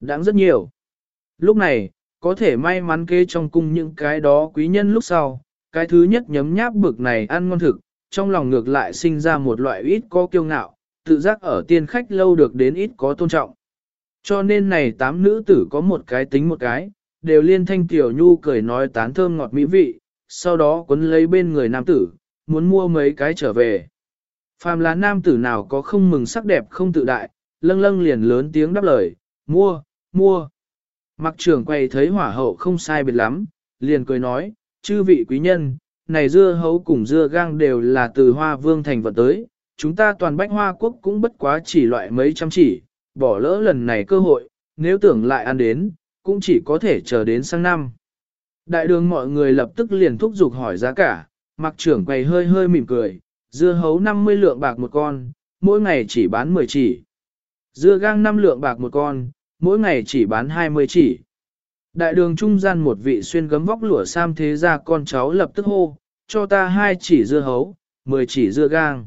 Đáng rất nhiều. Lúc này, có thể may mắn kê trong cung những cái đó quý nhân lúc sau, cái thứ nhất nhấm nháp bực này ăn ngon thực, trong lòng ngược lại sinh ra một loại ít có kiêu ngạo, tự giác ở tiên khách lâu được đến ít có tôn trọng. Cho nên này tám nữ tử có một cái tính một cái, đều liên thanh tiểu nhu cười nói tán thơm ngọt mỹ vị, sau đó quấn lấy bên người nam tử, muốn mua mấy cái trở về. Phàm là nam tử nào có không mừng sắc đẹp không tự đại, lâng lâng liền lớn tiếng đáp lời, mua, mua. Mặc trưởng quay thấy hỏa hậu không sai biệt lắm, liền cười nói, chư vị quý nhân, này dưa hấu cùng dưa gang đều là từ hoa vương thành vận tới, chúng ta toàn bách hoa quốc cũng bất quá chỉ loại mấy trăm chỉ, bỏ lỡ lần này cơ hội, nếu tưởng lại ăn đến, cũng chỉ có thể chờ đến sang năm. Đại đường mọi người lập tức liền thúc giục hỏi giá cả, mặc trưởng quầy hơi hơi mỉm cười, dưa hấu 50 lượng bạc một con, mỗi ngày chỉ bán 10 chỉ. Dưa gang 5 lượng bạc một con, mỗi ngày chỉ bán 20 chỉ. Đại đường trung gian một vị xuyên gấm vóc lụa sam thế ra con cháu lập tức hô, cho ta hai chỉ dưa hấu, 10 chỉ dưa gang.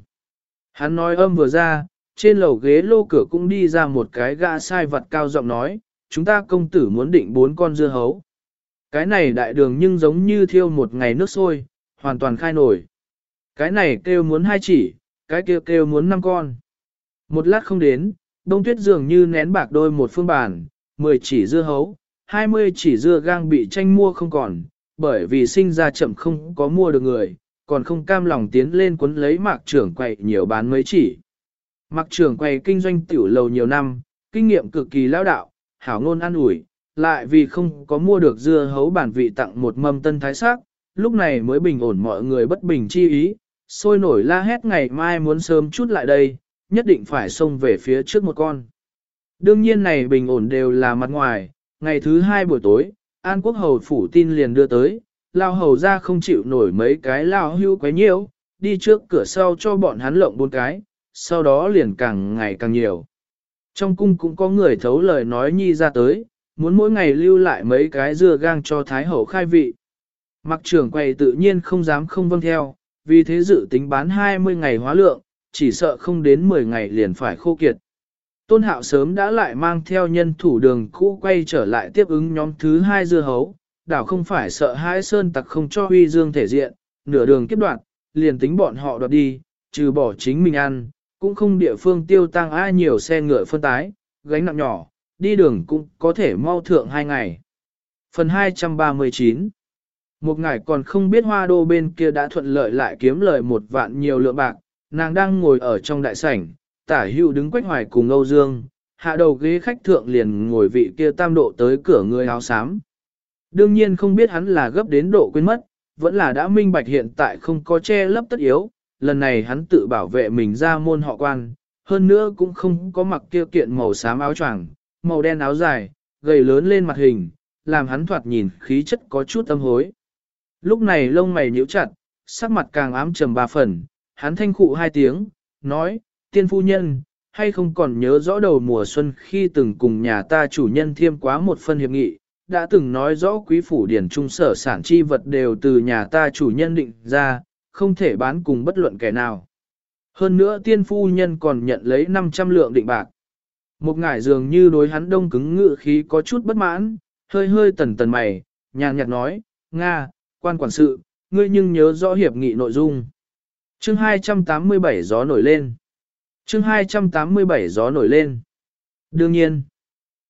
Hắn nói âm vừa ra, trên lầu ghế lô cửa cũng đi ra một cái gã sai vật cao giọng nói, chúng ta công tử muốn định bốn con dưa hấu. Cái này đại đường nhưng giống như thiêu một ngày nước sôi, hoàn toàn khai nổi. Cái này kêu muốn hai chỉ, cái kia kêu, kêu muốn năm con. Một lát không đến, đông tuyết dường như nén bạc đôi một phương bàn, 10 chỉ dưa hấu, 20 chỉ dưa gang bị tranh mua không còn, bởi vì sinh ra chậm không có mua được người, còn không cam lòng tiến lên cuốn lấy mạc trưởng quầy nhiều bán mấy chỉ. Mạc trưởng quầy kinh doanh tiểu lầu nhiều năm, kinh nghiệm cực kỳ lão đạo, hảo ngôn an ủi, lại vì không có mua được dưa hấu bản vị tặng một mâm tân thái sắc, lúc này mới bình ổn mọi người bất bình chi ý, sôi nổi la hét ngày mai muốn sớm chút lại đây, nhất định phải xông về phía trước một con. Đương nhiên này bình ổn đều là mặt ngoài, ngày thứ hai buổi tối, An Quốc Hầu phủ tin liền đưa tới, Lao Hầu ra không chịu nổi mấy cái Lao hưu quấy nhiễu, đi trước cửa sau cho bọn hắn lộng bốn cái, sau đó liền càng ngày càng nhiều. Trong cung cũng có người thấu lời nói nhi ra tới, muốn mỗi ngày lưu lại mấy cái dưa gang cho Thái Hậu khai vị. Mặc trưởng quầy tự nhiên không dám không vâng theo, vì thế dự tính bán 20 ngày hóa lượng, chỉ sợ không đến 10 ngày liền phải khô kiệt. Tôn hạo sớm đã lại mang theo nhân thủ đường cũ quay trở lại tiếp ứng nhóm thứ hai dưa hấu, đảo không phải sợ hai sơn tặc không cho huy dương thể diện, nửa đường kiếp đoạn, liền tính bọn họ đoạt đi, trừ bỏ chính mình ăn, cũng không địa phương tiêu tăng ai nhiều xe ngựa phân tái, gánh nặng nhỏ, đi đường cũng có thể mau thượng hai ngày. Phần 239 Một ngày còn không biết hoa đô bên kia đã thuận lợi lại kiếm lời một vạn nhiều lượng bạc, nàng đang ngồi ở trong đại sảnh, tả hữu đứng quách hoài cùng Âu Dương, hạ đầu ghế khách thượng liền ngồi vị kia tam độ tới cửa người áo xám. Đương nhiên không biết hắn là gấp đến độ quên mất, vẫn là đã minh bạch hiện tại không có che lấp tất yếu, lần này hắn tự bảo vệ mình ra môn họ quan, hơn nữa cũng không có mặc kia kiện màu xám áo choàng, màu đen áo dài, gầy lớn lên mặt hình, làm hắn thoạt nhìn khí chất có chút âm hối. Lúc này lông mày nhíu chặt, sắc mặt càng ám trầm ba phần, hắn thanh khụ hai tiếng, nói, tiên phu nhân, hay không còn nhớ rõ đầu mùa xuân khi từng cùng nhà ta chủ nhân thiêm quá một phân hiệp nghị, đã từng nói rõ quý phủ điển trung sở sản chi vật đều từ nhà ta chủ nhân định ra, không thể bán cùng bất luận kẻ nào. Hơn nữa tiên phu nhân còn nhận lấy 500 lượng định bạc. Một ngải dường như đối hắn đông cứng ngự khí có chút bất mãn, hơi hơi tần tần mày, nhàn nhạt nói, Nga, quan quản sự, ngươi nhưng nhớ rõ hiệp nghị nội dung. Chương 287 gió nổi lên. Chương 287 gió nổi lên. Đương nhiên,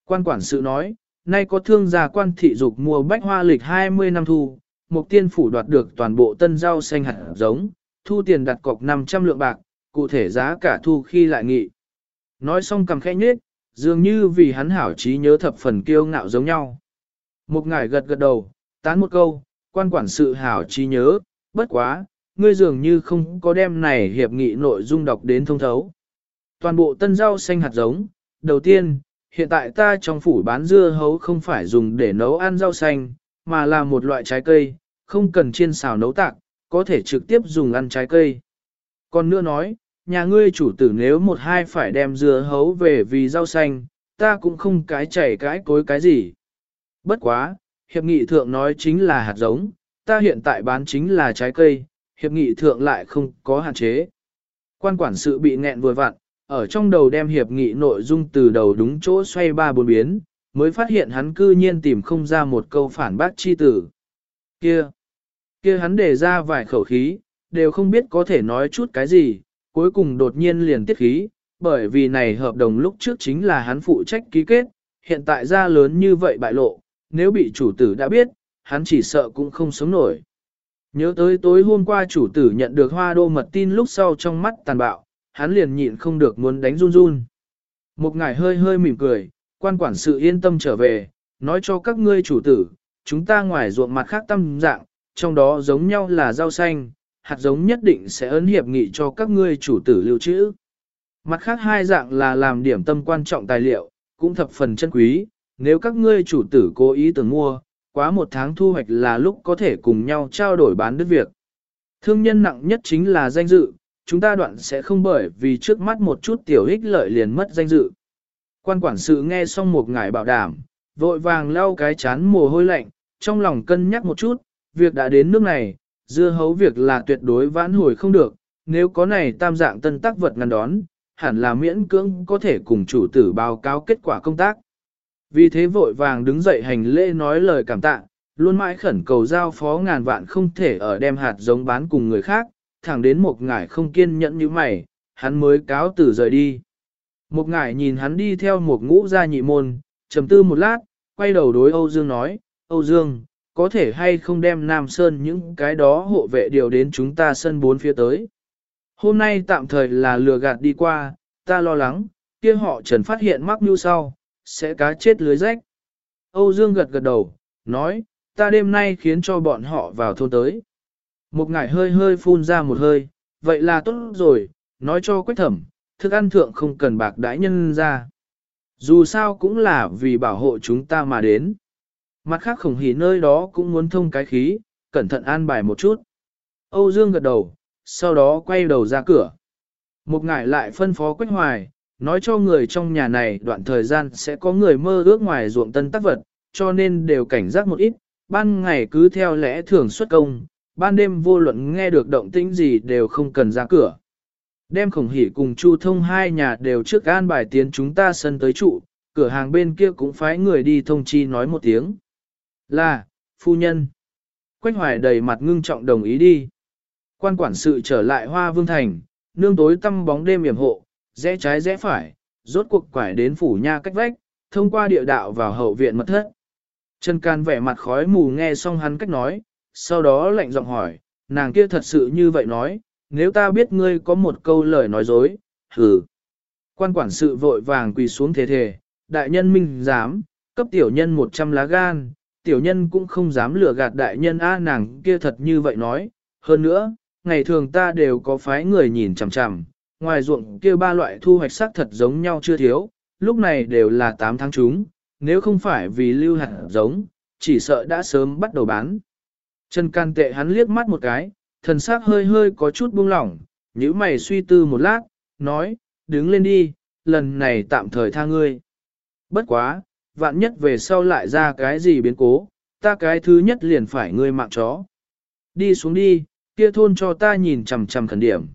quan quản sự nói, nay có thương gia quan thị dục mua bách hoa lịch 20 năm thu, mục tiên phủ đoạt được toàn bộ tân rau xanh hạt giống, thu tiền đặt cọc 500 lượng bạc, cụ thể giá cả thu khi lại nghị. Nói xong cầm khẽ nhết, dường như vì hắn hảo trí nhớ thập phần kiêu ngạo giống nhau. Một ngải gật gật đầu, tán một câu, quan quản sự hảo trí nhớ, bất quá, ngươi dường như không có đem này hiệp nghị nội dung đọc đến thông thấu. Toàn bộ tân rau xanh hạt giống, đầu tiên, hiện tại ta trong phủ bán dưa hấu không phải dùng để nấu ăn rau xanh, mà là một loại trái cây, không cần chiên xào nấu tạc, có thể trực tiếp dùng ăn trái cây. Còn nữa nói, nhà ngươi chủ tử nếu một hai phải đem dưa hấu về vì rau xanh, ta cũng không cái chảy cái cối cái gì. Bất quá, hiệp nghị thượng nói chính là hạt giống, ta hiện tại bán chính là trái cây, hiệp nghị thượng lại không có hạn chế. Quan quản sự bị nghẹn vừa vặn, ở trong đầu đem hiệp nghị nội dung từ đầu đúng chỗ xoay ba bốn biến, mới phát hiện hắn cư nhiên tìm không ra một câu phản bác chi tử. Kia! Kia hắn để ra vài khẩu khí, đều không biết có thể nói chút cái gì, cuối cùng đột nhiên liền tiết khí, bởi vì này hợp đồng lúc trước chính là hắn phụ trách ký kết, hiện tại ra lớn như vậy bại lộ, nếu bị chủ tử đã biết, hắn chỉ sợ cũng không sống nổi. Nhớ tới tối hôm qua chủ tử nhận được hoa đô mật tin lúc sau trong mắt tàn bạo, hắn liền nhịn không được muốn đánh run run. Một ngài hơi hơi mỉm cười, quan quản sự yên tâm trở về, nói cho các ngươi chủ tử, chúng ta ngoài ruộng mặt khác tâm dạng, trong đó giống nhau là rau xanh, hạt giống nhất định sẽ ấn hiệp nghị cho các ngươi chủ tử lưu trữ. Mặt khác hai dạng là làm điểm tâm quan trọng tài liệu, cũng thập phần chân quý, nếu các ngươi chủ tử cố ý tưởng mua, quá một tháng thu hoạch là lúc có thể cùng nhau trao đổi bán đứt việc. Thương nhân nặng nhất chính là danh dự, chúng ta đoạn sẽ không bởi vì trước mắt một chút tiểu ích lợi liền mất danh dự. Quan quản sự nghe xong một ngải bảo đảm, vội vàng lau cái chán mồ hôi lạnh, trong lòng cân nhắc một chút, việc đã đến nước này, dưa hấu việc là tuyệt đối vãn hồi không được, nếu có này tam dạng tân tác vật ngăn đón, hẳn là miễn cưỡng có thể cùng chủ tử báo cáo kết quả công tác. Vì thế vội vàng đứng dậy hành lễ nói lời cảm tạ, luôn mãi khẩn cầu giao phó ngàn vạn không thể ở đem hạt giống bán cùng người khác, thẳng đến một ngải không kiên nhẫn như mày, hắn mới cáo từ rời đi. Một ngải nhìn hắn đi theo một ngũ gia nhị môn, trầm tư một lát, quay đầu đối Âu Dương nói, Âu Dương, có thể hay không đem Nam Sơn những cái đó hộ vệ điều đến chúng ta sân bốn phía tới. Hôm nay tạm thời là lừa gạt đi qua, ta lo lắng, kia họ trần phát hiện mắc mưu sau, sẽ cá chết lưới rách. Âu Dương gật gật đầu, nói, ta đêm nay khiến cho bọn họ vào thôn tới. Một ngải hơi hơi phun ra một hơi, vậy là tốt rồi, nói cho quách thẩm, thức ăn thượng không cần bạc đãi nhân ra. Dù sao cũng là vì bảo hộ chúng ta mà đến. Mặt khác khổng hỉ nơi đó cũng muốn thông cái khí, cẩn thận an bài một chút. Âu Dương gật đầu, sau đó quay đầu ra cửa. Một ngải lại phân phó Quách Hoài, nói cho người trong nhà này đoạn thời gian sẽ có người mơ ước ngoài ruộng tân tác vật, cho nên đều cảnh giác một ít, ban ngày cứ theo lẽ thường xuất công, ban đêm vô luận nghe được động tĩnh gì đều không cần ra cửa. Đem khổng hỉ cùng Chu thông hai nhà đều trước an bài tiến chúng ta sân tới trụ, cửa hàng bên kia cũng phái người đi thông chi nói một tiếng. Là, phu nhân. Quách hoài đầy mặt ngưng trọng đồng ý đi. Quan quản sự trở lại hoa vương thành, nương tối tăm bóng đêm yểm hộ, rẽ trái rẽ phải, rốt cuộc quải đến phủ nha cách vách, thông qua địa đạo vào hậu viện mật thất. Trần Can vẻ mặt khói mù nghe xong hắn cách nói, sau đó lạnh giọng hỏi, nàng kia thật sự như vậy nói, nếu ta biết ngươi có một câu lời nói dối, hừ. Quan quản sự vội vàng quỳ xuống thế thề, đại nhân minh dám, cấp tiểu nhân 100 lá gan, tiểu nhân cũng không dám lừa gạt đại nhân a nàng kia thật như vậy nói, hơn nữa, ngày thường ta đều có phái người nhìn chằm chằm, ngoài ruộng kia ba loại thu hoạch sắc thật giống nhau chưa thiếu, lúc này đều là 8 tháng chúng, nếu không phải vì lưu hạt giống, chỉ sợ đã sớm bắt đầu bán. Trần can tệ hắn liếc mắt một cái, thần sắc hơi hơi có chút buông lỏng, nhíu mày suy tư một lát, nói, đứng lên đi, lần này tạm thời tha ngươi. Bất quá, vạn nhất về sau lại ra cái gì biến cố, ta cái thứ nhất liền phải ngươi mạng chó. Đi xuống đi, kia thôn cho ta nhìn chằm chằm khẩn điểm.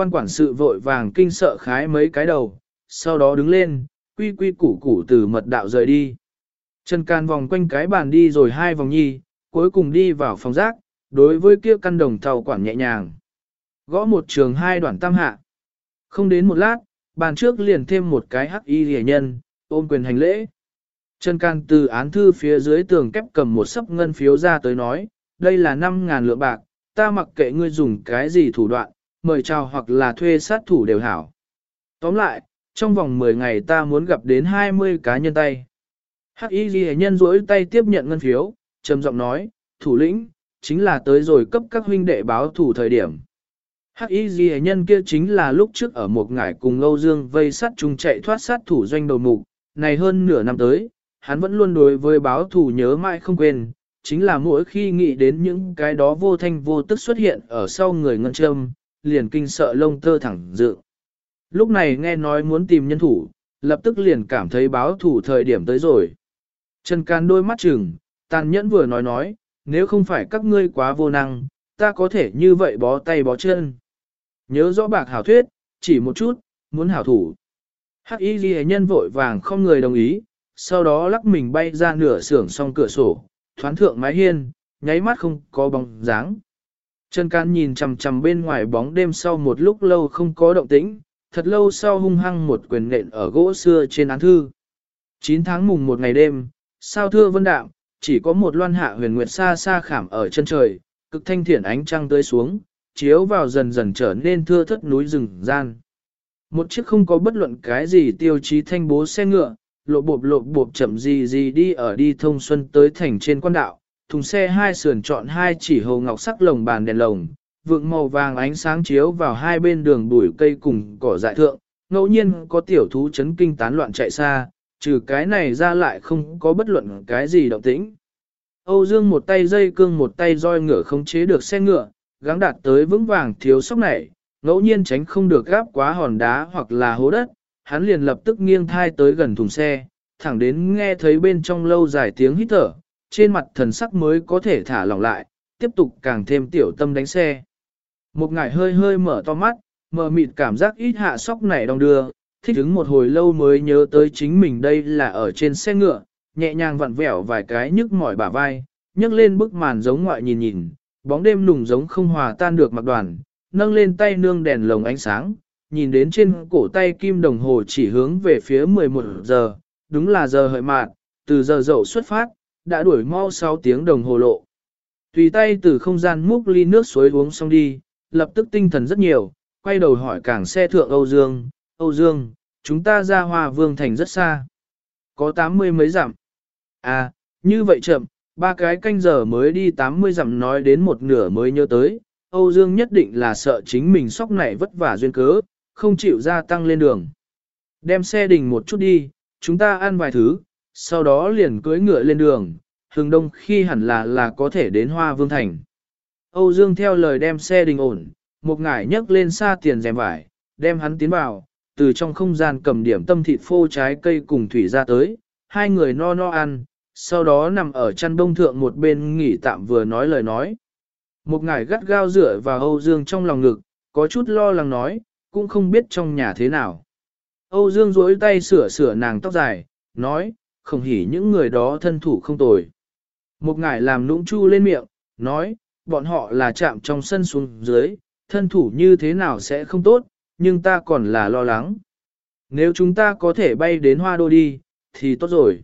Quan quản sự vội vàng kinh sợ khái mấy cái đầu, sau đó đứng lên, quy quy củ củ từ mật đạo rời đi. Trần Can vòng quanh cái bàn đi rồi hai vòng nhi, cuối cùng đi vào phòng rác, đối với kia căn đồng thầu quản nhẹ nhàng. Gõ một trường hai đoạn tam hạ. Không đến một lát, bàn trước liền thêm một cái hắc y rẻ nhân, ôm quyền hành lễ. Trần Can từ án thư phía dưới tường kép cầm một sấp ngân phiếu ra tới nói, đây là 5.000 lượng bạc, ta mặc kệ ngươi dùng cái gì thủ đoạn, mời chào hoặc là thuê sát thủ đều hảo. Tóm lại, trong vòng 10 ngày ta muốn gặp đến 20 cá nhân tay. Hắc y ghi nhân rỗi tay tiếp nhận ngân phiếu, trầm giọng nói, thủ lĩnh, chính là tới rồi cấp các huynh đệ báo thủ thời điểm. Hắc y ghi nhân kia chính là lúc trước ở một ngải cùng Âu Dương vây sát chung chạy thoát sát thủ doanh đầu mục, này hơn nửa năm tới, hắn vẫn luôn đối với báo thủ nhớ mãi không quên, chính là mỗi khi nghĩ đến những cái đó vô thanh vô tức xuất hiện ở sau người ngân châm, liền kinh sợ lông tơ thẳng dự. Lúc này nghe nói muốn tìm nhân thủ, lập tức liền cảm thấy báo thủ thời điểm tới rồi. Trần Can đôi mắt chừng, tàn nhẫn vừa nói nói, nếu không phải các ngươi quá vô năng, ta có thể như vậy bó tay bó chân. Nhớ rõ bạc hảo thuyết, chỉ một chút, muốn hảo thủ. Hắc y ghi nhân vội vàng không người đồng ý, sau đó lắc mình bay ra nửa xưởng song cửa sổ, thoán thượng mái hiên, nháy mắt không có bóng dáng. Trần Can nhìn chằm chằm bên ngoài bóng đêm sau một lúc lâu không có động tĩnh, thật lâu sau hung hăng một quyền nện ở gỗ xưa trên án thư. 9 tháng mùng một ngày đêm, sao thưa vân đạm, chỉ có một loan hạ huyền nguyệt xa xa khảm ở chân trời, cực thanh thiển ánh trăng tươi xuống, chiếu vào dần dần trở nên thưa thất núi rừng gian. Một chiếc không có bất luận cái gì tiêu chí thanh bố xe ngựa, lộ bộp lộ bộp chậm gì gì đi ở đi thông xuân tới thành trên quan đạo, thùng xe hai sườn chọn hai chỉ hồ ngọc sắc lồng bàn đèn lồng, vượng màu vàng ánh sáng chiếu vào hai bên đường bụi cây cùng cỏ dại thượng, ngẫu nhiên có tiểu thú chấn kinh tán loạn chạy xa, trừ cái này ra lại không có bất luận cái gì động tĩnh. Âu Dương một tay dây cương một tay roi ngựa không chế được xe ngựa, gắng đạt tới vững vàng thiếu sóc này, ngẫu nhiên tránh không được gáp quá hòn đá hoặc là hố đất, hắn liền lập tức nghiêng thai tới gần thùng xe, thẳng đến nghe thấy bên trong lâu dài tiếng hít thở, trên mặt thần sắc mới có thể thả lỏng lại, tiếp tục càng thêm tiểu tâm đánh xe. Một ngải hơi hơi mở to mắt, mờ mịt cảm giác ít hạ sóc này đong đưa, thích ứng một hồi lâu mới nhớ tới chính mình đây là ở trên xe ngựa, nhẹ nhàng vặn vẹo vài cái nhức mỏi bả vai, nhấc lên bức màn giống ngoại nhìn nhìn, bóng đêm nùng giống không hòa tan được mặc đoàn, nâng lên tay nương đèn lồng ánh sáng, nhìn đến trên cổ tay kim đồng hồ chỉ hướng về phía 11 giờ, đúng là giờ hợi mạn, từ giờ dậu xuất phát, đã đuổi mau 6 tiếng đồng hồ lộ. Tùy tay từ không gian múc ly nước suối uống xong đi, lập tức tinh thần rất nhiều, quay đầu hỏi cảng xe thượng Âu Dương, Âu Dương, chúng ta ra Hoa Vương Thành rất xa. Có 80 mấy dặm. À, như vậy chậm, ba cái canh giờ mới đi 80 dặm nói đến một nửa mới nhớ tới, Âu Dương nhất định là sợ chính mình sóc này vất vả duyên cớ, không chịu gia tăng lên đường. Đem xe đình một chút đi, chúng ta ăn vài thứ, sau đó liền cưỡi ngựa lên đường, hừng đông khi hẳn là là có thể đến Hoa Vương Thành. Âu Dương theo lời đem xe đình ổn, một ngải nhấc lên xa tiền rèm vải, đem hắn tiến vào, từ trong không gian cầm điểm tâm thịt phô trái cây cùng thủy ra tới, hai người no no ăn, sau đó nằm ở chăn đông thượng một bên nghỉ tạm vừa nói lời nói. Một ngải gắt gao dựa vào Âu Dương trong lòng ngực, có chút lo lắng nói, cũng không biết trong nhà thế nào. Âu Dương duỗi tay sửa sửa nàng tóc dài, nói, không hỉ những người đó thân thủ không tồi. Một ngải làm nũng chu lên miệng, nói, bọn họ là chạm trong sân xuống dưới, thân thủ như thế nào sẽ không tốt, nhưng ta còn là lo lắng. Nếu chúng ta có thể bay đến hoa đô đi, thì tốt rồi.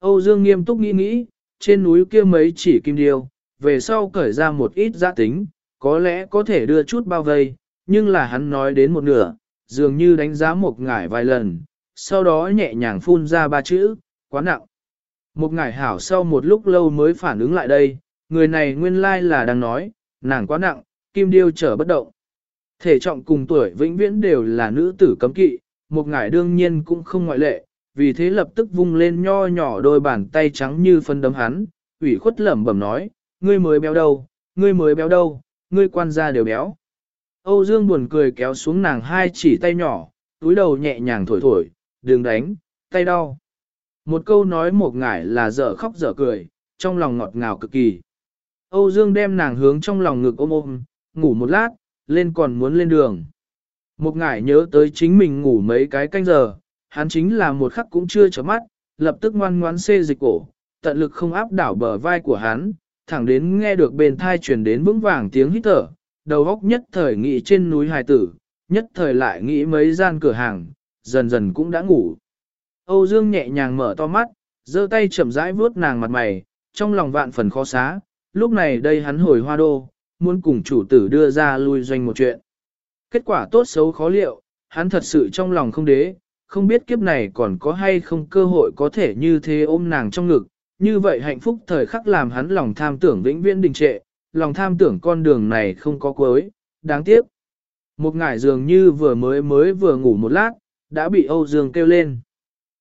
Âu Dương nghiêm túc nghĩ nghĩ, trên núi kia mấy chỉ kim điêu, về sau cởi ra một ít giã tính, có lẽ có thể đưa chút bao vây, nhưng là hắn nói đến một nửa, dường như đánh giá một ngải vài lần, sau đó nhẹ nhàng phun ra ba chữ, quá nặng. Một ngải hảo sau một lúc lâu mới phản ứng lại đây, người này nguyên lai là đang nói, nàng quá nặng, kim điêu trở bất động. Thể trọng cùng tuổi vĩnh viễn đều là nữ tử cấm kỵ, một ngải đương nhiên cũng không ngoại lệ, vì thế lập tức vung lên nho nhỏ đôi bàn tay trắng như phân đấm hắn, ủy khuất lẩm bẩm nói, ngươi mới béo đâu, ngươi mới béo đâu, ngươi quan gia đều béo. Âu Dương buồn cười kéo xuống nàng hai chỉ tay nhỏ, túi đầu nhẹ nhàng thổi thổi, đừng đánh, tay đau. Một câu nói một ngải là dở khóc dở cười, trong lòng ngọt ngào cực kỳ. Âu Dương đem nàng hướng trong lòng ngực ôm ôm, ngủ một lát, lên còn muốn lên đường. Một ngải nhớ tới chính mình ngủ mấy cái canh giờ, hắn chính là một khắc cũng chưa chớp mắt, lập tức ngoan ngoãn xê dịch cổ, tận lực không áp đảo bờ vai của hắn, thẳng đến nghe được bên thai truyền đến vững vàng tiếng hít thở, đầu óc nhất thời nghĩ trên núi hài tử, nhất thời lại nghĩ mấy gian cửa hàng, dần dần cũng đã ngủ. Âu Dương nhẹ nhàng mở to mắt, giơ tay chậm rãi vuốt nàng mặt mày, trong lòng vạn phần khó xá, lúc này đây hắn hồi hoa đô, muốn cùng chủ tử đưa ra lui doanh một chuyện. Kết quả tốt xấu khó liệu, hắn thật sự trong lòng không đế, không biết kiếp này còn có hay không cơ hội có thể như thế ôm nàng trong ngực, như vậy hạnh phúc thời khắc làm hắn lòng tham tưởng vĩnh viễn đình trệ, lòng tham tưởng con đường này không có cuối, đáng tiếc. Một ngải dường như vừa mới mới vừa ngủ một lát, đã bị Âu Dương kêu lên.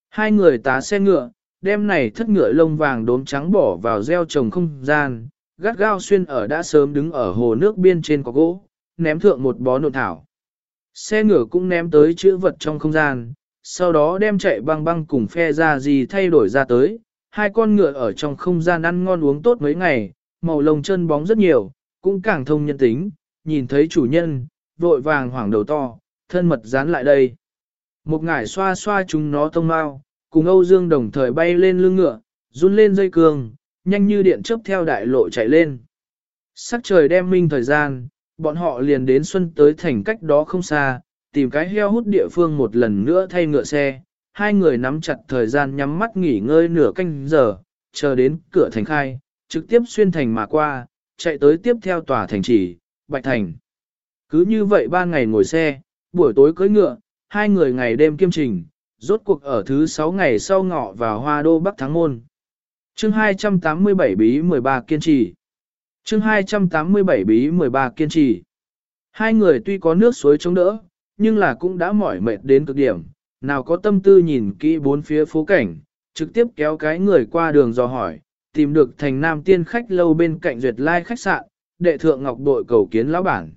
Hai người tá xe ngựa, đem này thất ngựa lông vàng đốm trắng bỏ vào gieo trồng không gian, gắt gao xuyên ở đã sớm đứng ở hồ nước biên trên có gỗ, ném thượng một bó nộn thảo. Xe ngựa cũng ném tới chữ vật trong không gian, sau đó đem chạy băng băng cùng phe ra gì thay đổi ra tới. Hai con ngựa ở trong không gian ăn ngon uống tốt mấy ngày, màu lông chân bóng rất nhiều, cũng càng thông nhân tính, nhìn thấy chủ nhân, vội vàng hoảng đầu to, thân mật dán lại đây. Một ngải xoa xoa chúng nó tông mau, cùng Âu Dương đồng thời bay lên lưng ngựa, run lên dây cương, nhanh như điện chớp theo đại lộ chạy lên. Sắc trời đem minh thời gian, bọn họ liền đến xuân tới thành cách đó không xa, tìm cái heo hút địa phương một lần nữa thay ngựa xe. Hai người nắm chặt thời gian nhắm mắt nghỉ ngơi nửa canh giờ, chờ đến cửa thành khai, trực tiếp xuyên thành mà qua, chạy tới tiếp theo tòa thành chỉ, Bạch Thành. Cứ như vậy ba ngày ngồi xe, buổi tối cưỡi ngựa, hai người ngày đêm kiêm trình, rốt cuộc ở thứ sáu ngày sau ngọ vào hoa đô Bắc Thắng Môn. Chương 287 bí 13 kiên trì. Chương 287 bí 13 kiên trì. Hai người tuy có nước suối chống đỡ, nhưng là cũng đã mỏi mệt đến cực điểm, nào có tâm tư nhìn kỹ bốn phía phố cảnh, trực tiếp kéo cái người qua đường dò hỏi, tìm được thành nam tiên khách lâu bên cạnh duyệt lai khách sạn, đệ thượng ngọc đội cầu kiến lão bản.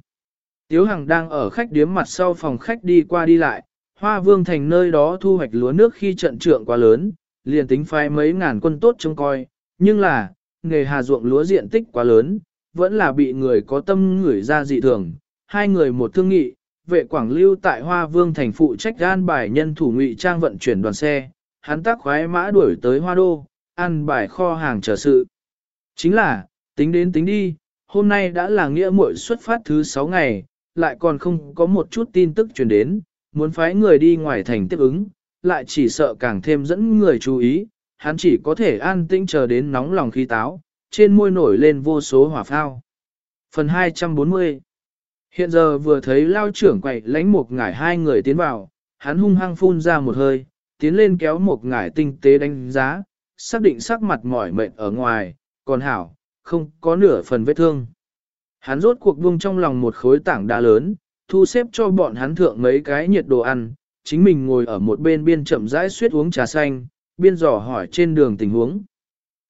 Tiếu Hằng đang ở khách điếm mặt sau phòng khách đi qua đi lại, hoa vương thành nơi đó thu hoạch lúa nước khi trận trượng quá lớn, liền tính phái mấy ngàn quân tốt trông coi, nhưng là, nghề hà ruộng lúa diện tích quá lớn, vẫn là bị người có tâm ngửi ra dị thường. Hai người một thương nghị, vệ quảng lưu tại Hoa Vương thành phụ trách gan bài nhân thủ ngụy trang vận chuyển đoàn xe, hắn tác khoái mã đuổi tới Hoa Đô, ăn bài kho hàng chờ sự. Chính là, tính đến tính đi, hôm nay đã là nghĩa muội xuất phát thứ 6 ngày, lại còn không có một chút tin tức truyền đến, muốn phái người đi ngoài thành tiếp ứng, lại chỉ sợ càng thêm dẫn người chú ý, hắn chỉ có thể an tĩnh chờ đến nóng lòng khí táo, trên môi nổi lên vô số hỏa phao. Phần 240 Hiện giờ vừa thấy lao trưởng quậy lánh một ngải hai người tiến vào, hắn hung hăng phun ra một hơi, tiến lên kéo một ngải tinh tế đánh giá, xác định sắc mặt mỏi mệt ở ngoài, còn hảo, không có nửa phần vết thương. Hắn rốt cuộc buông trong lòng một khối tảng đá lớn, thu xếp cho bọn hắn thượng mấy cái nhiệt đồ ăn, chính mình ngồi ở một bên biên chậm rãi suyết uống trà xanh, biên dò hỏi trên đường tình huống.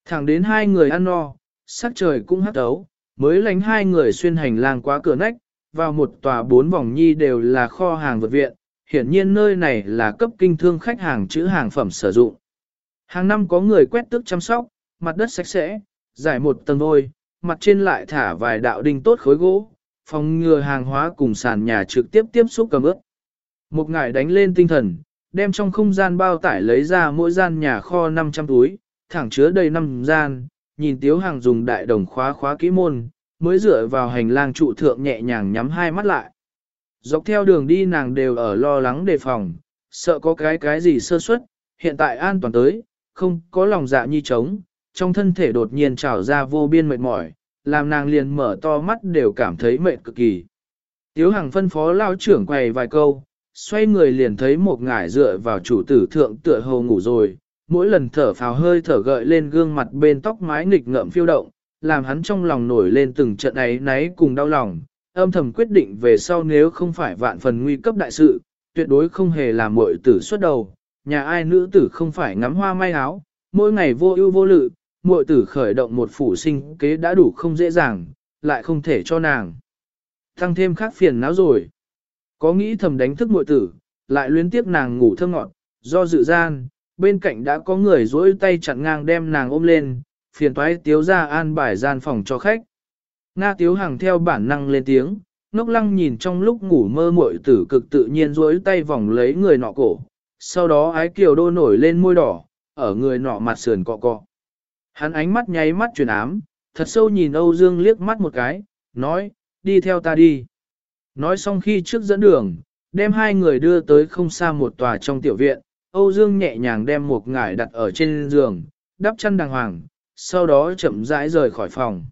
Thẳng đến hai người ăn no, sắc trời cũng hắt ấu, mới lánh hai người xuyên hành lang qua cửa nách, vào một tòa bốn vòng nhi đều là kho hàng vật viện, hiển nhiên nơi này là cấp kinh thương khách hàng chữ hàng phẩm sử dụng. Hàng năm có người quét tước chăm sóc, mặt đất sạch sẽ, giải một tầng vôi, mặt trên lại thả vài đạo đinh tốt khối gỗ, phòng ngừa hàng hóa cùng sàn nhà trực tiếp tiếp xúc cầm ướp. Một ngải đánh lên tinh thần, đem trong không gian bao tải lấy ra mỗi gian nhà kho 500 túi, thẳng chứa đầy năm gian, nhìn Tiếu Hàng dùng đại đồng khóa khóa kỹ môn, mới dựa vào hành lang trụ thượng nhẹ nhàng nhắm hai mắt lại. Dọc theo đường đi nàng đều ở lo lắng đề phòng, sợ có cái cái gì sơ suất, hiện tại an toàn tới, không có lòng dạ nhi trống, trong thân thể đột nhiên trào ra vô biên mệt mỏi, làm nàng liền mở to mắt đều cảm thấy mệt cực kỳ. Tiếu Hằng phân phó lao trưởng quầy vài câu, xoay người liền thấy một ngải dựa vào chủ tử thượng tựa hồ ngủ rồi, mỗi lần thở phào hơi thở gợi lên gương mặt bên tóc mái nghịch ngợm phiêu động, làm hắn trong lòng nổi lên từng trận ấy náy cùng đau lòng, âm thầm quyết định về sau nếu không phải vạn phần nguy cấp đại sự, tuyệt đối không hề làm muội tử xuất đầu, nhà ai nữ tử không phải ngắm hoa may áo, mỗi ngày vô ưu vô lự, muội tử khởi động một phủ sinh kế đã đủ không dễ dàng, lại không thể cho nàng. Tăng thêm khác phiền não rồi. Có nghĩ thầm đánh thức muội tử, lại luyến tiếp nàng ngủ thơ ngọt, do dự gian, bên cạnh đã có người dỗi tay chặn ngang đem nàng ôm lên, phiền toái tiếu ra an bài gian phòng cho khách. Nga tiếu hàng theo bản năng lên tiếng, ngốc lăng nhìn trong lúc ngủ mơ muội tử cực tự nhiên dỗi tay vòng lấy người nọ cổ, sau đó ái kiều đô nổi lên môi đỏ, ở người nọ mặt sườn cọ cọ. Hắn ánh mắt nháy mắt chuyển ám, thật sâu nhìn Âu Dương liếc mắt một cái, nói, đi theo ta đi. Nói xong khi trước dẫn đường, đem hai người đưa tới không xa một tòa trong tiểu viện, Âu Dương nhẹ nhàng đem một ngải đặt ở trên giường, đắp chăn đàng hoàng, sau đó chậm rãi rời khỏi phòng.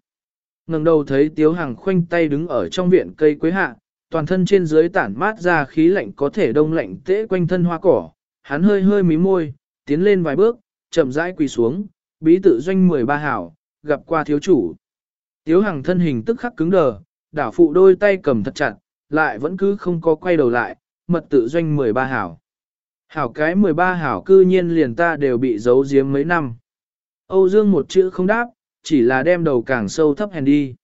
ngẩng đầu thấy Tiếu Hằng khoanh tay đứng ở trong viện cây quế hạ, toàn thân trên dưới tản mát ra khí lạnh có thể đông lạnh tễ quanh thân hoa cỏ, hắn hơi hơi mí môi, tiến lên vài bước, chậm rãi quỳ xuống, bí tự doanh 13 hảo, gặp qua thiếu chủ. Tiếu Hằng thân hình tức khắc cứng đờ, đảo phụ đôi tay cầm thật chặt, lại vẫn cứ không có quay đầu lại, mật tự doanh 13 hảo. Hảo cái 13 hảo cư nhiên liền ta đều bị giấu giếm mấy năm. Âu Dương một chữ không đáp, chỉ là đem đầu càng sâu thấp hèn đi.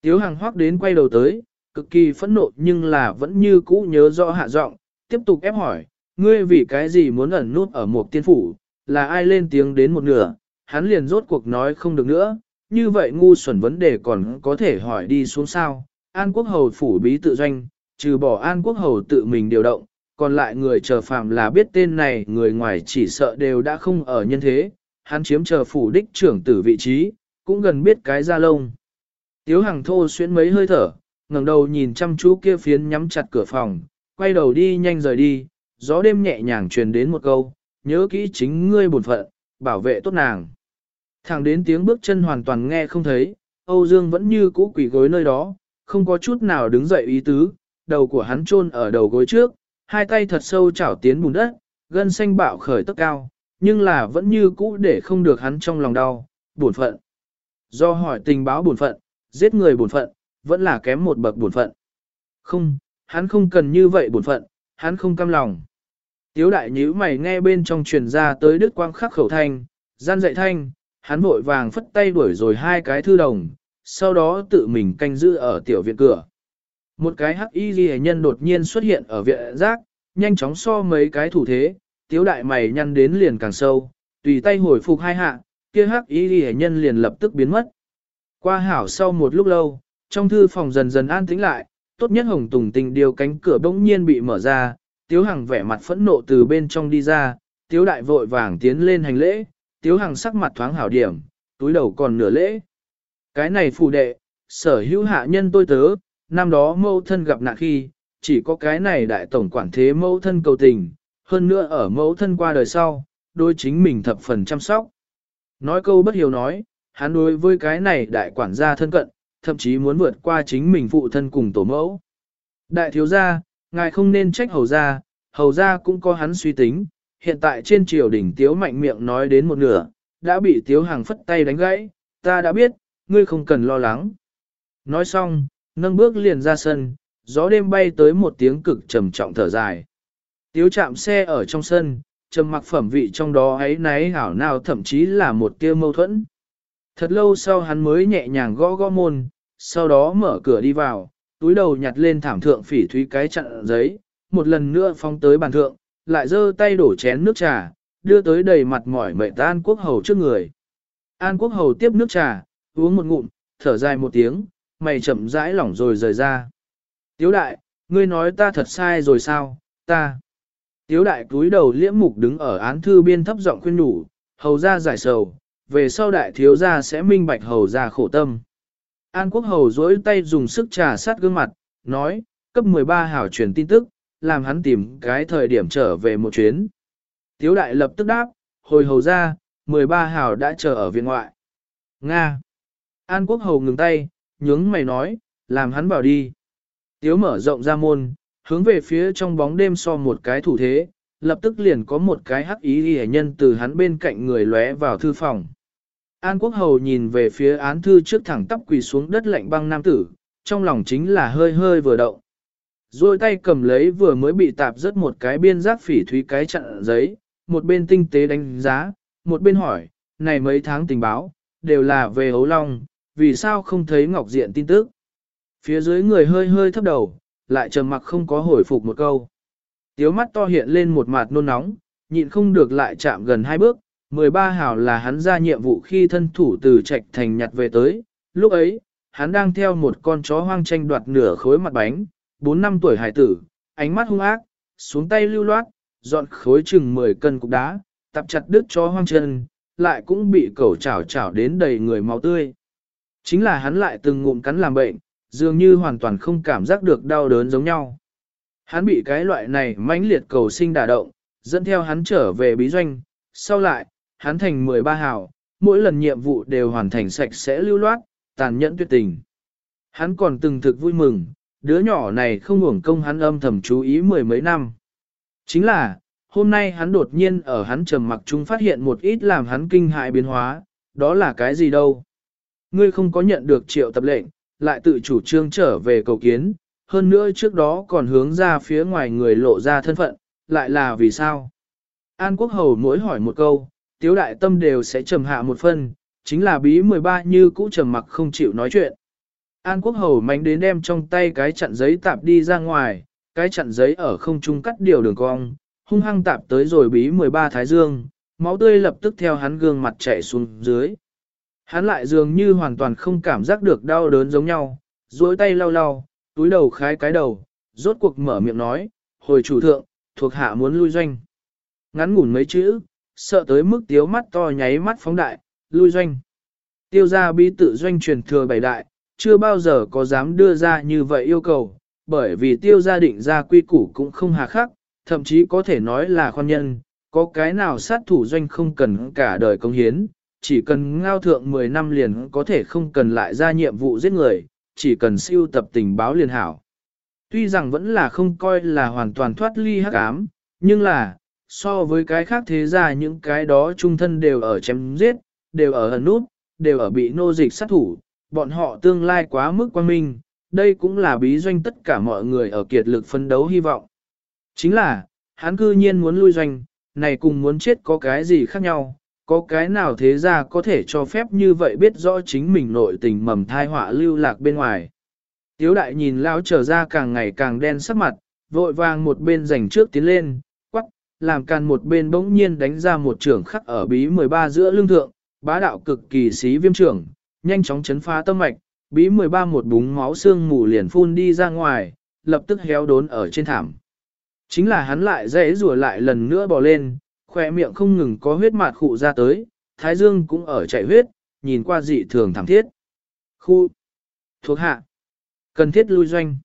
Tiếu Hằng hoắc đến quay đầu tới, cực kỳ phẫn nộ nhưng là vẫn như cũ nhớ rõ hạ giọng, tiếp tục ép hỏi, ngươi vì cái gì muốn ẩn nút ở một tiên phủ, là ai lên tiếng đến một nửa, hắn liền rốt cuộc nói không được nữa, như vậy ngu xuẩn vấn đề còn có thể hỏi đi xuống sao, An Quốc Hầu phủ bí tự doanh, trừ bỏ An Quốc Hầu tự mình điều động, còn lại người chờ phạm là biết tên này người ngoài chỉ sợ đều đã không ở nhân thế, hắn chiếm chờ phủ đích trưởng tử vị trí, cũng gần biết cái ra lông. Tiếu Hằng thô xuyến mấy hơi thở, ngẩng đầu nhìn chăm chú kia phiến nhắm chặt cửa phòng, quay đầu đi nhanh rời đi, gió đêm nhẹ nhàng truyền đến một câu, nhớ kỹ chính ngươi bổn phận, bảo vệ tốt nàng. Thẳng đến tiếng bước chân hoàn toàn nghe không thấy, Âu Dương vẫn như cũ quỷ gối nơi đó, không có chút nào đứng dậy ý tứ, đầu của hắn chôn ở đầu gối trước, hai tay thật sâu chảo tiến bùn đất, gân xanh bạo khởi tức cao, nhưng là vẫn như cũ để không được hắn trong lòng đau, buồn phận. Do hỏi tình báo buồn phận, giết người buồn phận, vẫn là kém một bậc buồn phận. Không, hắn không cần như vậy buồn phận, hắn không cam lòng. Tiếu đại nhíu mày nghe bên trong truyền ra tới đức quang khắc khẩu thanh, gian dạy thanh, hắn vội vàng phất tay đuổi rồi hai cái thư đồng, sau đó tự mình canh giữ ở tiểu viện cửa. Một cái hắc y ghi nhân đột nhiên xuất hiện ở viện giác, nhanh chóng so mấy cái thủ thế, tiếu đại mày nhăn đến liền càng sâu, tùy tay hồi phục hai hạ, kia hắc y ghi nhân liền lập tức biến mất. Qua hảo sau một lúc lâu, trong thư phòng dần dần an tĩnh lại, tốt nhất hồng tùng tình điều cánh cửa bỗng nhiên bị mở ra, tiếu hằng vẻ mặt phẫn nộ từ bên trong đi ra, tiếu đại vội vàng tiến lên hành lễ, tiếu hằng sắc mặt thoáng hảo điểm, túi đầu còn nửa lễ. Cái này phù đệ, sở hữu hạ nhân tôi tớ, năm đó mâu thân gặp nạn khi, chỉ có cái này đại tổng quản thế mâu thân cầu tình, hơn nữa ở mâu thân qua đời sau, đôi chính mình thập phần chăm sóc. Nói câu bất hiểu nói, hắn đối với cái này đại quản gia thân cận, thậm chí muốn vượt qua chính mình phụ thân cùng tổ mẫu. Đại thiếu gia, ngài không nên trách hầu gia, hầu gia cũng có hắn suy tính, hiện tại trên triều đỉnh tiếu mạnh miệng nói đến một nửa, đã bị tiếu hàng phất tay đánh gãy, ta đã biết, ngươi không cần lo lắng. Nói xong, nâng bước liền ra sân, gió đêm bay tới một tiếng cực trầm trọng thở dài. Tiếu chạm xe ở trong sân, trầm mặc phẩm vị trong đó ấy náy hảo nào thậm chí là một tia mâu thuẫn. Thật lâu sau hắn mới nhẹ nhàng gõ gõ môn, sau đó mở cửa đi vào, túi đầu nhặt lên thảm thượng phỉ thúy cái chặn giấy, một lần nữa phong tới bàn thượng, lại giơ tay đổ chén nước trà, đưa tới đầy mặt mỏi mệt An Quốc Hầu trước người. An Quốc Hầu tiếp nước trà, uống một ngụm, thở dài một tiếng, mày chậm rãi lỏng rồi rời ra. Tiếu đại, ngươi nói ta thật sai rồi sao, ta. Tiếu đại cúi đầu liễm mục đứng ở án thư biên thấp giọng khuyên nhủ, hầu ra giải sầu, về sau đại thiếu gia sẽ minh bạch hầu ra khổ tâm. An quốc hầu dối tay dùng sức trà sát gương mặt, nói, cấp 13 hảo truyền tin tức, làm hắn tìm cái thời điểm trở về một chuyến. Tiếu đại lập tức đáp, hồi hầu ra, 13 hào đã chờ ở viện ngoại. Nga. An quốc hầu ngừng tay, nhướng mày nói, làm hắn bảo đi. Tiếu mở rộng ra môn, hướng về phía trong bóng đêm so một cái thủ thế, lập tức liền có một cái hắc ý hề nhân từ hắn bên cạnh người lóe vào thư phòng. An Quốc Hầu nhìn về phía án thư trước thẳng tắp quỳ xuống đất lạnh băng nam tử, trong lòng chính là hơi hơi vừa động. Rồi tay cầm lấy vừa mới bị tạp rất một cái biên giác phỉ thúy cái chặn giấy, một bên tinh tế đánh giá, một bên hỏi, này mấy tháng tình báo, đều là về hấu long, vì sao không thấy ngọc diện tin tức. Phía dưới người hơi hơi thấp đầu, lại trầm mặc không có hồi phục một câu. Tiếu mắt to hiện lên một mặt nôn nóng, nhịn không được lại chạm gần hai bước, 13 hảo là hắn ra nhiệm vụ khi thân thủ từ trạch thành nhặt về tới, lúc ấy, hắn đang theo một con chó hoang tranh đoạt nửa khối mặt bánh, 4 năm tuổi hải tử, ánh mắt hung ác, xuống tay lưu loát, dọn khối chừng 10 cân cục đá, tập chặt đứt cho hoang chân, lại cũng bị cẩu chảo chảo đến đầy người máu tươi. Chính là hắn lại từng ngụm cắn làm bệnh, dường như hoàn toàn không cảm giác được đau đớn giống nhau. Hắn bị cái loại này mãnh liệt cầu sinh đả động, dẫn theo hắn trở về bí doanh, sau lại, hắn thành 13 hào, mỗi lần nhiệm vụ đều hoàn thành sạch sẽ lưu loát, tàn nhẫn tuyệt tình. Hắn còn từng thực vui mừng, đứa nhỏ này không hưởng công hắn âm thầm chú ý mười mấy năm. Chính là, hôm nay hắn đột nhiên ở hắn trầm mặc chung phát hiện một ít làm hắn kinh hại biến hóa, đó là cái gì đâu. Ngươi không có nhận được triệu tập lệnh, lại tự chủ trương trở về cầu kiến, hơn nữa trước đó còn hướng ra phía ngoài người lộ ra thân phận, lại là vì sao? An Quốc Hầu mỗi hỏi một câu, tiếu đại tâm đều sẽ trầm hạ một phân, chính là bí 13 như cũ trầm mặc không chịu nói chuyện. An Quốc Hầu mánh đến đem trong tay cái chặn giấy tạp đi ra ngoài, cái chặn giấy ở không trung cắt điều đường cong, hung hăng tạp tới rồi bí 13 thái dương, máu tươi lập tức theo hắn gương mặt chảy xuống dưới. Hắn lại dường như hoàn toàn không cảm giác được đau đớn giống nhau, duỗi tay lau lau, túi đầu khái cái đầu, rốt cuộc mở miệng nói, hồi chủ thượng, thuộc hạ muốn lui doanh. Ngắn ngủn mấy chữ, sợ tới mức tiếu mắt to nháy mắt phóng đại, lui doanh. Tiêu gia bí tự doanh truyền thừa bảy đại, chưa bao giờ có dám đưa ra như vậy yêu cầu, bởi vì tiêu gia định ra quy củ cũng không hà khắc, thậm chí có thể nói là khoan nhân, có cái nào sát thủ doanh không cần cả đời công hiến, chỉ cần ngao thượng 10 năm liền có thể không cần lại ra nhiệm vụ giết người, chỉ cần siêu tập tình báo liền hảo. Tuy rằng vẫn là không coi là hoàn toàn thoát ly hắc ám, nhưng là, so với cái khác thế ra những cái đó trung thân đều ở chém giết, đều ở ẩn nút, đều ở bị nô dịch sát thủ, bọn họ tương lai quá mức quan minh, đây cũng là bí doanh tất cả mọi người ở kiệt lực phân đấu hy vọng. Chính là, hắn cư nhiên muốn lui doanh, này cùng muốn chết có cái gì khác nhau, có cái nào thế ra có thể cho phép như vậy biết rõ chính mình nội tình mầm thai họa lưu lạc bên ngoài. Tiếu đại nhìn lao trở ra càng ngày càng đen sắc mặt, vội vàng một bên giành trước tiến lên, quắc, làm càn một bên bỗng nhiên đánh ra một trưởng khắc ở bí 13 giữa lương thượng, bá đạo cực kỳ xí viêm trưởng, nhanh chóng chấn phá tâm mạch, bí 13 một búng máu xương mù liền phun đi ra ngoài, lập tức héo đốn ở trên thảm. Chính là hắn lại dễ rùa lại lần nữa bò lên, khỏe miệng không ngừng có huyết mạt khụ ra tới, thái dương cũng ở chảy huyết, nhìn qua dị thường thảm thiết. Khu thuộc hạ, cần thiết lui doanh.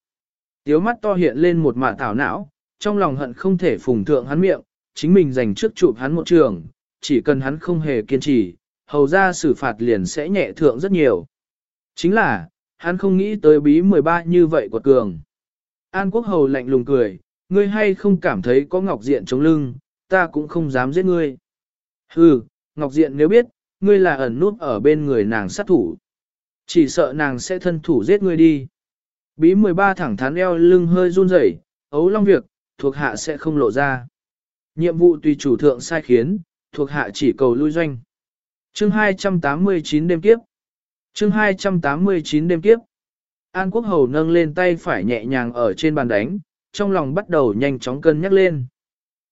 Tiếu mắt to hiện lên một mạt thảo não, trong lòng hận không thể phùng thượng hắn miệng, chính mình dành trước chụp hắn một trường, chỉ cần hắn không hề kiên trì, hầu ra xử phạt liền sẽ nhẹ thượng rất nhiều. Chính là, hắn không nghĩ tới bí 13 như vậy của cường. An quốc hầu lạnh lùng cười, ngươi hay không cảm thấy có ngọc diện chống lưng, ta cũng không dám giết ngươi. Hừ, ngọc diện nếu biết, ngươi là ẩn nút ở bên người nàng sát thủ. Chỉ sợ nàng sẽ thân thủ giết ngươi đi. Bí 13 thẳng thắn eo lưng hơi run rẩy, ấu long việc, thuộc hạ sẽ không lộ ra. Nhiệm vụ tùy chủ thượng sai khiến, thuộc hạ chỉ cầu lui doanh. Chương 289 đêm kiếp. Chương 289 đêm kiếp. An Quốc Hầu nâng lên tay phải nhẹ nhàng ở trên bàn đánh, trong lòng bắt đầu nhanh chóng cân nhắc lên.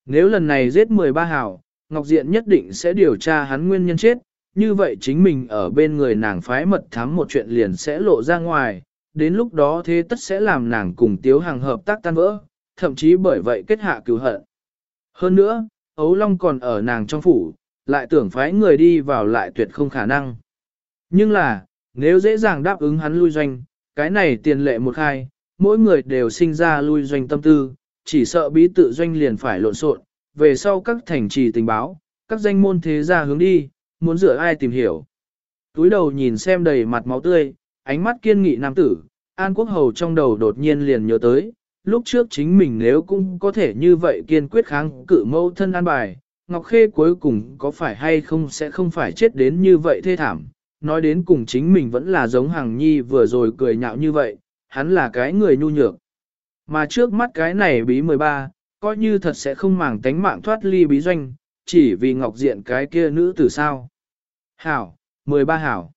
Nếu lần này giết 13 hảo, Ngọc Diện nhất định sẽ điều tra hắn nguyên nhân chết, như vậy chính mình ở bên người nàng phái mật thám một chuyện liền sẽ lộ ra ngoài, đến lúc đó thế tất sẽ làm nàng cùng Tiếu Hàng hợp tác tan vỡ, thậm chí bởi vậy kết hạ cứu hận. Hơn nữa, Ấu Long còn ở nàng trong phủ, lại tưởng phái người đi vào lại tuyệt không khả năng. Nhưng là, nếu dễ dàng đáp ứng hắn lui doanh, cái này tiền lệ một khai, mỗi người đều sinh ra lui doanh tâm tư, chỉ sợ bí tự doanh liền phải lộn xộn, về sau các thành trì tình báo, các danh môn thế gia hướng đi, muốn rửa ai tìm hiểu. Túi đầu nhìn xem đầy mặt máu tươi, ánh mắt kiên nghị nam tử, An Quốc Hầu trong đầu đột nhiên liền nhớ tới, lúc trước chính mình nếu cũng có thể như vậy kiên quyết kháng cự mâu thân an bài, Ngọc Khê cuối cùng có phải hay không sẽ không phải chết đến như vậy thê thảm, nói đến cùng chính mình vẫn là giống hàng nhi vừa rồi cười nhạo như vậy, hắn là cái người nhu nhược. Mà trước mắt cái này bí 13, coi như thật sẽ không màng tánh mạng thoát ly bí doanh, chỉ vì ngọc diện cái kia nữ tử sao. Hảo, 13 hảo.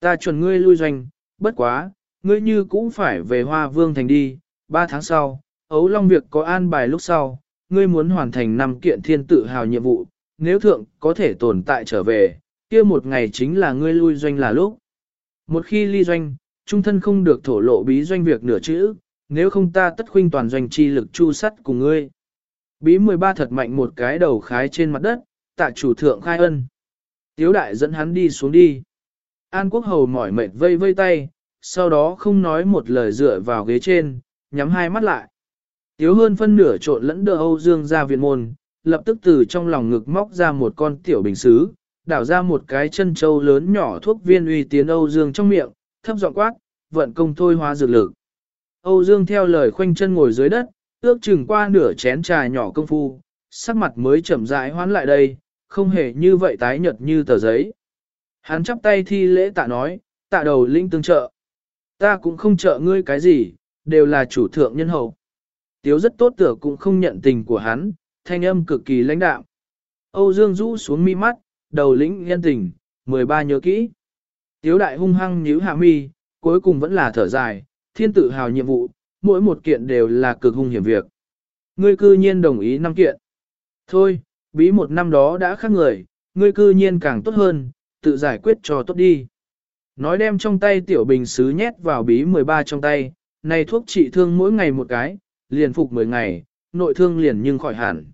Ta chuẩn ngươi lui doanh, bất quá, ngươi như cũng phải về Hoa Vương Thành đi, 3 tháng sau, ấu long việc có an bài lúc sau, ngươi muốn hoàn thành năm kiện thiên tự hào nhiệm vụ, nếu thượng có thể tồn tại trở về, kia một ngày chính là ngươi lui doanh là lúc. Một khi ly doanh, trung thân không được thổ lộ bí doanh việc nửa chữ, nếu không ta tất khuynh toàn doanh chi lực chu sắt cùng ngươi. Bí 13 thật mạnh một cái đầu khái trên mặt đất, tạ chủ thượng khai ân. Tiếu đại dẫn hắn đi xuống đi. An quốc hầu mỏi mệt vây vây tay, sau đó không nói một lời dựa vào ghế trên, nhắm hai mắt lại. Tiếu hơn phân nửa trộn lẫn đỡ Âu Dương ra viện môn, lập tức từ trong lòng ngực móc ra một con tiểu bình xứ, đảo ra một cái chân châu lớn nhỏ thuốc viên uy tiến Âu Dương trong miệng, thấp giọng quát, vận công thôi hóa dược lực. Âu Dương theo lời khoanh chân ngồi dưới đất, ước chừng qua nửa chén trà nhỏ công phu, sắc mặt mới chậm rãi hoán lại đây, không hề như vậy tái nhợt như tờ giấy. Hắn chắp tay thi lễ tạ nói, tạ đầu linh tương trợ. Ta cũng không trợ ngươi cái gì, đều là chủ thượng nhân hậu. Tiếu rất tốt tựa cũng không nhận tình của hắn, thanh âm cực kỳ lãnh đạm. Âu Dương rũ xuống mi mắt, đầu lĩnh nhân tình, 13 nhớ kỹ. Tiếu đại hung hăng nhíu hạ mi, cuối cùng vẫn là thở dài, thiên tự hào nhiệm vụ, mỗi một kiện đều là cực hung hiểm việc. Ngươi cư nhiên đồng ý năm kiện. Thôi, bí một năm đó đã khác người, ngươi cư nhiên càng tốt hơn, tự giải quyết cho tốt đi. Nói đem trong tay tiểu bình xứ nhét vào bí 13 trong tay, này thuốc trị thương mỗi ngày một cái, liền phục 10 ngày, nội thương liền nhưng khỏi hẳn.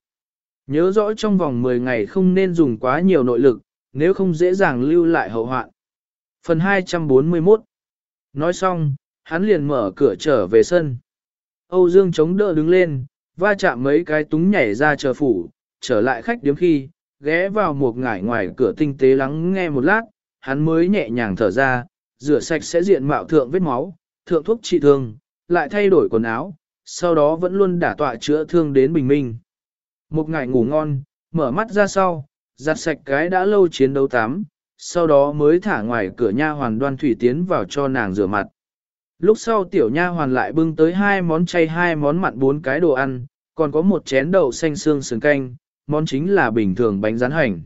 Nhớ rõ trong vòng 10 ngày không nên dùng quá nhiều nội lực, nếu không dễ dàng lưu lại hậu hoạn. Phần 241 Nói xong, hắn liền mở cửa trở về sân. Âu Dương chống đỡ đứng lên, va chạm mấy cái túng nhảy ra chờ phủ, trở lại khách điếm khi, ghé vào một ngải ngoài cửa tinh tế lắng nghe một lát, hắn mới nhẹ nhàng thở ra, rửa sạch sẽ diện mạo thượng vết máu, thượng thuốc trị thương, lại thay đổi quần áo, sau đó vẫn luôn đả tọa chữa thương đến bình minh. Một ngày ngủ ngon, mở mắt ra sau, giặt sạch cái đã lâu chiến đấu tắm, sau đó mới thả ngoài cửa nha hoàn đoan thủy tiến vào cho nàng rửa mặt. Lúc sau tiểu nha hoàn lại bưng tới hai món chay hai món mặn bốn cái đồ ăn, còn có một chén đậu xanh xương sườn canh, món chính là bình thường bánh rán hành.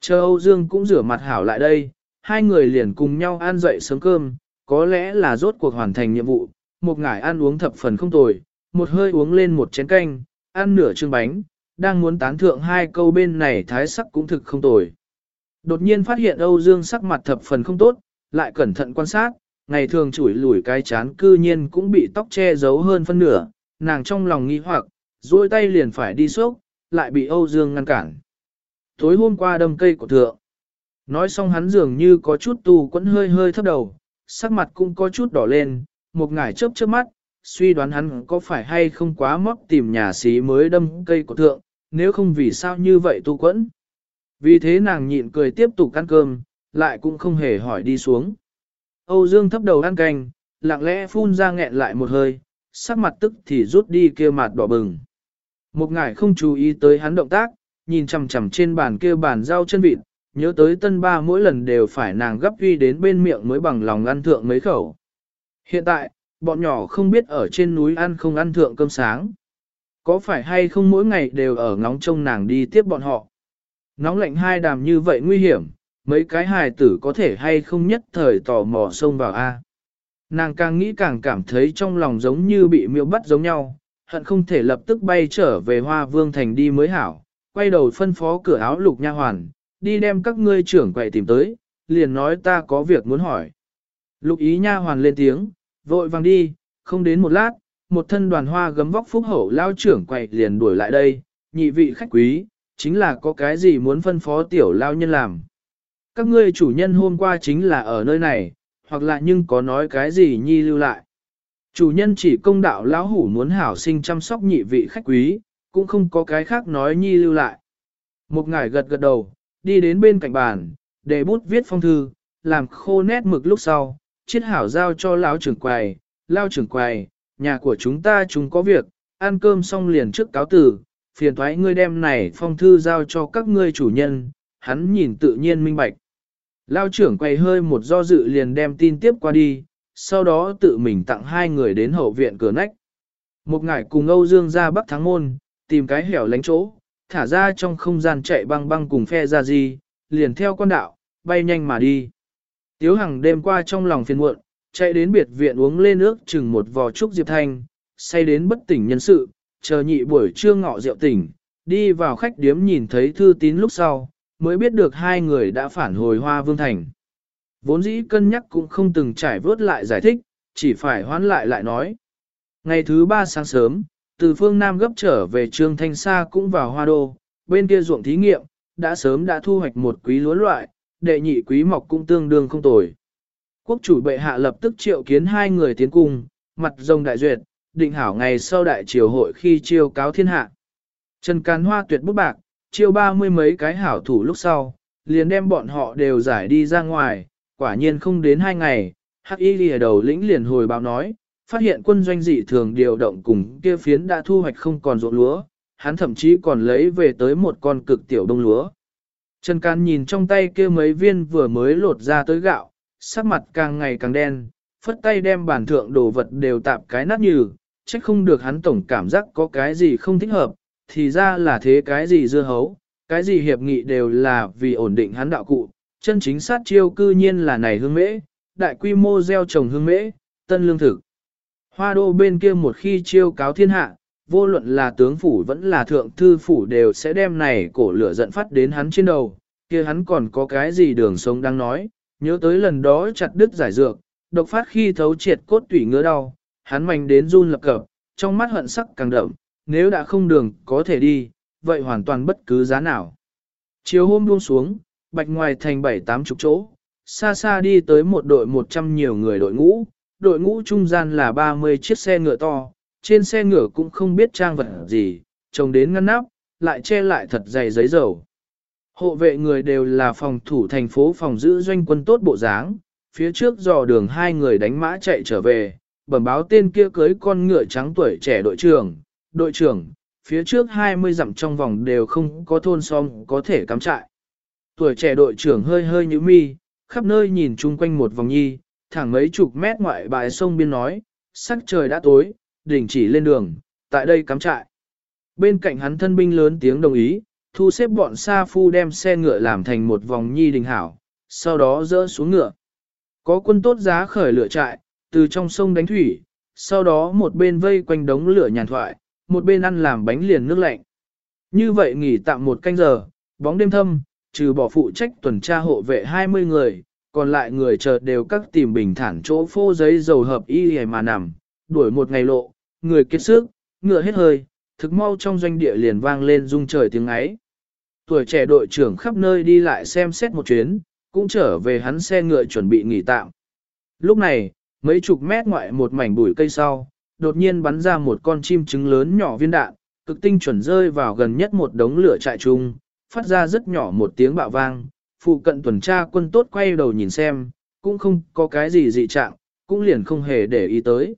Chờ Âu Dương cũng rửa mặt hảo lại đây, hai người liền cùng nhau ăn dậy sớm cơm, có lẽ là rốt cuộc hoàn thành nhiệm vụ, một ngải ăn uống thập phần không tồi, một hơi uống lên một chén canh, ăn nửa chương bánh, đang muốn tán thượng hai câu bên này thái sắc cũng thực không tồi. Đột nhiên phát hiện Âu Dương sắc mặt thập phần không tốt, lại cẩn thận quan sát, ngày thường chủi lủi cái chán cư nhiên cũng bị tóc che giấu hơn phân nửa, nàng trong lòng nghi hoặc, duỗi tay liền phải đi xốc, lại bị Âu Dương ngăn cản. Tối hôm qua đâm cây của thượng. Nói xong hắn dường như có chút tu quẫn hơi hơi thấp đầu, sắc mặt cũng có chút đỏ lên, một ngải chớp chớp mắt, suy đoán hắn có phải hay không quá móc tìm nhà xí mới đâm cây của thượng, nếu không vì sao như vậy tu quẫn. Vì thế nàng nhịn cười tiếp tục ăn cơm, lại cũng không hề hỏi đi xuống. Âu Dương thấp đầu ăn canh, lặng lẽ phun ra nghẹn lại một hơi, sắc mặt tức thì rút đi kia mặt đỏ bừng. Một ngải không chú ý tới hắn động tác, nhìn chằm chằm trên bàn kia bàn rau chân vịt, nhớ tới tân ba mỗi lần đều phải nàng gấp uy đến bên miệng mới bằng lòng ăn thượng mấy khẩu. Hiện tại, bọn nhỏ không biết ở trên núi ăn không ăn thượng cơm sáng. Có phải hay không mỗi ngày đều ở ngóng trông nàng đi tiếp bọn họ. Nóng lạnh hai đàm như vậy nguy hiểm, mấy cái hài tử có thể hay không nhất thời tò mò xông vào A. Nàng càng nghĩ càng cảm thấy trong lòng giống như bị miêu bắt giống nhau, hận không thể lập tức bay trở về hoa vương thành đi mới hảo, quay đầu phân phó cửa áo lục nha hoàn, đi đem các ngươi trưởng quậy tìm tới, liền nói ta có việc muốn hỏi. Lục ý nha hoàn lên tiếng, vội vàng đi, không đến một lát, một thân đoàn hoa gấm vóc phúc hậu lao trưởng quậy liền đuổi lại đây, nhị vị khách quý, chính là có cái gì muốn phân phó tiểu lao nhân làm. Các ngươi chủ nhân hôm qua chính là ở nơi này, hoặc là nhưng có nói cái gì nhi lưu lại. Chủ nhân chỉ công đạo lão hủ muốn hảo sinh chăm sóc nhị vị khách quý, cũng không có cái khác nói nhi lưu lại. Một ngải gật gật đầu, đi đến bên cạnh bàn, để bút viết phong thư, làm khô nét mực lúc sau, chiết hảo giao cho lão trưởng quầy, lao trưởng quầy, nhà của chúng ta chúng có việc, ăn cơm xong liền trước cáo tử, phiền thoái ngươi đem này phong thư giao cho các ngươi chủ nhân, hắn nhìn tự nhiên minh bạch. Lao trưởng quầy hơi một do dự liền đem tin tiếp qua đi, sau đó tự mình tặng hai người đến hậu viện cửa nách. Một ngải cùng Âu Dương ra bắc thắng môn, tìm cái hẻo lánh chỗ, thả ra trong không gian chạy băng băng cùng phe ra gì, liền theo con đạo, bay nhanh mà đi. Tiếu Hằng đêm qua trong lòng phiền muộn, chạy đến biệt viện uống lên nước chừng một vò trúc diệp thanh, say đến bất tỉnh nhân sự, chờ nhị buổi trưa ngọ rượu tỉnh, đi vào khách điếm nhìn thấy thư tín lúc sau, mới biết được hai người đã phản hồi hoa vương thành. Vốn dĩ cân nhắc cũng không từng trải vớt lại giải thích, chỉ phải hoán lại lại nói. Ngày thứ ba sáng sớm, từ phương Nam gấp trở về Trương Thanh Sa cũng vào hoa đô, bên kia ruộng thí nghiệm, đã sớm đã thu hoạch một quý lúa loại, đệ nhị quý mọc cũng tương đương không tồi. Quốc chủ bệ hạ lập tức triệu kiến hai người tiến cung, mặt rồng đại duyệt, định hảo ngày sau đại triều hội khi chiêu cáo thiên hạ. Trần Càn Hoa tuyệt bút bạc, chiêu ba mươi mấy cái hảo thủ lúc sau, liền đem bọn họ đều giải đi ra ngoài, quả nhiên không đến hai ngày, Hắc Y lìa đầu lĩnh liền hồi báo nói, phát hiện quân doanh dị thường điều động cùng kia phiến đã thu hoạch không còn ruộng lúa, hắn thậm chí còn lấy về tới một con cực tiểu đông lúa. Trần Can nhìn trong tay kia mấy viên vừa mới lột ra tới gạo, sắc mặt càng ngày càng đen, phất tay đem bản thượng đồ vật đều tạp cái nát như, trách không được hắn tổng cảm giác có cái gì không thích hợp, thì ra là thế cái gì dưa hấu, cái gì hiệp nghị đều là vì ổn định hắn đạo cụ, chân chính sát chiêu cư nhiên là này hương mễ, đại quy mô gieo trồng hương mễ, tân lương thực. Hoa đô bên kia một khi chiêu cáo thiên hạ, vô luận là tướng phủ vẫn là thượng thư phủ đều sẽ đem này cổ lửa giận phát đến hắn trên đầu, kia hắn còn có cái gì đường sống đang nói, nhớ tới lần đó chặt đứt giải dược, độc phát khi thấu triệt cốt tủy ngứa đau, hắn mạnh đến run lập cập, trong mắt hận sắc càng đậm, nếu đã không đường có thể đi, vậy hoàn toàn bất cứ giá nào. Chiều hôm buông xuống, bạch ngoài thành bảy tám chục chỗ, xa xa đi tới một đội một trăm nhiều người đội ngũ, đội ngũ trung gian là 30 chiếc xe ngựa to, trên xe ngựa cũng không biết trang vật gì, trông đến ngăn nắp, lại che lại thật dày giấy dầu. Hộ vệ người đều là phòng thủ thành phố phòng giữ doanh quân tốt bộ dáng, phía trước dò đường hai người đánh mã chạy trở về, bẩm báo tên kia cưới con ngựa trắng tuổi trẻ đội trưởng, đội trưởng, phía trước 20 dặm trong vòng đều không có thôn xóm có thể cắm trại. Tuổi trẻ đội trưởng hơi hơi như mi, khắp nơi nhìn chung quanh một vòng nhi, thẳng mấy chục mét ngoại bãi sông biên nói, sắc trời đã tối, đình chỉ lên đường, tại đây cắm trại. Bên cạnh hắn thân binh lớn tiếng đồng ý, thu xếp bọn sa phu đem xe ngựa làm thành một vòng nhi đình hảo, sau đó dỡ xuống ngựa. Có quân tốt giá khởi lửa trại, từ trong sông đánh thủy, sau đó một bên vây quanh đống lửa nhàn thoại, một bên ăn làm bánh liền nước lạnh. Như vậy nghỉ tạm một canh giờ, bóng đêm thâm, trừ bỏ phụ trách tuần tra hộ vệ 20 người, còn lại người chờ đều các tìm bình thản chỗ phô giấy dầu hợp y hề mà nằm, đuổi một ngày lộ, người kiệt sức, ngựa hết hơi, thực mau trong doanh địa liền vang lên rung trời tiếng ấy. Tuổi trẻ đội trưởng khắp nơi đi lại xem xét một chuyến, cũng trở về hắn xe ngựa chuẩn bị nghỉ tạm. Lúc này, mấy chục mét ngoại một mảnh bụi cây sau, đột nhiên bắn ra một con chim trứng lớn nhỏ viên đạn, cực tinh chuẩn rơi vào gần nhất một đống lửa trại chung, phát ra rất nhỏ một tiếng bạo vang, phụ cận tuần tra quân tốt quay đầu nhìn xem, cũng không có cái gì dị trạng, cũng liền không hề để ý tới.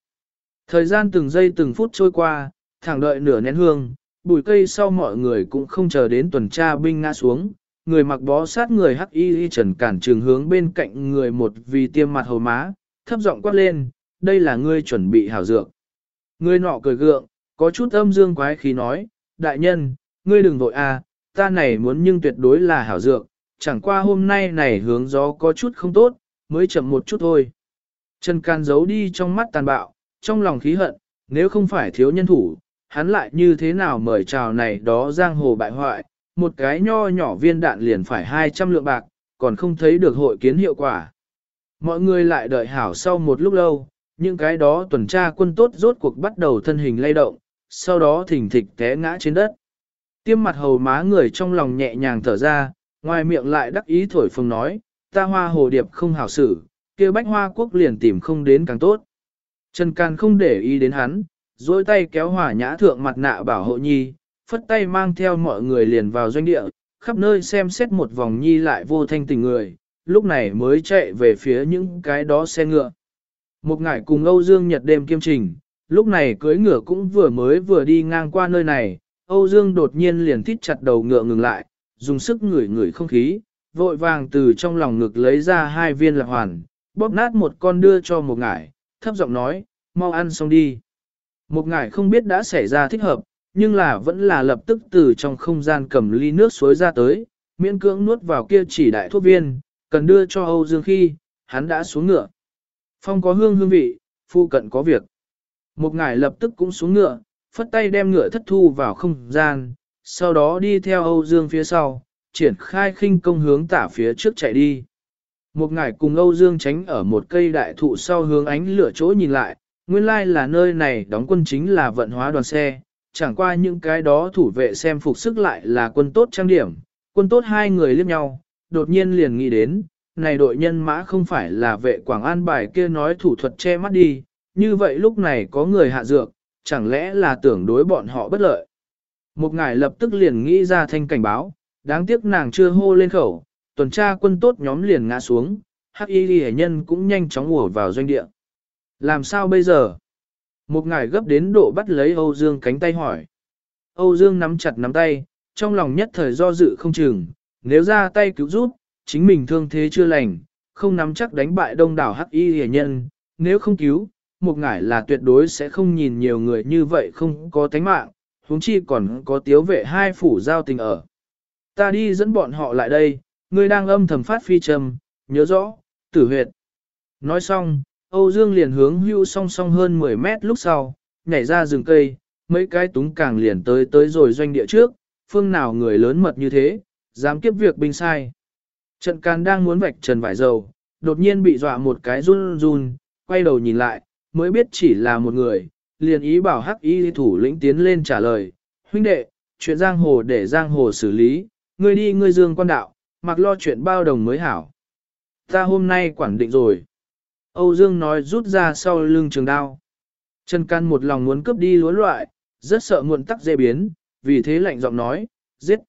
Thời gian từng giây từng phút trôi qua, thẳng đợi nửa nén hương, bụi cây sau mọi người cũng không chờ đến tuần tra binh ngã xuống, người mặc bó sát người hắc y y trần cản trường hướng bên cạnh người một vì tiêm mặt hầu má, thấp giọng quát lên, đây là ngươi chuẩn bị hảo dược. Người nọ cười gượng, có chút âm dương quái khí nói, đại nhân, ngươi đừng vội a, ta này muốn nhưng tuyệt đối là hảo dược, chẳng qua hôm nay này hướng gió có chút không tốt, mới chậm một chút thôi. Trần Can giấu đi trong mắt tàn bạo, trong lòng khí hận, nếu không phải thiếu nhân thủ, hắn lại như thế nào mời chào này đó giang hồ bại hoại, một cái nho nhỏ viên đạn liền phải 200 lượng bạc, còn không thấy được hội kiến hiệu quả. Mọi người lại đợi hảo sau một lúc lâu, những cái đó tuần tra quân tốt rốt cuộc bắt đầu thân hình lay động, sau đó thỉnh thịch té ngã trên đất. Tiêm mặt hầu má người trong lòng nhẹ nhàng thở ra, ngoài miệng lại đắc ý thổi phồng nói, ta hoa hồ điệp không hảo xử, kia bách hoa quốc liền tìm không đến càng tốt. Trần Can không để ý đến hắn, dối tay kéo hỏa nhã thượng mặt nạ bảo hộ nhi, phất tay mang theo mọi người liền vào doanh địa, khắp nơi xem xét một vòng nhi lại vô thanh tình người, lúc này mới chạy về phía những cái đó xe ngựa. Một ngải cùng Âu Dương Nhật đêm kiêm trình, lúc này cưới ngựa cũng vừa mới vừa đi ngang qua nơi này, Âu Dương đột nhiên liền thít chặt đầu ngựa ngừng lại, dùng sức ngửi ngửi không khí, vội vàng từ trong lòng ngực lấy ra hai viên lạc hoàn, bóp nát một con đưa cho một ngải, thấp giọng nói, mau ăn xong đi. Một ngải không biết đã xảy ra thích hợp, nhưng là vẫn là lập tức từ trong không gian cầm ly nước suối ra tới, miễn cưỡng nuốt vào kia chỉ đại thuốc viên, cần đưa cho Âu Dương khi, hắn đã xuống ngựa. Phong có hương hương vị, phu cận có việc. Một ngải lập tức cũng xuống ngựa, phất tay đem ngựa thất thu vào không gian, sau đó đi theo Âu Dương phía sau, triển khai khinh công hướng tả phía trước chạy đi. Một ngải cùng Âu Dương tránh ở một cây đại thụ sau hướng ánh lửa chỗ nhìn lại, nguyên lai là nơi này đóng quân chính là vận hóa đoàn xe, chẳng qua những cái đó thủ vệ xem phục sức lại là quân tốt trang điểm, quân tốt hai người liếc nhau, đột nhiên liền nghĩ đến, này đội nhân mã không phải là vệ Quảng An bài kia nói thủ thuật che mắt đi, như vậy lúc này có người hạ dược, chẳng lẽ là tưởng đối bọn họ bất lợi. Một ngài lập tức liền nghĩ ra thanh cảnh báo, đáng tiếc nàng chưa hô lên khẩu, tuần tra quân tốt nhóm liền ngã xuống, hắc y ghi nhân cũng nhanh chóng ùa vào doanh địa. Làm sao bây giờ? Một ngài gấp đến độ bắt lấy Âu Dương cánh tay hỏi. Âu Dương nắm chặt nắm tay, trong lòng nhất thời do dự không chừng, nếu ra tay cứu giúp, chính mình thương thế chưa lành, không nắm chắc đánh bại đông đảo hắc y hề nhân, nếu không cứu, một ngải là tuyệt đối sẽ không nhìn nhiều người như vậy không có tánh mạng, huống chi còn có tiếu vệ hai phủ giao tình ở. Ta đi dẫn bọn họ lại đây, ngươi đang âm thầm phát phi trầm, nhớ rõ, tử huyệt. Nói xong, Âu Dương liền hướng hưu song song hơn 10 mét lúc sau, nhảy ra rừng cây, mấy cái túng càng liền tới tới rồi doanh địa trước, phương nào người lớn mật như thế, dám kiếp việc binh sai. Trận can đang muốn vạch trần vải dầu, đột nhiên bị dọa một cái run run, quay đầu nhìn lại, mới biết chỉ là một người, liền ý bảo hắc y thủ lĩnh tiến lên trả lời, huynh đệ, chuyện giang hồ để giang hồ xử lý, ngươi đi ngươi dương quan đạo, mặc lo chuyện bao đồng mới hảo. Ta hôm nay quản định rồi. Âu Dương nói rút ra sau lưng trường đao. Trần Can một lòng muốn cướp đi lúa loại, rất sợ muộn tắc dễ biến, vì thế lạnh giọng nói, giết.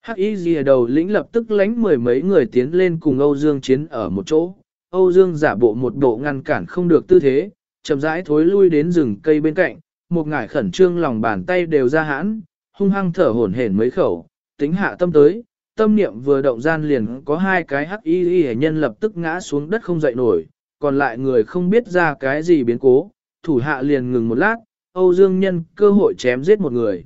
Hắc y gì đầu lĩnh lập tức lánh mười mấy người tiến lên cùng Âu Dương chiến ở một chỗ. Âu Dương giả bộ một bộ ngăn cản không được tư thế, chậm rãi thối lui đến rừng cây bên cạnh, một ngải khẩn trương lòng bàn tay đều ra hãn, hung hăng thở hổn hển mấy khẩu, tính hạ tâm tới, tâm niệm vừa động gian liền có hai cái hắc y y nhân lập tức ngã xuống đất không dậy nổi, còn lại người không biết ra cái gì biến cố, thủ hạ liền ngừng một lát, Âu Dương nhân cơ hội chém giết một người.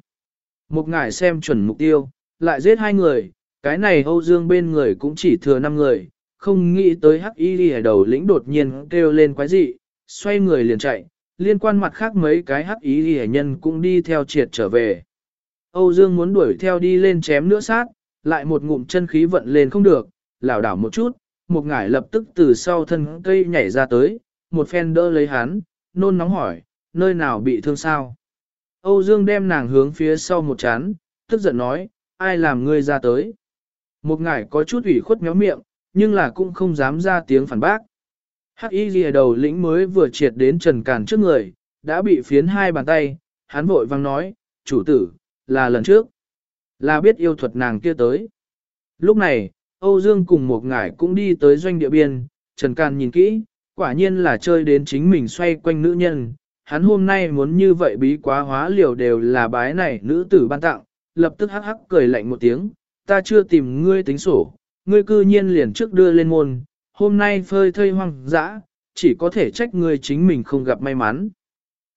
Một ngải xem chuẩn mục tiêu, lại giết hai người, cái này Âu Dương bên người cũng chỉ thừa năm người, không nghĩ tới hắc y y đầu lĩnh đột nhiên kêu lên quái dị, xoay người liền chạy, liên quan mặt khác mấy cái hắc y đi nhân cũng đi theo triệt trở về. Âu Dương muốn đuổi theo đi lên chém nữa sát, lại một ngụm chân khí vận lên không được, lảo đảo một chút, một ngải lập tức từ sau thân cây nhảy ra tới, một phen đỡ lấy hắn, nôn nóng hỏi, nơi nào bị thương sao? Âu Dương đem nàng hướng phía sau một chán, tức giận nói, ai làm ngươi ra tới? Một ngải có chút ủy khuất méo miệng, nhưng là cũng không dám ra tiếng phản bác. Hắc y ghi đầu lĩnh mới vừa triệt đến trần càn trước người, đã bị phiến hai bàn tay, hắn vội vang nói, chủ tử, là lần trước. Là biết yêu thuật nàng kia tới. Lúc này, Âu Dương cùng một ngải cũng đi tới doanh địa biên, Trần Càn nhìn kỹ, quả nhiên là chơi đến chính mình xoay quanh nữ nhân. Hắn hôm nay muốn như vậy bí quá hóa liều đều là bái này nữ tử ban tặng, lập tức hắc hắc cười lạnh một tiếng, ta chưa tìm ngươi tính sổ, ngươi cư nhiên liền trước đưa lên môn, hôm nay phơi thây hoang dã, chỉ có thể trách ngươi chính mình không gặp may mắn.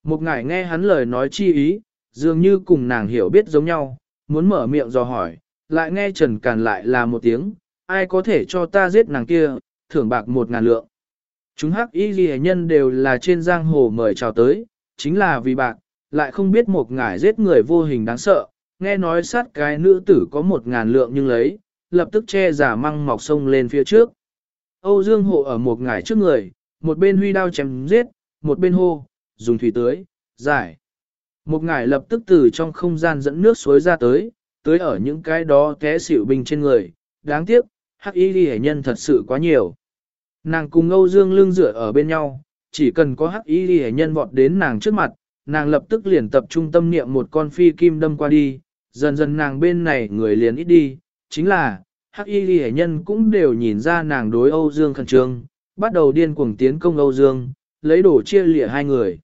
Một ngải nghe hắn lời nói chi ý, dường như cùng nàng hiểu biết giống nhau, muốn mở miệng dò hỏi, lại nghe Trần Càn lại là một tiếng, ai có thể cho ta giết nàng kia, thưởng bạc một ngàn lượng. Chúng hắc y ghi nhân đều là trên giang hồ mời chào tới, chính là vì bạc, lại không biết một ngải giết người vô hình đáng sợ, nghe nói sát cái nữ tử có một ngàn lượng nhưng lấy, lập tức che giả măng mọc sông lên phía trước. Âu Dương hộ ở một ngải trước người, một bên huy đao chém giết, một bên hô, dùng thủy tưới, giải. Một ngải lập tức từ trong không gian dẫn nước suối ra tới, tới ở những cái đó té xỉu bình trên người, đáng tiếc, hắc y ghi nhân thật sự quá nhiều. Nàng cùng Âu Dương lưng dựa ở bên nhau, chỉ cần có hắc y ghi nhân vọt đến nàng trước mặt, nàng lập tức liền tập trung tâm niệm một con phi kim đâm qua đi, dần dần nàng bên này người liền ít đi, chính là, hắc y ghi nhân cũng đều nhìn ra nàng đối Âu Dương khẩn trương, bắt đầu điên cuồng tiến công Âu Dương, lấy đổ chia lịa hai người.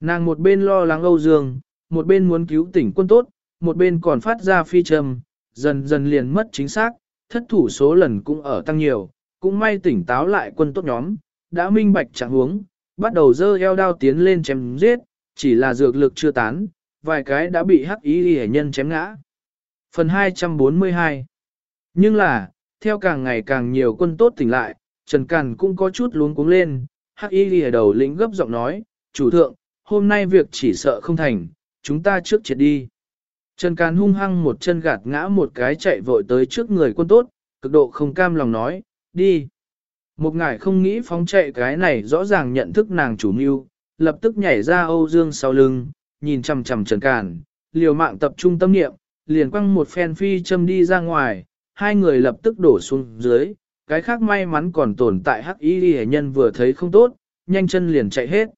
Nàng một bên lo lắng Âu Dương, một bên muốn cứu tỉnh quân tốt, một bên còn phát ra phi trầm, dần dần liền mất chính xác, thất thủ số lần cũng ở tăng nhiều, cũng may tỉnh táo lại quân tốt nhóm, đã minh bạch trạng huống, bắt đầu dơ eo đao tiến lên chém giết, chỉ là dược lực chưa tán, vài cái đã bị hắc ý hệ nhân chém ngã. Phần 242 Nhưng là, theo càng ngày càng nhiều quân tốt tỉnh lại, Trần Càn cũng có chút luống cuống lên, hắc y lìa đầu lĩnh gấp giọng nói, chủ thượng, hôm nay việc chỉ sợ không thành, chúng ta trước triệt đi. Trần Càn hung hăng một chân gạt ngã một cái chạy vội tới trước người quân tốt, cực độ không cam lòng nói, đi. Một ngải không nghĩ phóng chạy cái này rõ ràng nhận thức nàng chủ mưu, lập tức nhảy ra Âu Dương sau lưng, nhìn chằm chằm Trần Càn, liều mạng tập trung tâm niệm, liền quăng một phen phi châm đi ra ngoài, hai người lập tức đổ xuống dưới, cái khác may mắn còn tồn tại hắc y đi nhân vừa thấy không tốt, nhanh chân liền chạy hết.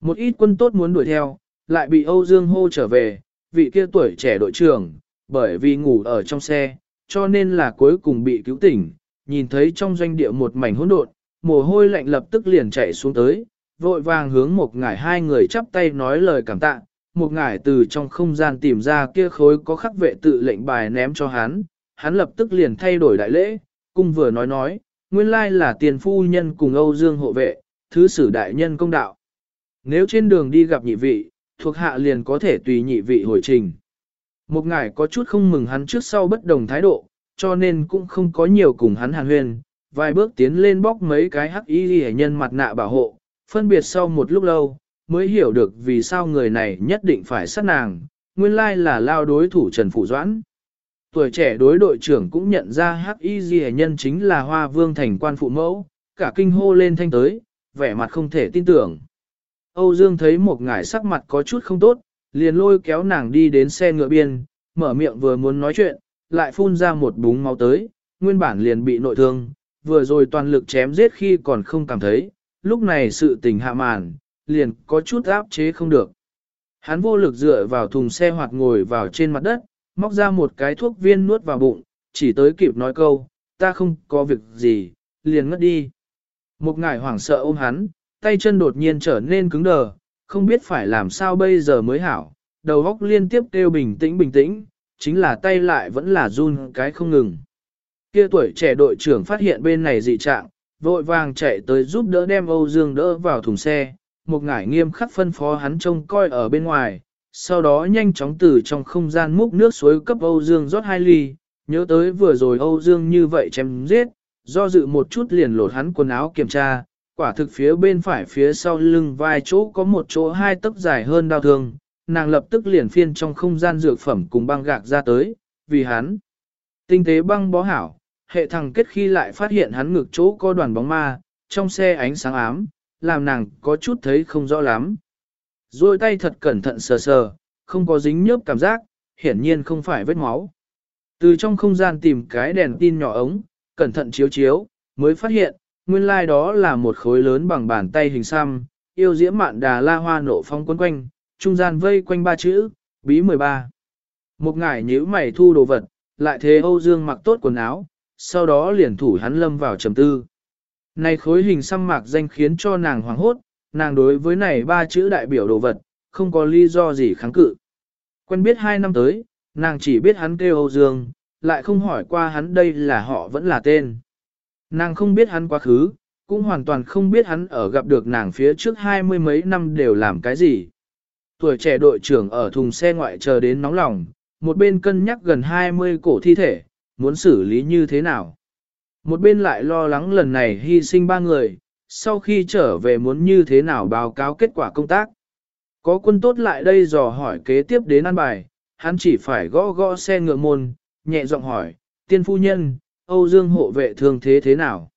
Một ít quân tốt muốn đuổi theo, lại bị Âu Dương hô trở về, vị kia tuổi trẻ đội trưởng, bởi vì ngủ ở trong xe, cho nên là cuối cùng bị cứu tỉnh, nhìn thấy trong doanh địa một mảnh hỗn độn, mồ hôi lạnh lập tức liền chạy xuống tới, vội vàng hướng một ngải hai người chắp tay nói lời cảm tạ, một ngải từ trong không gian tìm ra kia khối có khắc vệ tự lệnh bài ném cho hắn, hắn lập tức liền thay đổi đại lễ, cung vừa nói nói, nguyên lai là tiền phu nhân cùng Âu Dương hộ vệ, thứ sử đại nhân công đạo. Nếu trên đường đi gặp nhị vị, thuộc hạ liền có thể tùy nhị vị hồi trình. Một ngài có chút không mừng hắn trước sau bất đồng thái độ, cho nên cũng không có nhiều cùng hắn hàn huyên, vài bước tiến lên bóc mấy cái hắc y hệ nhân mặt nạ bảo hộ, phân biệt sau một lúc lâu, mới hiểu được vì sao người này nhất định phải sát nàng, nguyên lai là lao đối thủ Trần Phụ Doãn. Tuổi trẻ đối đội trưởng cũng nhận ra hắc y hệ nhân chính là hoa vương thành quan phụ mẫu, cả kinh hô lên thanh tới, vẻ mặt không thể tin tưởng. Âu Dương thấy một ngải sắc mặt có chút không tốt, liền lôi kéo nàng đi đến xe ngựa biên, mở miệng vừa muốn nói chuyện, lại phun ra một búng máu tới, nguyên bản liền bị nội thương, vừa rồi toàn lực chém giết khi còn không cảm thấy, lúc này sự tình hạ màn, liền có chút áp chế không được. Hắn vô lực dựa vào thùng xe hoặc ngồi vào trên mặt đất, móc ra một cái thuốc viên nuốt vào bụng, chỉ tới kịp nói câu, ta không có việc gì, liền ngất đi. Một ngải hoảng sợ ôm hắn, tay chân đột nhiên trở nên cứng đờ, không biết phải làm sao bây giờ mới hảo, đầu óc liên tiếp kêu bình tĩnh bình tĩnh, chính là tay lại vẫn là run cái không ngừng. Kia tuổi trẻ đội trưởng phát hiện bên này dị trạng, vội vàng chạy tới giúp đỡ đem Âu Dương đỡ vào thùng xe, một ngải nghiêm khắc phân phó hắn trông coi ở bên ngoài, sau đó nhanh chóng từ trong không gian múc nước suối cấp Âu Dương rót hai ly, nhớ tới vừa rồi Âu Dương như vậy chém giết, do dự một chút liền lột hắn quần áo kiểm tra, quả thực phía bên phải phía sau lưng vai chỗ có một chỗ hai tấc dài hơn đau thương, nàng lập tức liền phiên trong không gian dược phẩm cùng băng gạc ra tới, vì hắn. Tinh tế băng bó hảo, hệ thằng kết khi lại phát hiện hắn ngực chỗ có đoàn bóng ma, trong xe ánh sáng ám, làm nàng có chút thấy không rõ lắm. Rồi tay thật cẩn thận sờ sờ, không có dính nhớp cảm giác, hiển nhiên không phải vết máu. Từ trong không gian tìm cái đèn tin nhỏ ống, cẩn thận chiếu chiếu, mới phát hiện, nguyên lai like đó là một khối lớn bằng bàn tay hình xăm, yêu diễm mạn đà la hoa nộ phong quấn quanh, trung gian vây quanh ba chữ, bí 13. Một ngải nhíu mày thu đồ vật, lại thế Âu Dương mặc tốt quần áo, sau đó liền thủ hắn lâm vào trầm tư. Này khối hình xăm mạc danh khiến cho nàng hoảng hốt, nàng đối với này ba chữ đại biểu đồ vật, không có lý do gì kháng cự. Quen biết hai năm tới, nàng chỉ biết hắn kêu Âu Dương, lại không hỏi qua hắn đây là họ vẫn là tên. Nàng không biết hắn quá khứ, cũng hoàn toàn không biết hắn ở gặp được nàng phía trước hai mươi mấy năm đều làm cái gì. Tuổi trẻ đội trưởng ở thùng xe ngoại chờ đến nóng lòng, một bên cân nhắc gần 20 cổ thi thể, muốn xử lý như thế nào. Một bên lại lo lắng lần này hy sinh ba người, sau khi trở về muốn như thế nào báo cáo kết quả công tác. Có quân tốt lại đây dò hỏi kế tiếp đến ăn bài, hắn chỉ phải gõ gõ xe ngựa môn, nhẹ giọng hỏi, tiên phu nhân, Âu Dương hộ vệ thương thế thế nào?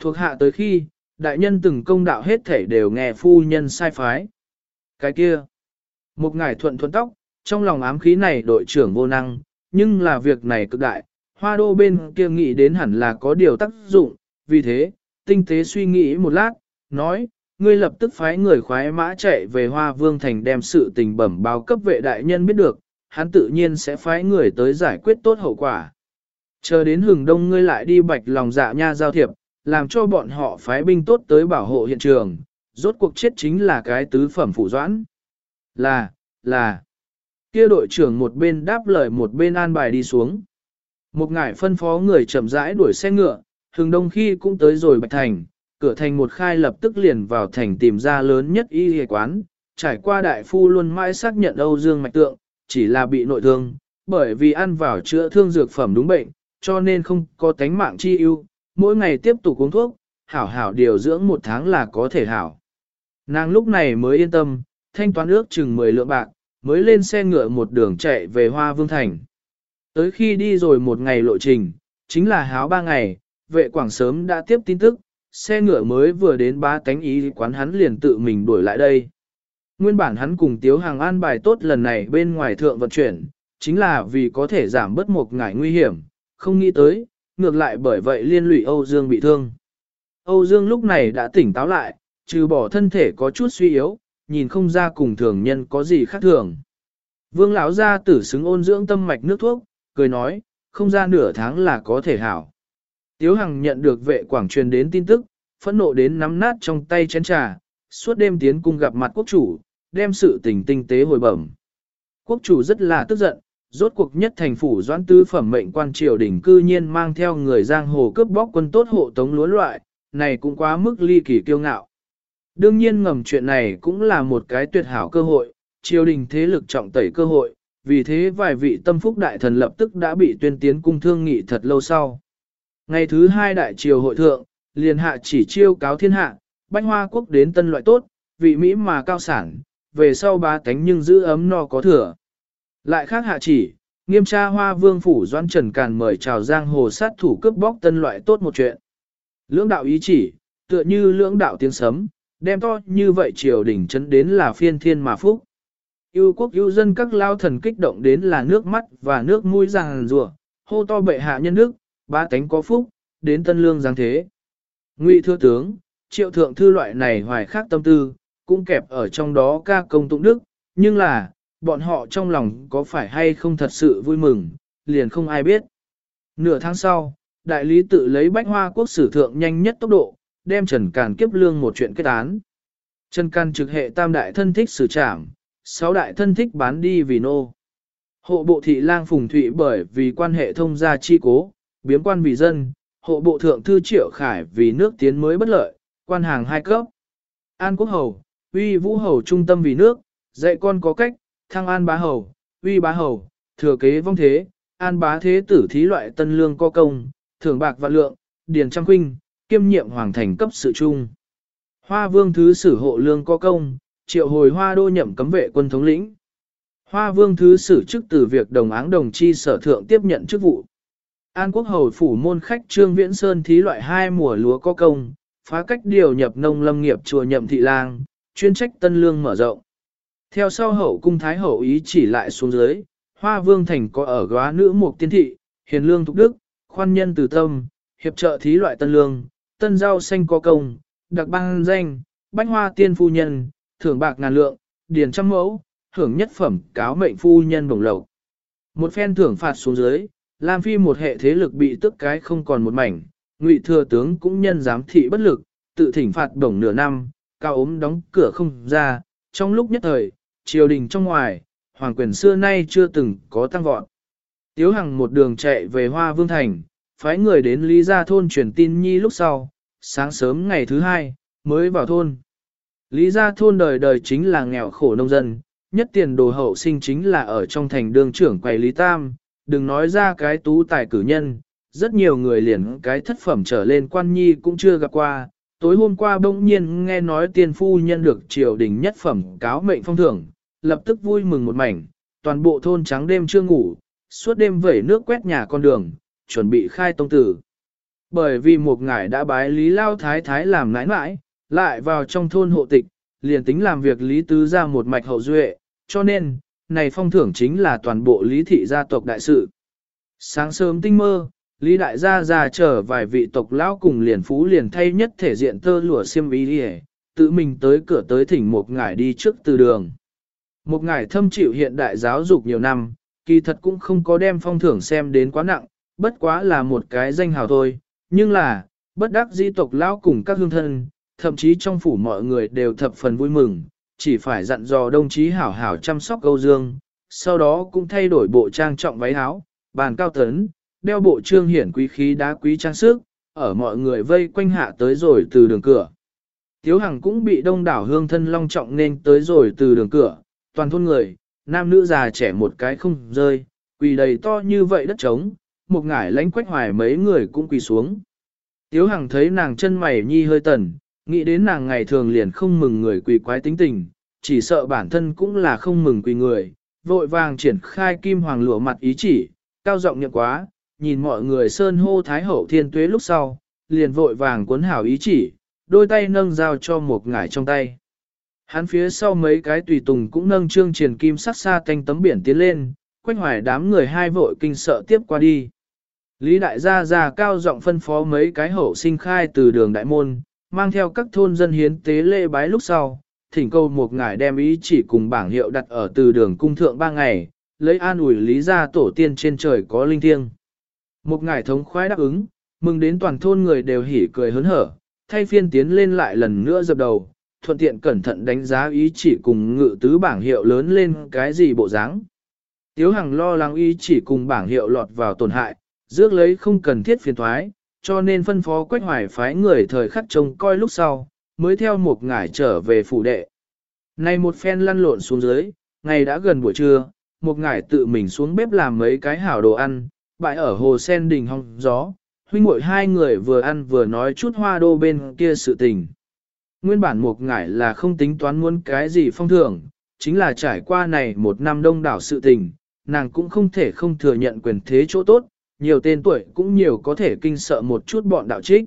Thuộc hạ tới khi, đại nhân từng công đạo hết thể đều nghe phu nhân sai phái. Cái kia, một ngải thuận thuận tóc, trong lòng ám khí này đội trưởng vô năng, nhưng là việc này cực đại, hoa đô bên kia nghĩ đến hẳn là có điều tác dụng, vì thế, tinh tế suy nghĩ một lát, nói, ngươi lập tức phái người khoái mã chạy về hoa vương thành đem sự tình bẩm báo cấp vệ đại nhân biết được, hắn tự nhiên sẽ phái người tới giải quyết tốt hậu quả. Chờ đến hừng đông ngươi lại đi bạch lòng dạ nha giao thiệp, làm cho bọn họ phái binh tốt tới bảo hộ hiện trường, rốt cuộc chết chính là cái tứ phẩm phủ doãn. Là, là, kia đội trưởng một bên đáp lời một bên an bài đi xuống. Một ngải phân phó người chậm rãi đuổi xe ngựa, hừng đông khi cũng tới rồi bạch thành, cửa thành một khai lập tức liền vào thành tìm ra lớn nhất y hề quán, trải qua đại phu luôn mãi xác nhận Âu Dương mạch tượng, chỉ là bị nội thương, bởi vì ăn vào chữa thương dược phẩm đúng bệnh, cho nên không có tánh mạng chi ưu, mỗi ngày tiếp tục uống thuốc, hảo hảo điều dưỡng một tháng là có thể hảo. Nàng lúc này mới yên tâm, thanh toán ước chừng 10 lượng bạc, mới lên xe ngựa một đường chạy về Hoa Vương Thành. Tới khi đi rồi một ngày lộ trình, chính là háo ba ngày, vệ quảng sớm đã tiếp tin tức, xe ngựa mới vừa đến ba tánh ý quán hắn liền tự mình đuổi lại đây. Nguyên bản hắn cùng Tiếu Hàng an bài tốt lần này bên ngoài thượng vận chuyển, chính là vì có thể giảm bớt một ngải nguy hiểm, không nghĩ tới, ngược lại bởi vậy liên lụy Âu Dương bị thương. Âu Dương lúc này đã tỉnh táo lại, trừ bỏ thân thể có chút suy yếu, nhìn không ra cùng thường nhân có gì khác thường. Vương lão gia tử xứng ôn dưỡng tâm mạch nước thuốc, cười nói, không ra nửa tháng là có thể hảo. Tiếu Hằng nhận được vệ quảng truyền đến tin tức, phẫn nộ đến nắm nát trong tay chén trà, suốt đêm tiến cung gặp mặt quốc chủ, đem sự tình tinh tế hồi bẩm. Quốc chủ rất là tức giận, rốt cuộc nhất thành phủ doãn tư phẩm mệnh quan triều đỉnh cư nhiên mang theo người giang hồ cướp bóc quân tốt hộ tống lúa loại, này cũng quá mức ly kỳ kiêu ngạo. Đương nhiên ngầm chuyện này cũng là một cái tuyệt hảo cơ hội, triều đình thế lực trọng tẩy cơ hội, vì thế vài vị tâm phúc đại thần lập tức đã bị tuyên tiến cung thương nghị thật lâu sau. Ngày thứ hai đại triều hội thượng, liền hạ chỉ chiêu cáo thiên hạ, bánh hoa quốc đến tân loại tốt, vị Mỹ mà cao sản, về sau ba tánh nhưng giữ ấm no có thừa. Lại khác hạ chỉ, nghiêm tra hoa vương phủ doan trần càn mời chào giang hồ sát thủ cướp bóc tân loại tốt một chuyện. Lưỡng đạo ý chỉ, tựa như lưỡng đạo tiếng sấm, đem to như vậy triều đỉnh chấn đến là phiên thiên mà phúc. Yêu quốc yêu dân các lao thần kích động đến là nước mắt và nước mũi ràng rùa, hô to bệ hạ nhân đức, ba tánh có phúc, đến tân lương giáng thế. Ngụy thưa tướng, triệu thượng thư loại này hoài khác tâm tư, cũng kẹp ở trong đó ca công tụng đức, nhưng là, bọn họ trong lòng có phải hay không thật sự vui mừng, liền không ai biết. Nửa tháng sau, đại lý tự lấy bách hoa quốc sử thượng nhanh nhất tốc độ, đem Trần Càn kiếp lương một chuyện kết án. Trần Càn trực hệ tam đại thân thích xử trảm, sáu đại thân thích bán đi vì nô. Hộ bộ thị lang phùng thụy bởi vì quan hệ thông gia chi cố, biếm quan vì dân, hộ bộ thượng thư triệu khải vì nước tiến mới bất lợi, quan hàng hai cấp. An quốc hầu, uy vũ hầu trung tâm vì nước, dạy con có cách, thăng an bá hầu, uy bá hầu, thừa kế vong thế, an bá thế tử thí loại tân lương có công, thưởng bạc và lượng, điền trăm khuynh, kiêm nhiệm hoàng thành cấp sự trung. Hoa vương thứ sử hộ lương có công, triệu hồi hoa đô nhậm cấm vệ quân thống lĩnh. Hoa vương thứ sử chức từ việc đồng áng đồng chi sở thượng tiếp nhận chức vụ. An quốc hầu phủ môn khách trương viễn sơn thí loại hai mùa lúa có công, phá cách điều nhập nông lâm nghiệp chùa nhậm thị lang, chuyên trách tân lương mở rộng. Theo sau hậu cung thái hậu ý chỉ lại xuống dưới, hoa vương thành có ở góa nữ mục tiên thị, hiền lương thục đức, khoan nhân từ tâm, hiệp trợ thí loại tân lương, tân rau xanh có công, đặc bang danh, bách hoa tiên phu nhân, thưởng bạc ngàn lượng, điền trăm mẫu, thưởng nhất phẩm cáo mệnh phu nhân bổng lộc. Một phen thưởng phạt xuống dưới, Lam Phi một hệ thế lực bị tức cái không còn một mảnh, ngụy thừa tướng cũng nhân giám thị bất lực, tự thỉnh phạt bổng nửa năm, cao ốm đóng cửa không ra, trong lúc nhất thời, triều đình trong ngoài, hoàng quyền xưa nay chưa từng có tăng vọt. Tiếu Hằng một đường chạy về Hoa Vương Thành, phái người đến Lý Gia Thôn truyền tin nhi lúc sau, sáng sớm ngày thứ hai, mới vào thôn. Lý Gia Thôn đời đời chính là nghèo khổ nông dân, nhất tiền đồ hậu sinh chính là ở trong thành đường trưởng quầy Lý Tam, đừng nói ra cái tú tài cử nhân, rất nhiều người liền cái thất phẩm trở lên quan nhi cũng chưa gặp qua. Tối hôm qua bỗng nhiên nghe nói tiên phu nhân được triều đình nhất phẩm cáo mệnh phong thưởng, lập tức vui mừng một mảnh, toàn bộ thôn trắng đêm chưa ngủ, suốt đêm vẩy nước quét nhà con đường, chuẩn bị khai tông tử. Bởi vì một ngải đã bái Lý Lao Thái Thái làm nãi nãi, lại vào trong thôn hộ tịch, liền tính làm việc Lý Tứ ra một mạch hậu duệ, cho nên, này phong thưởng chính là toàn bộ Lý Thị gia tộc đại sự. Sáng sớm tinh mơ, Lý Đại gia già trở vài vị tộc lão cùng liền phú liền thay nhất thể diện tơ lụa xiêm y đi tự mình tới cửa tới thỉnh một ngải đi trước từ đường. Một ngài thâm chịu hiện đại giáo dục nhiều năm, kỳ thật cũng không có đem phong thưởng xem đến quá nặng, bất quá là một cái danh hào thôi, nhưng là, bất đắc di tộc lão cùng các hương thân, thậm chí trong phủ mọi người đều thập phần vui mừng, chỉ phải dặn dò đồng chí hảo hảo chăm sóc câu dương, sau đó cũng thay đổi bộ trang trọng váy áo, bàn cao tấn, đeo bộ trương hiển quý khí đá quý trang sức, ở mọi người vây quanh hạ tới rồi từ đường cửa. Tiếu Hằng cũng bị đông đảo hương thân long trọng nên tới rồi từ đường cửa, toàn thôn người, nam nữ già trẻ một cái không rơi, quỳ đầy to như vậy đất trống, một ngải lánh quách hoài mấy người cũng quỳ xuống. Tiếu Hằng thấy nàng chân mày nhi hơi tần, nghĩ đến nàng ngày thường liền không mừng người quỳ quái tính tình, chỉ sợ bản thân cũng là không mừng quỳ người, vội vàng triển khai kim hoàng lụa mặt ý chỉ, cao giọng nhậm quá, nhìn mọi người sơn hô thái hậu thiên tuế lúc sau, liền vội vàng cuốn hảo ý chỉ, đôi tay nâng dao cho một ngải trong tay. Hắn phía sau mấy cái tùy tùng cũng nâng trương triển kim sắc xa canh tấm biển tiến lên, quanh hoài đám người hai vội kinh sợ tiếp qua đi. Lý đại gia già cao giọng phân phó mấy cái hậu sinh khai từ đường đại môn, mang theo các thôn dân hiến tế lễ bái lúc sau, thỉnh câu một ngải đem ý chỉ cùng bảng hiệu đặt ở từ đường cung thượng ba ngày, lấy an ủi lý gia tổ tiên trên trời có linh thiêng. Một ngải thống khoái đáp ứng, mừng đến toàn thôn người đều hỉ cười hớn hở, thay phiên tiến lên lại lần nữa dập đầu, thuận tiện cẩn thận đánh giá ý chỉ cùng ngự tứ bảng hiệu lớn lên cái gì bộ dáng. Tiếu Hằng lo lắng ý chỉ cùng bảng hiệu lọt vào tổn hại, rước lấy không cần thiết phiền thoái, cho nên phân phó quách hoài phái người thời khắc trông coi lúc sau, mới theo một ngải trở về phủ đệ. Này một phen lăn lộn xuống dưới, ngày đã gần buổi trưa, một ngải tự mình xuống bếp làm mấy cái hảo đồ ăn, bại ở hồ sen đình hong gió, huynh muội hai người vừa ăn vừa nói chút hoa đô bên kia sự tình. Nguyên bản một ngải là không tính toán muốn cái gì phong thưởng, chính là trải qua này một năm đông đảo sự tình, nàng cũng không thể không thừa nhận quyền thế chỗ tốt, nhiều tên tuổi cũng nhiều có thể kinh sợ một chút bọn đạo trích.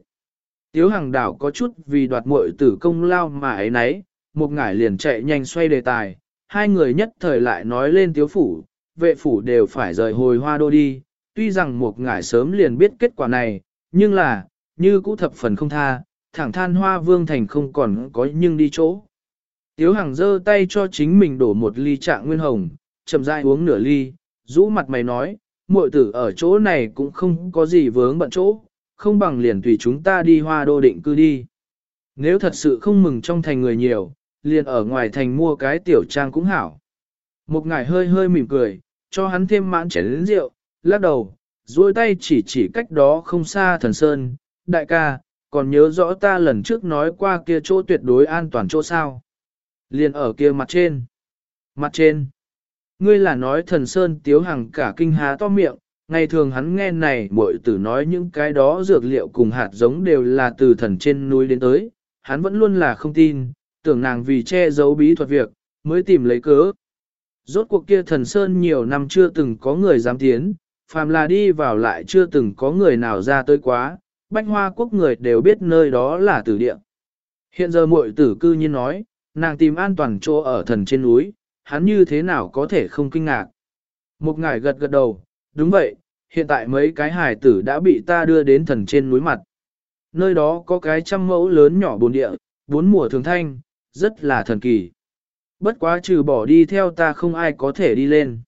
Tiếu hàng đảo có chút vì đoạt muội tử công lao mà ấy nấy, một ngải liền chạy nhanh xoay đề tài, hai người nhất thời lại nói lên tiếu phủ, vệ phủ đều phải rời hồi hoa đô đi, tuy rằng một ngải sớm liền biết kết quả này, nhưng là, như cũ thập phần không tha, thẳng than hoa vương thành không còn có nhưng đi chỗ. Tiếu hàng giơ tay cho chính mình đổ một ly trạng nguyên hồng, chậm rãi uống nửa ly, rũ mặt mày nói, muội tử ở chỗ này cũng không có gì vướng bận chỗ, không bằng liền tùy chúng ta đi hoa đô định cư đi. Nếu thật sự không mừng trong thành người nhiều, liền ở ngoài thành mua cái tiểu trang cũng hảo. Một ngải hơi hơi mỉm cười, cho hắn thêm mãn chén lĩnh rượu, lắc đầu, duỗi tay chỉ chỉ cách đó không xa thần sơn, đại ca, còn nhớ rõ ta lần trước nói qua kia chỗ tuyệt đối an toàn chỗ sao. Liền ở kia mặt trên. Mặt trên. Ngươi là nói thần sơn tiếu hằng cả kinh há to miệng, ngày thường hắn nghe này muội tử nói những cái đó dược liệu cùng hạt giống đều là từ thần trên núi đến tới, hắn vẫn luôn là không tin, tưởng nàng vì che giấu bí thuật việc, mới tìm lấy cớ. Rốt cuộc kia thần sơn nhiều năm chưa từng có người dám tiến, phàm là đi vào lại chưa từng có người nào ra tới quá, bách hoa quốc người đều biết nơi đó là tử địa. Hiện giờ muội tử cư nhiên nói, nàng tìm an toàn chỗ ở thần trên núi, hắn như thế nào có thể không kinh ngạc. Một ngải gật gật đầu, đúng vậy, hiện tại mấy cái hải tử đã bị ta đưa đến thần trên núi mặt. Nơi đó có cái trăm mẫu lớn nhỏ bồn địa, bốn mùa thường thanh, rất là thần kỳ. Bất quá trừ bỏ đi theo ta không ai có thể đi lên.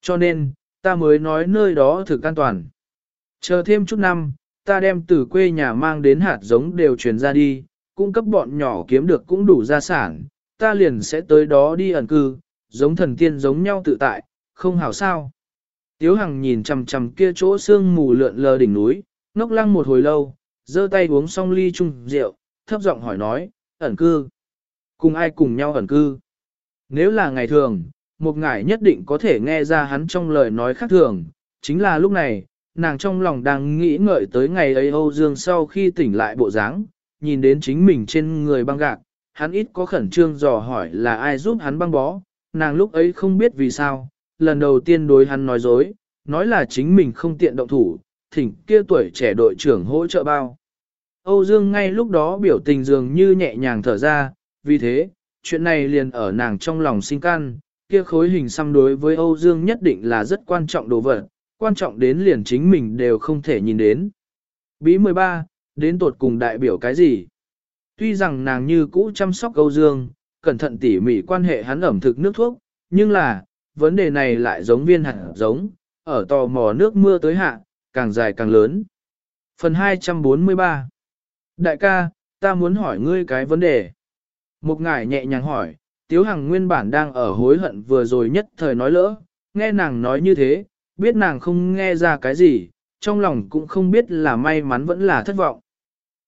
Cho nên, ta mới nói nơi đó thực an toàn. Chờ thêm chút năm, ta đem từ quê nhà mang đến hạt giống đều truyền ra đi, cung cấp bọn nhỏ kiếm được cũng đủ gia sản, ta liền sẽ tới đó đi ẩn cư, giống thần tiên giống nhau tự tại, không hảo sao. Tiếu Hằng nhìn chằm chằm kia chỗ sương mù lượn lờ đỉnh núi, ngốc lăng một hồi lâu, giơ tay uống xong ly chung rượu, thấp giọng hỏi nói, ẩn cư. Cùng ai cùng nhau ẩn cư? Nếu là ngày thường, một ngải nhất định có thể nghe ra hắn trong lời nói khác thường, chính là lúc này, nàng trong lòng đang nghĩ ngợi tới ngày ấy Âu Dương sau khi tỉnh lại bộ dáng, nhìn đến chính mình trên người băng gạc, hắn ít có khẩn trương dò hỏi là ai giúp hắn băng bó, nàng lúc ấy không biết vì sao, lần đầu tiên đối hắn nói dối, nói là chính mình không tiện động thủ, thỉnh kia tuổi trẻ đội trưởng hỗ trợ bao. Âu Dương ngay lúc đó biểu tình dường như nhẹ nhàng thở ra, vì thế, chuyện này liền ở nàng trong lòng sinh can, kia khối hình xăm đối với Âu Dương nhất định là rất quan trọng đồ vật, quan trọng đến liền chính mình đều không thể nhìn đến. Bí 13, đến tột cùng đại biểu cái gì? Tuy rằng nàng như cũ chăm sóc Âu Dương, cẩn thận tỉ mỉ quan hệ hắn ẩm thực nước thuốc, nhưng là, vấn đề này lại giống viên hạt giống, ở tò mò nước mưa tới hạ, càng dài càng lớn. Phần 243 Đại ca, ta muốn hỏi ngươi cái vấn đề. Một ngải nhẹ nhàng hỏi, Tiếu Hằng nguyên bản đang ở hối hận vừa rồi nhất thời nói lỡ, nghe nàng nói như thế, biết nàng không nghe ra cái gì, trong lòng cũng không biết là may mắn vẫn là thất vọng.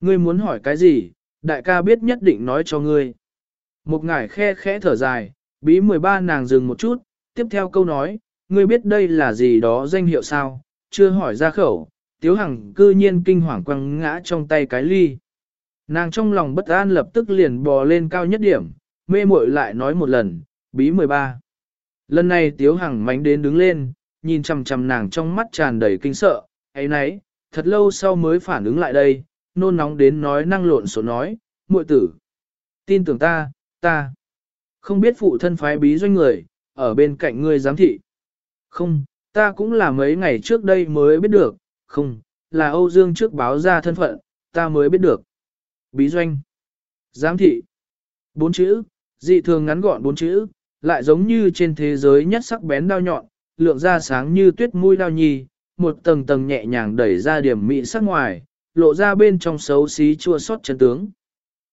Ngươi muốn hỏi cái gì, đại ca biết nhất định nói cho ngươi. Một ngải khe khẽ thở dài, bí 13 nàng dừng một chút, tiếp theo câu nói, ngươi biết đây là gì đó danh hiệu sao, chưa hỏi ra khẩu, tiếu hằng cư nhiên kinh hoàng quăng ngã trong tay cái ly. Nàng trong lòng bất an lập tức liền bò lên cao nhất điểm, mê muội lại nói một lần, bí 13. Lần này tiếu hằng mánh đến đứng lên, nhìn chằm chằm nàng trong mắt tràn đầy kinh sợ, ấy nấy, thật lâu sau mới phản ứng lại đây, nôn nóng đến nói năng lộn số nói, muội tử. Tin tưởng ta, ta. Không biết phụ thân phái bí doanh người, ở bên cạnh ngươi giám thị. Không, ta cũng là mấy ngày trước đây mới biết được, không, là Âu Dương trước báo ra thân phận, ta mới biết được. Bí doanh. Giám thị. Bốn chữ, dị thường ngắn gọn bốn chữ, lại giống như trên thế giới nhất sắc bén đao nhọn, lượng ra sáng như tuyết mũi đao nhi, một tầng tầng nhẹ nhàng đẩy ra điểm mị sắc ngoài, lộ ra bên trong xấu xí chua xót chân tướng.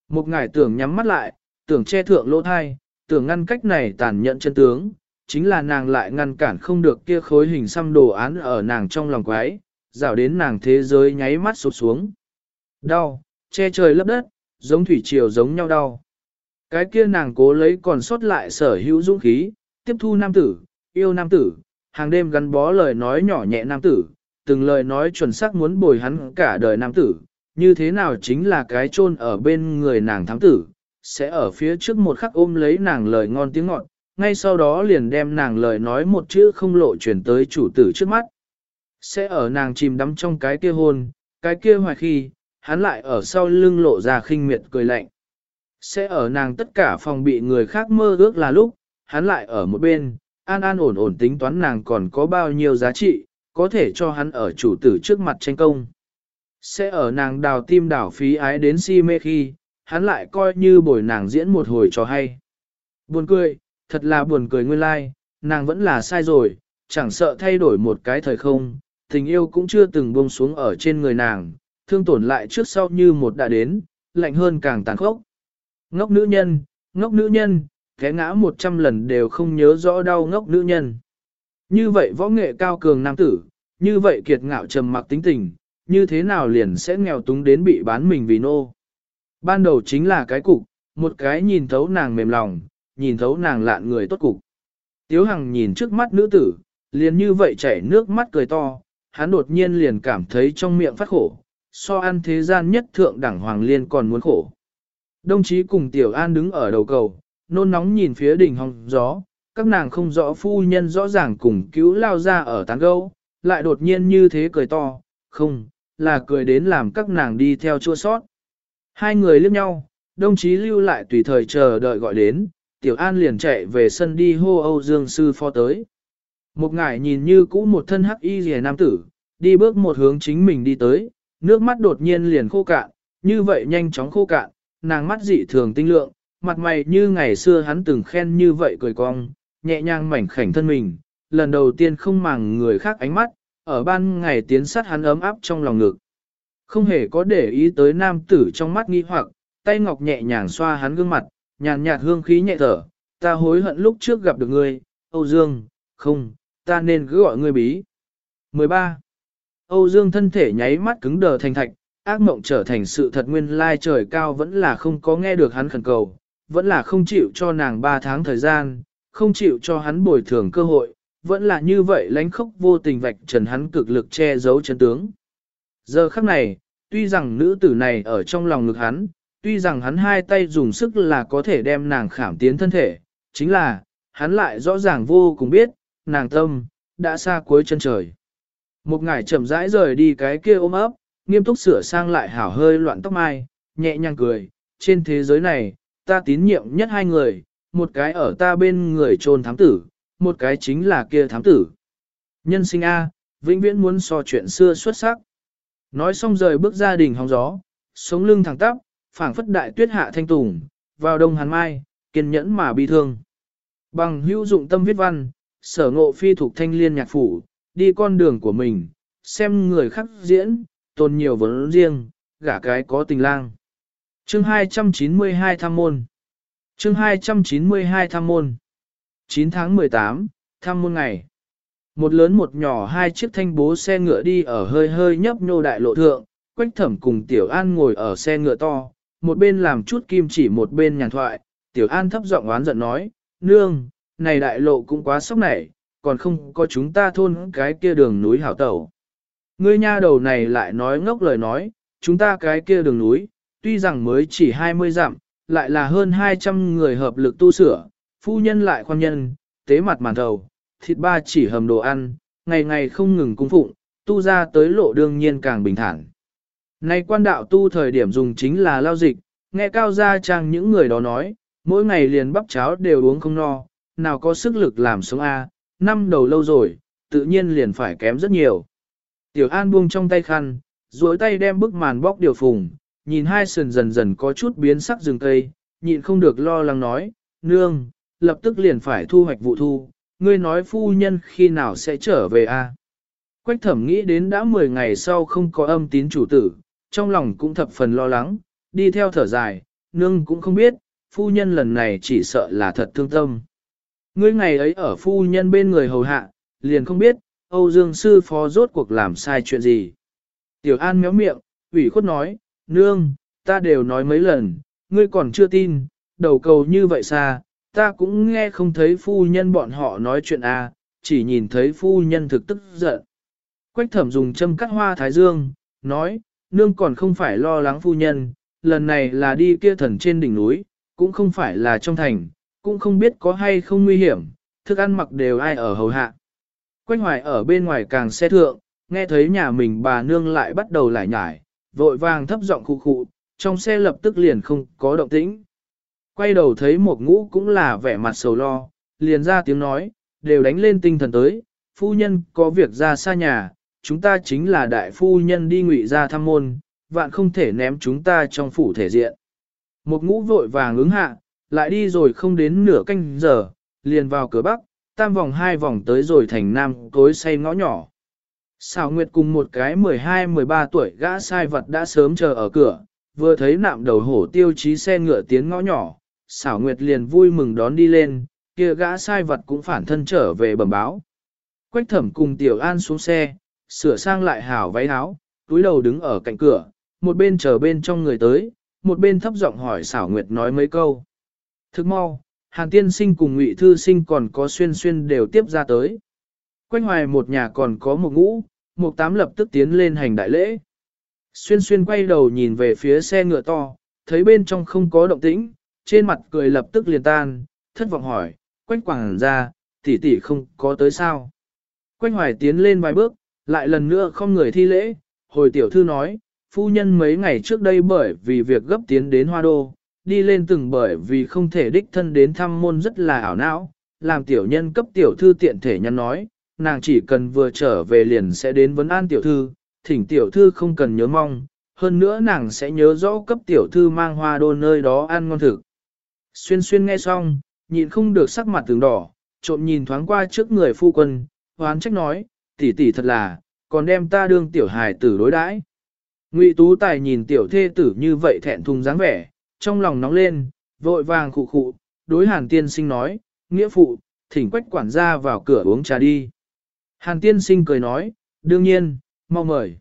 Một ngải tưởng nhắm mắt lại, tưởng che thượng lỗ thai, tưởng ngăn cách này tàn nhẫn chân tướng, chính là nàng lại ngăn cản không được kia khối hình xăm đồ án ở nàng trong lòng quái, rào đến nàng thế giới nháy mắt sụp xuống. Đau, che trời lấp đất, giống thủy triều giống nhau đau. Cái kia nàng cố lấy còn sót lại sở hữu dũng khí, tiếp thu nam tử, yêu nam tử, hàng đêm gắn bó lời nói nhỏ nhẹ nam tử, từng lời nói chuẩn xác muốn bồi hắn cả đời nam tử, như thế nào chính là cái chôn ở bên người nàng thám tử, sẽ ở phía trước một khắc ôm lấy nàng lời ngon tiếng ngọt, ngay sau đó liền đem nàng lời nói một chữ không lộ chuyển tới chủ tử trước mắt. Sẽ ở nàng chìm đắm trong cái kia hôn, cái kia hoài khi, hắn lại ở sau lưng lộ ra khinh miệt cười lạnh. Sẽ ở nàng tất cả phòng bị người khác mơ ước là lúc, hắn lại ở một bên, an an ổn ổn tính toán nàng còn có bao nhiêu giá trị, có thể cho hắn ở chủ tử trước mặt tranh công. Sẽ ở nàng đào tim đảo phí ái đến si mê khi, hắn lại coi như bồi nàng diễn một hồi cho hay. Buồn cười, thật là buồn cười nguyên lai, like, nàng vẫn là sai rồi, chẳng sợ thay đổi một cái thời không, tình yêu cũng chưa từng buông xuống ở trên người nàng, thương tổn lại trước sau như một đã đến, lạnh hơn càng tàn khốc. Ngốc nữ nhân, ngốc nữ nhân, thế ngã một trăm lần đều không nhớ rõ đau ngốc nữ nhân. Như vậy võ nghệ cao cường nam tử, như vậy kiệt ngạo trầm mặc tính tình, như thế nào liền sẽ nghèo túng đến bị bán mình vì nô. Ban đầu chính là cái cục, một cái nhìn thấu nàng mềm lòng, nhìn thấu nàng lạn người tốt cục. Tiếu Hằng nhìn trước mắt nữ tử, liền như vậy chảy nước mắt cười to, hắn đột nhiên liền cảm thấy trong miệng phát khổ, so ăn thế gian nhất thượng đẳng hoàng liên còn muốn khổ. Đồng chí cùng Tiểu An đứng ở đầu cầu, nôn nóng nhìn phía đỉnh hòng gió, các nàng không rõ phu nhân rõ ràng cùng cứu lao ra ở tán gâu, lại đột nhiên như thế cười to, không, là cười đến làm các nàng đi theo chua sót. Hai người liếc nhau, đồng chí lưu lại tùy thời chờ đợi gọi đến, Tiểu An liền chạy về sân đi hô Âu Dương Sư Phó tới. Một ngải nhìn như cũ một thân hắc y rìa nam tử, đi bước một hướng chính mình đi tới, nước mắt đột nhiên liền khô cạn, như vậy nhanh chóng khô cạn, nàng mắt dị thường tinh lượng, mặt mày như ngày xưa hắn từng khen như vậy cười cong, nhẹ nhàng mảnh khảnh thân mình, lần đầu tiên không màng người khác ánh mắt, ở ban ngày tiến sát hắn ấm áp trong lòng ngực. Không hề có để ý tới nam tử trong mắt nghi hoặc, tay ngọc nhẹ nhàng xoa hắn gương mặt, nhàn nhạt hương khí nhẹ thở, ta hối hận lúc trước gặp được ngươi, Âu Dương, không, ta nên cứ gọi ngươi bí. 13. Âu Dương thân thể nháy mắt cứng đờ thành thạch, ác mộng trở thành sự thật nguyên lai trời cao vẫn là không có nghe được hắn khẩn cầu, vẫn là không chịu cho nàng 3 tháng thời gian, không chịu cho hắn bồi thường cơ hội, vẫn là như vậy lánh khốc vô tình vạch trần hắn cực lực che giấu chân tướng. Giờ khắc này, tuy rằng nữ tử này ở trong lòng ngực hắn, tuy rằng hắn hai tay dùng sức là có thể đem nàng khảm tiến thân thể, chính là, hắn lại rõ ràng vô cùng biết, nàng tâm, đã xa cuối chân trời. Một ngải chậm rãi rời đi cái kia ôm ấp, nghiêm túc sửa sang lại hảo hơi loạn tóc mai, nhẹ nhàng cười, trên thế giới này, ta tín nhiệm nhất hai người, một cái ở ta bên người trôn thám tử, một cái chính là kia thám tử. Nhân sinh A, vĩnh viễn muốn so chuyện xưa xuất sắc. Nói xong rời bước gia đình hóng gió, sống lưng thẳng tắp, phảng phất đại tuyết hạ thanh tùng, vào đông hàn mai, kiên nhẫn mà bi thương. Bằng hữu dụng tâm viết văn, sở ngộ phi thuộc thanh liên nhạc phủ, đi con đường của mình, xem người khác diễn, tồn nhiều vấn riêng, gả cái có tình lang. Chương 292 tham môn Chương 292 tham môn 9 tháng 18, tham môn ngày. Một lớn một nhỏ hai chiếc thanh bố xe ngựa đi ở hơi hơi nhấp nhô đại lộ thượng, quách thẩm cùng Tiểu An ngồi ở xe ngựa to, một bên làm chút kim chỉ một bên nhàn thoại, Tiểu An thấp giọng oán giận nói, nương, này đại lộ cũng quá sốc nảy, còn không có chúng ta thôn cái kia đường núi hảo tẩu. Ngươi nha đầu này lại nói ngốc lời nói, chúng ta cái kia đường núi, tuy rằng mới chỉ 20 dặm, lại là hơn 200 người hợp lực tu sửa, phu nhân lại khoan nhân, tế mặt màn thầu, thịt ba chỉ hầm đồ ăn, ngày ngày không ngừng cung phụng, tu ra tới lộ đương nhiên càng bình thản. Nay quan đạo tu thời điểm dùng chính là lao dịch, nghe cao gia trang những người đó nói, mỗi ngày liền bắp cháo đều uống không no, nào có sức lực làm sống A, năm đầu lâu rồi, tự nhiên liền phải kém rất nhiều. Tiểu An buông trong tay khăn, duỗi tay đem bức màn bóc điều phùng, nhìn hai sườn dần dần có chút biến sắc rừng cây, nhịn không được lo lắng nói, nương, lập tức liền phải thu hoạch vụ thu, ngươi nói phu nhân khi nào sẽ trở về a? Quách thẩm nghĩ đến đã 10 ngày sau không có âm tín chủ tử, trong lòng cũng thập phần lo lắng, đi theo thở dài, nương cũng không biết, phu nhân lần này chỉ sợ là thật thương tâm. Ngươi ngày ấy ở phu nhân bên người hầu hạ, liền không biết, Âu Dương sư phó rốt cuộc làm sai chuyện gì. Tiểu An méo miệng, ủy khuất nói, nương, ta đều nói mấy lần, ngươi còn chưa tin, đầu cầu như vậy xa, ta cũng nghe không thấy phu nhân bọn họ nói chuyện à, chỉ nhìn thấy phu nhân thực tức giận. Quách thẩm dùng châm cắt hoa thái dương, nói, nương còn không phải lo lắng phu nhân, lần này là đi kia thần trên đỉnh núi, cũng không phải là trong thành, cũng không biết có hay không nguy hiểm, thức ăn mặc đều ai ở hầu hạ. Quách hoài ở bên ngoài càng xe thượng, nghe thấy nhà mình bà nương lại bắt đầu lại nhải, vội vàng thấp giọng khụ khụ, trong xe lập tức liền không có động tĩnh. Quay đầu thấy một ngũ cũng là vẻ mặt sầu lo, liền ra tiếng nói, đều đánh lên tinh thần tới, phu nhân có việc ra xa nhà, chúng ta chính là đại phu nhân đi ngụy ra thăm môn, vạn không thể ném chúng ta trong phủ thể diện. Một ngũ vội vàng ứng hạ, lại đi rồi không đến nửa canh giờ, liền vào cửa bắc, tam vòng hai vòng tới rồi thành nam tối say ngõ nhỏ. Xảo Nguyệt cùng một cái 12-13 tuổi gã sai vật đã sớm chờ ở cửa, vừa thấy nạm đầu hổ tiêu chí xe ngựa tiến ngõ nhỏ, xảo Nguyệt liền vui mừng đón đi lên, kia gã sai vật cũng phản thân trở về bẩm báo. Quách thẩm cùng Tiểu An xuống xe, sửa sang lại hảo váy áo, túi đầu đứng ở cạnh cửa, một bên chờ bên trong người tới, một bên thấp giọng hỏi xảo Nguyệt nói mấy câu. Thức mau, Hàn Tiên Sinh cùng Ngụy Thư Sinh còn có xuyên xuyên đều tiếp ra tới. Quanh hoài một nhà còn có một ngũ, một tám lập tức tiến lên hành đại lễ. Xuyên xuyên quay đầu nhìn về phía xe ngựa to, thấy bên trong không có động tĩnh, trên mặt cười lập tức liền tan, thất vọng hỏi, quanh quảng ra, tỷ tỷ không có tới sao. Quanh hoài tiến lên vài bước, lại lần nữa không người thi lễ, hồi tiểu thư nói, phu nhân mấy ngày trước đây bởi vì việc gấp tiến đến hoa đô, đi lên từng bởi vì không thể đích thân đến thăm môn rất là ảo não, làm tiểu nhân cấp tiểu thư tiện thể nhân nói, nàng chỉ cần vừa trở về liền sẽ đến vấn an tiểu thư, thỉnh tiểu thư không cần nhớ mong, hơn nữa nàng sẽ nhớ rõ cấp tiểu thư mang hoa đô nơi đó ăn ngon thực. Xuyên xuyên nghe xong, nhịn không được sắc mặt tường đỏ, trộm nhìn thoáng qua trước người phu quân, hoán trách nói, tỷ tỷ thật là, còn đem ta đương tiểu hài tử đối đãi. Ngụy Tú Tài nhìn tiểu thê tử như vậy thẹn thùng dáng vẻ, trong lòng nóng lên, vội vàng khụ khụ, đối hàn tiên sinh nói, nghĩa phụ, thỉnh quách quản gia vào cửa uống trà đi. Hàn tiên sinh cười nói, đương nhiên, mau mời.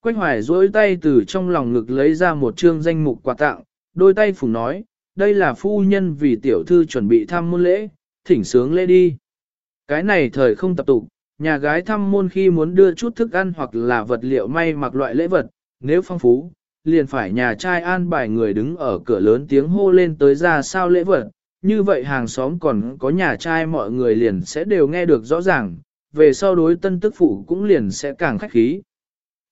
Quách hoài duỗi tay từ trong lòng ngực lấy ra một chương danh mục quà tặng, đôi tay phủ nói, đây là phu nhân vì tiểu thư chuẩn bị thăm môn lễ, thỉnh sướng lễ đi. Cái này thời không tập tục, nhà gái thăm môn khi muốn đưa chút thức ăn hoặc là vật liệu may mặc loại lễ vật, nếu phong phú, liền phải nhà trai an bài người đứng ở cửa lớn tiếng hô lên tới ra sao lễ vật, như vậy hàng xóm còn có nhà trai mọi người liền sẽ đều nghe được rõ ràng, về sau đối tân tức phụ cũng liền sẽ càng khách khí.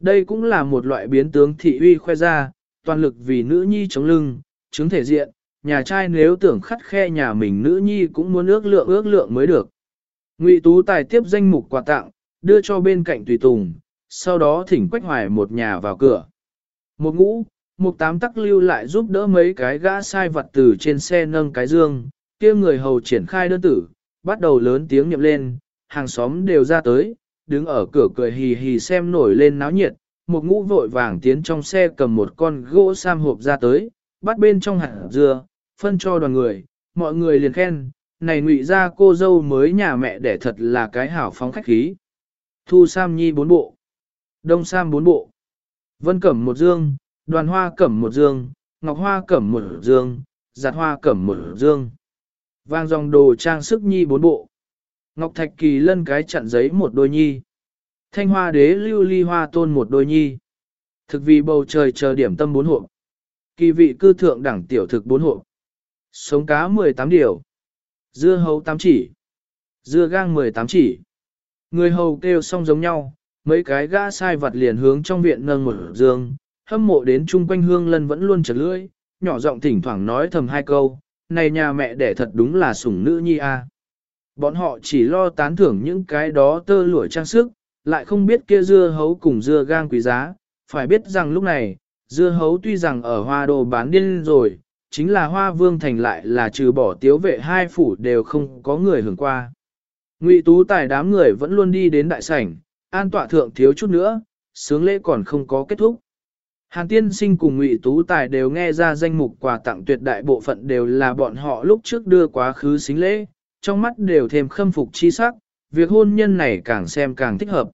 Đây cũng là một loại biến tướng thị uy khoe ra, toàn lực vì nữ nhi chống lưng, chứng thể diện, nhà trai nếu tưởng khắt khe nhà mình nữ nhi cũng muốn ước lượng ước lượng mới được. Ngụy Tú Tài tiếp danh mục quà tặng, đưa cho bên cạnh tùy tùng, sau đó thỉnh Quách Hoài một nhà vào cửa. Một ngũ, một tám tắc lưu lại giúp đỡ mấy cái gã sai vật từ trên xe nâng cái dương, kia người hầu triển khai đơn tử, bắt đầu lớn tiếng nhậm lên, hàng xóm đều ra tới, đứng ở cửa cười hì hì xem nổi lên náo nhiệt, một ngũ vội vàng tiến trong xe cầm một con gỗ sam hộp ra tới, bắt bên trong hạt dưa, phân cho đoàn người, mọi người liền khen, này ngụy ra cô dâu mới nhà mẹ để thật là cái hảo phóng khách khí. Thu Sam Nhi bốn bộ, Đông Sam bốn bộ, Vân Cẩm một dương, Đoàn Hoa Cẩm một dương, Ngọc Hoa Cẩm một dương, Giạt Hoa Cẩm một dương. Vang dòng đồ trang sức nhi bốn bộ. Ngọc Thạch Kỳ lân cái chặn giấy một đôi nhi. Thanh Hoa Đế lưu ly hoa tôn một đôi nhi. Thực vì bầu trời chờ điểm tâm bốn hộp. Kỳ vị cư thượng đẳng tiểu thực bốn hộp. Sống cá 18 điều. Dưa hấu 8 chỉ. Dưa gang 18 chỉ. Người hầu kêu xong giống nhau, mấy cái gã sai vặt liền hướng trong viện nâng một giường, hâm mộ đến chung quanh hương lân vẫn luôn chật lưỡi, nhỏ giọng thỉnh thoảng nói thầm hai câu, này nhà mẹ đẻ thật đúng là sủng nữ nhi a. Bọn họ chỉ lo tán thưởng những cái đó tơ lụa trang sức, lại không biết kia dưa hấu cùng dưa gang quý giá, phải biết rằng lúc này, dưa hấu tuy rằng ở hoa đồ bán điên rồi, chính là hoa vương thành lại là trừ bỏ tiếu vệ hai phủ đều không có người hưởng qua. Ngụy tú tài đám người vẫn luôn đi đến đại sảnh, an tọa thượng thiếu chút nữa, sướng lễ còn không có kết thúc. Hàn tiên sinh cùng Ngụy Tú Tài đều nghe ra danh mục quà tặng tuyệt đại bộ phận đều là bọn họ lúc trước đưa quá khứ xính lễ, trong mắt đều thêm khâm phục chi sắc, việc hôn nhân này càng xem càng thích hợp.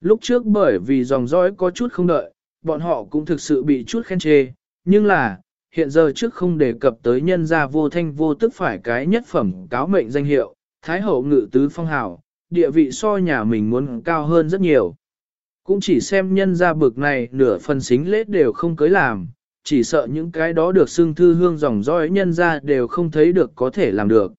Lúc trước bởi vì dòng dõi có chút không đợi, bọn họ cũng thực sự bị chút khen chê, nhưng là, hiện giờ trước không đề cập tới nhân gia vô thanh vô tức phải cái nhất phẩm cáo mệnh danh hiệu, Thái hậu ngự tứ phong hảo địa vị so nhà mình muốn cao hơn rất nhiều. Cũng chỉ xem nhân gia bực này nửa phần xính lễ đều không cưới làm, chỉ sợ những cái đó được xưng thư hương dòng dõi nhân gia đều không thấy được có thể làm được.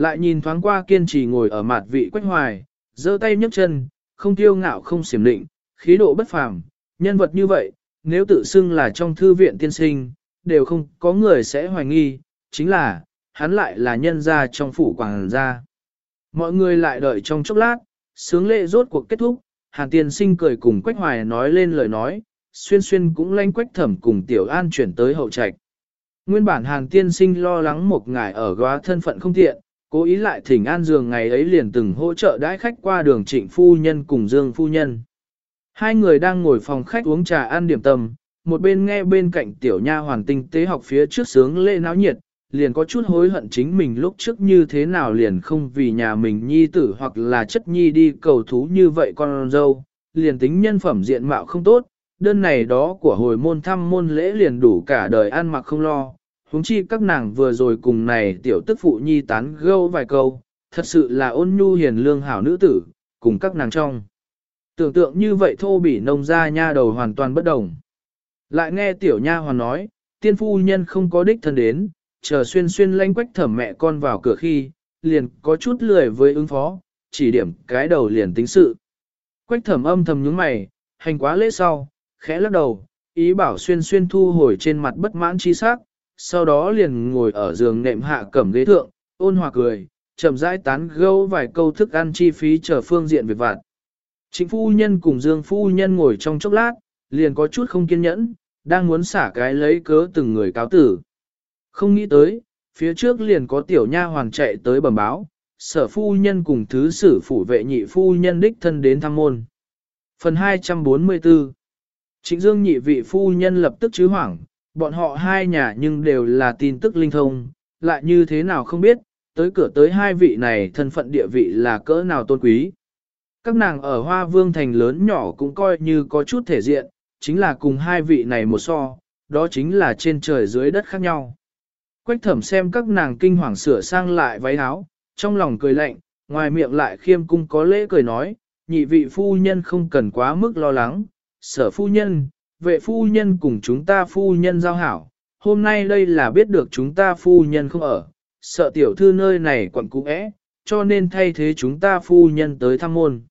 Lại nhìn thoáng qua kiên trì ngồi ở mặt vị quách hoài, giơ tay nhấc chân, không tiêu ngạo không xiểm định, khí độ bất phàm, nhân vật như vậy, nếu tự xưng là trong thư viện tiên sinh, đều không có người sẽ hoài nghi, chính là, hắn lại là nhân gia trong phủ quảng gia. Mọi người lại đợi trong chốc lát, sướng lệ rốt cuộc kết thúc, hàn tiên sinh cười cùng Quách Hoài nói lên lời nói, xuyên xuyên cũng lanh Quách Thẩm cùng Tiểu An chuyển tới hậu trạch. Nguyên bản hàn tiên sinh lo lắng một ngài ở góa thân phận không tiện, cố ý lại thỉnh an giường ngày ấy liền từng hỗ trợ đãi khách qua đường trịnh phu nhân cùng dương phu nhân. Hai người đang ngồi phòng khách uống trà ăn điểm tâm, một bên nghe bên cạnh tiểu nha hoàn tinh tế học phía trước sướng lễ náo nhiệt, liền có chút hối hận chính mình lúc trước như thế nào liền không vì nhà mình nhi tử hoặc là chất nhi đi cầu thú như vậy con dâu, liền tính nhân phẩm diện mạo không tốt, đơn này đó của hồi môn thăm môn lễ liền đủ cả đời ăn mặc không lo, huống chi các nàng vừa rồi cùng này tiểu tức phụ nhi tán gâu vài câu, thật sự là ôn nhu hiền lương hảo nữ tử, cùng các nàng trong. Tưởng tượng như vậy thô bỉ nông ra nha đầu hoàn toàn bất đồng. Lại nghe tiểu nha hoàn nói, tiên phu nhân không có đích thân đến, chờ xuyên xuyên lanh quách thẩm mẹ con vào cửa khi, liền có chút lười với ứng phó, chỉ điểm cái đầu liền tính sự. Quách thẩm âm thầm nhướng mày, hành quá lễ sau, khẽ lắc đầu, ý bảo xuyên xuyên thu hồi trên mặt bất mãn chi sắc, sau đó liền ngồi ở giường nệm hạ cẩm ghế thượng, ôn hòa cười, chậm rãi tán gẫu vài câu thức ăn chi phí chờ phương diện việc vặt. Chính phu nhân cùng Dương phu nhân ngồi trong chốc lát, liền có chút không kiên nhẫn, đang muốn xả cái lấy cớ từng người cáo tử. Không nghĩ tới, phía trước liền có tiểu nha hoàng chạy tới bẩm báo, sở phu nhân cùng thứ sử phủ vệ nhị phu nhân đích thân đến thăm môn. Phần 244 Trịnh Dương nhị vị phu nhân lập tức chứ hoảng, bọn họ hai nhà nhưng đều là tin tức linh thông, lại như thế nào không biết, tới cửa tới hai vị này thân phận địa vị là cỡ nào tôn quý. Các nàng ở Hoa Vương Thành lớn nhỏ cũng coi như có chút thể diện, chính là cùng hai vị này một so, đó chính là trên trời dưới đất khác nhau. Quách thẩm xem các nàng kinh hoàng sửa sang lại váy áo, trong lòng cười lạnh, ngoài miệng lại khiêm cung có lễ cười nói, nhị vị phu nhân không cần quá mức lo lắng, sở phu nhân, vệ phu nhân cùng chúng ta phu nhân giao hảo, hôm nay đây là biết được chúng ta phu nhân không ở, sợ tiểu thư nơi này quẩn cũ ẽ, cho nên thay thế chúng ta phu nhân tới thăm môn.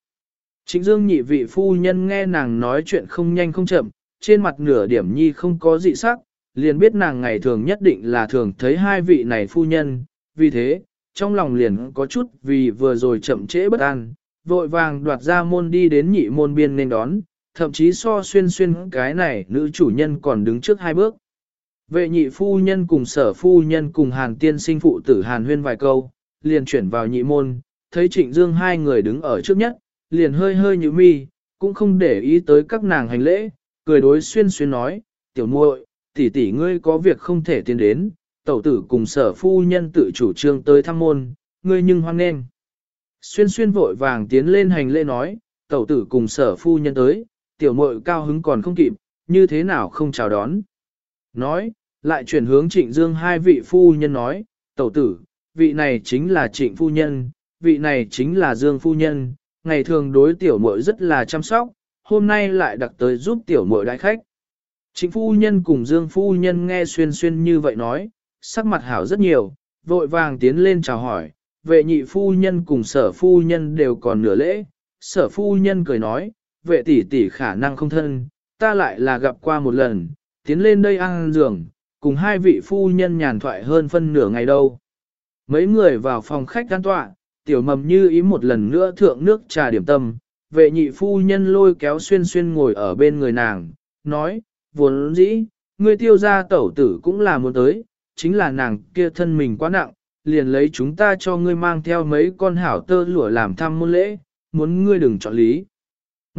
Trịnh dương nhị vị phu nhân nghe nàng nói chuyện không nhanh không chậm, trên mặt nửa điểm nhi không có dị sắc, liền biết nàng ngày thường nhất định là thường thấy hai vị này phu nhân, vì thế, trong lòng liền có chút vì vừa rồi chậm trễ bất an, vội vàng đoạt ra môn đi đến nhị môn biên nên đón, thậm chí so xuyên xuyên cái này nữ chủ nhân còn đứng trước hai bước. Vệ nhị phu nhân cùng sở phu nhân cùng hàn tiên sinh phụ tử hàn huyên vài câu, liền chuyển vào nhị môn, thấy trịnh dương hai người đứng ở trước nhất, liền hơi hơi như mi, cũng không để ý tới các nàng hành lễ, cười đối xuyên xuyên nói, tiểu muội, tỷ tỷ ngươi có việc không thể tiến đến, tẩu tử cùng sở phu nhân tự chủ trương tới thăm môn, ngươi nhưng hoan nghênh. Xuyên xuyên vội vàng tiến lên hành lễ nói, tẩu tử cùng sở phu nhân tới, tiểu muội cao hứng còn không kịp, như thế nào không chào đón. Nói, lại chuyển hướng trịnh dương hai vị phu nhân nói, tẩu tử, vị này chính là trịnh phu nhân, vị này chính là dương phu nhân, ngày thường đối tiểu muội rất là chăm sóc, hôm nay lại đặc tới giúp tiểu muội đại khách. Trịnh phu nhân cùng dương phu nhân nghe xuyên xuyên như vậy nói, sắc mặt hảo rất nhiều, vội vàng tiến lên chào hỏi, vệ nhị phu nhân cùng sở phu nhân đều còn nửa lễ, sở phu nhân cười nói, vệ tỷ tỷ khả năng không thân, ta lại là gặp qua một lần, tiến lên đây ăn giường, cùng hai vị phu nhân nhàn thoại hơn phân nửa ngày đâu. Mấy người vào phòng khách an tọa, tiểu mầm như ý một lần nữa thượng nước trà điểm tâm, vệ nhị phu nhân lôi kéo xuyên xuyên ngồi ở bên người nàng, nói, vốn dĩ, người tiêu gia tẩu tử cũng là muốn tới, chính là nàng kia thân mình quá nặng, liền lấy chúng ta cho ngươi mang theo mấy con hảo tơ lụa làm thăm môn lễ, muốn ngươi đừng chọn lý.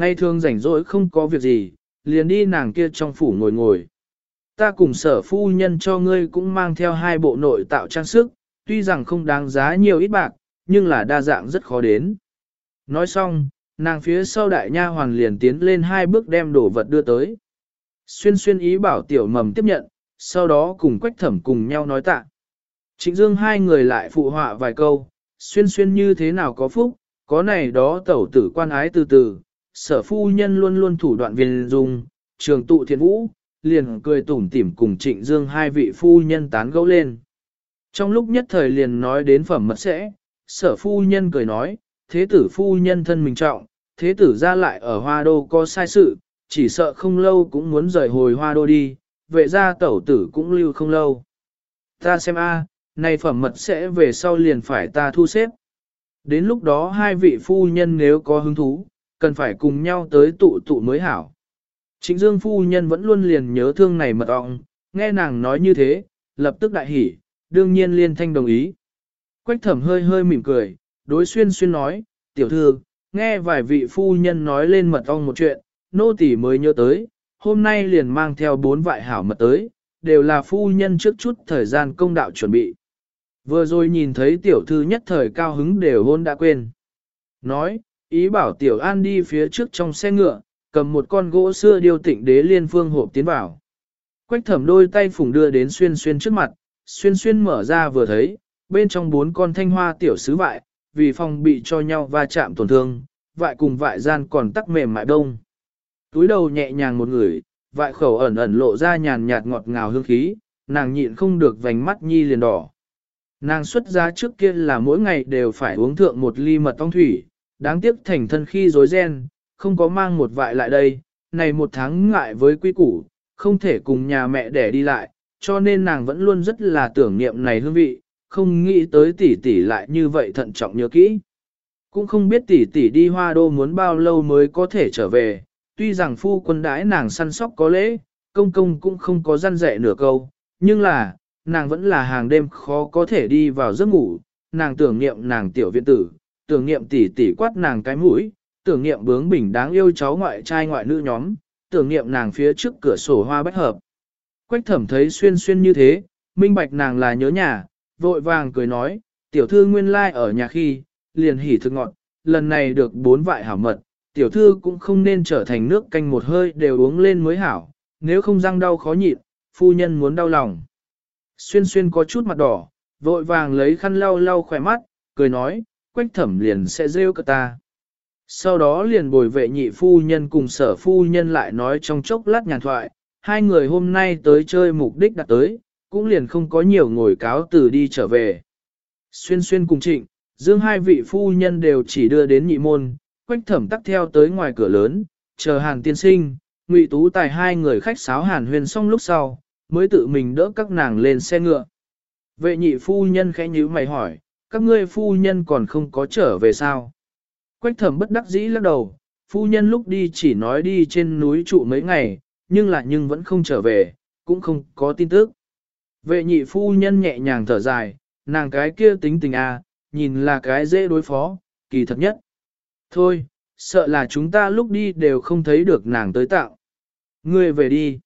Ngay thường rảnh rỗi không có việc gì, liền đi nàng kia trong phủ ngồi ngồi. Ta cùng sở phu nhân cho ngươi cũng mang theo hai bộ nội tạo trang sức, tuy rằng không đáng giá nhiều ít bạc, nhưng là đa dạng rất khó đến. Nói xong, nàng phía sau đại nha hoàn liền tiến lên hai bước đem đồ vật đưa tới. Xuyên xuyên ý bảo tiểu mầm tiếp nhận, sau đó cùng quách thẩm cùng nhau nói tạ. Trịnh dương hai người lại phụ họa vài câu, xuyên xuyên như thế nào có phúc, có này đó tẩu tử quan ái từ từ, sở phu nhân luôn luôn thủ đoạn viên dung, trường tụ thiện vũ, liền cười tủm tỉm cùng trịnh dương hai vị phu nhân tán gẫu lên. Trong lúc nhất thời liền nói đến phẩm mật sẽ, sở phu nhân cười nói, thế tử phu nhân thân mình trọng, thế tử ra lại ở hoa đô có sai sự, chỉ sợ không lâu cũng muốn rời hồi hoa đô đi, vệ ra tẩu tử cũng lưu không lâu. Ta xem a, nay phẩm mật sẽ về sau liền phải ta thu xếp. Đến lúc đó hai vị phu nhân nếu có hứng thú, cần phải cùng nhau tới tụ tụ mới hảo. Trịnh Dương phu nhân vẫn luôn liền nhớ thương này mật ọng, nghe nàng nói như thế, lập tức đại hỉ, đương nhiên liên thanh đồng ý. Quách thẩm hơi hơi mỉm cười, đối xuyên xuyên nói, tiểu thư, nghe vài vị phu nhân nói lên mật ong một chuyện, nô tỳ mới nhớ tới, hôm nay liền mang theo bốn vại hảo mật tới, đều là phu nhân trước chút thời gian công đạo chuẩn bị. Vừa rồi nhìn thấy tiểu thư nhất thời cao hứng đều hôn đã quên. Nói, ý bảo tiểu an đi phía trước trong xe ngựa, cầm một con gỗ xưa điêu tịnh đế liên phương hộp tiến vào. Quách thẩm đôi tay phùng đưa đến xuyên xuyên trước mặt, xuyên xuyên mở ra vừa thấy, bên trong bốn con thanh hoa tiểu sứ vại, vì phòng bị cho nhau va chạm tổn thương, vại cùng vại gian còn tắc mềm mại đông. Túi đầu nhẹ nhàng một người, vại khẩu ẩn ẩn lộ ra nhàn nhạt ngọt ngào hương khí, nàng nhịn không được vành mắt nhi liền đỏ. Nàng xuất giá trước kia là mỗi ngày đều phải uống thượng một ly mật ong thủy, đáng tiếc thành thân khi rối ren, không có mang một vại lại đây, này một tháng ngại với quy củ, không thể cùng nhà mẹ để đi lại, cho nên nàng vẫn luôn rất là tưởng niệm này hương vị, không nghĩ tới tỷ tỷ lại như vậy thận trọng nhớ kỹ. Cũng không biết tỷ tỷ đi hoa đô muốn bao lâu mới có thể trở về, tuy rằng phu quân đãi nàng săn sóc có lễ, công công cũng không có răn dạy nửa câu, nhưng là, nàng vẫn là hàng đêm khó có thể đi vào giấc ngủ, nàng tưởng niệm nàng tiểu viện tử, tưởng niệm tỷ tỷ quát nàng cái mũi, tưởng niệm bướng bỉnh đáng yêu cháu ngoại trai ngoại nữ nhóm, tưởng niệm nàng phía trước cửa sổ hoa bách hợp. Quách thẩm thấy xuyên xuyên như thế, minh bạch nàng là nhớ nhà, vội vàng cười nói, tiểu thư nguyên lai ở nhà khi, liền hỉ thực ngọn, lần này được bốn vại hảo mật, tiểu thư cũng không nên trở thành nước canh một hơi đều uống lên mới hảo, nếu không răng đau khó nhịn, phu nhân muốn đau lòng. Xuyên xuyên có chút mặt đỏ, vội vàng lấy khăn lau lau khỏe mắt, cười nói, quách thẩm liền sẽ rêu cơ ta. Sau đó liền bồi vệ nhị phu nhân cùng sở phu nhân lại nói trong chốc lát nhàn thoại, hai người hôm nay tới chơi mục đích đặt tới, cũng liền không có nhiều ngồi cáo từ đi trở về. Xuyên xuyên cùng trịnh, dương hai vị phu nhân đều chỉ đưa đến nhị môn, quách thẩm tắc theo tới ngoài cửa lớn, chờ hàn tiên sinh, ngụy tú tài hai người khách sáo hàn huyền xong lúc sau, mới tự mình đỡ các nàng lên xe ngựa. Vệ nhị phu nhân khẽ nhíu mày hỏi, các ngươi phu nhân còn không có trở về sao? Quách thẩm bất đắc dĩ lắc đầu, phu nhân lúc đi chỉ nói đi trên núi trụ mấy ngày, nhưng lại nhưng vẫn không trở về, cũng không có tin tức. Vệ nhị phu nhân nhẹ nhàng thở dài, nàng cái kia tính tình à, nhìn là cái dễ đối phó, kỳ thật nhất. Thôi, sợ là chúng ta lúc đi đều không thấy được nàng tới tạo. Ngươi về đi.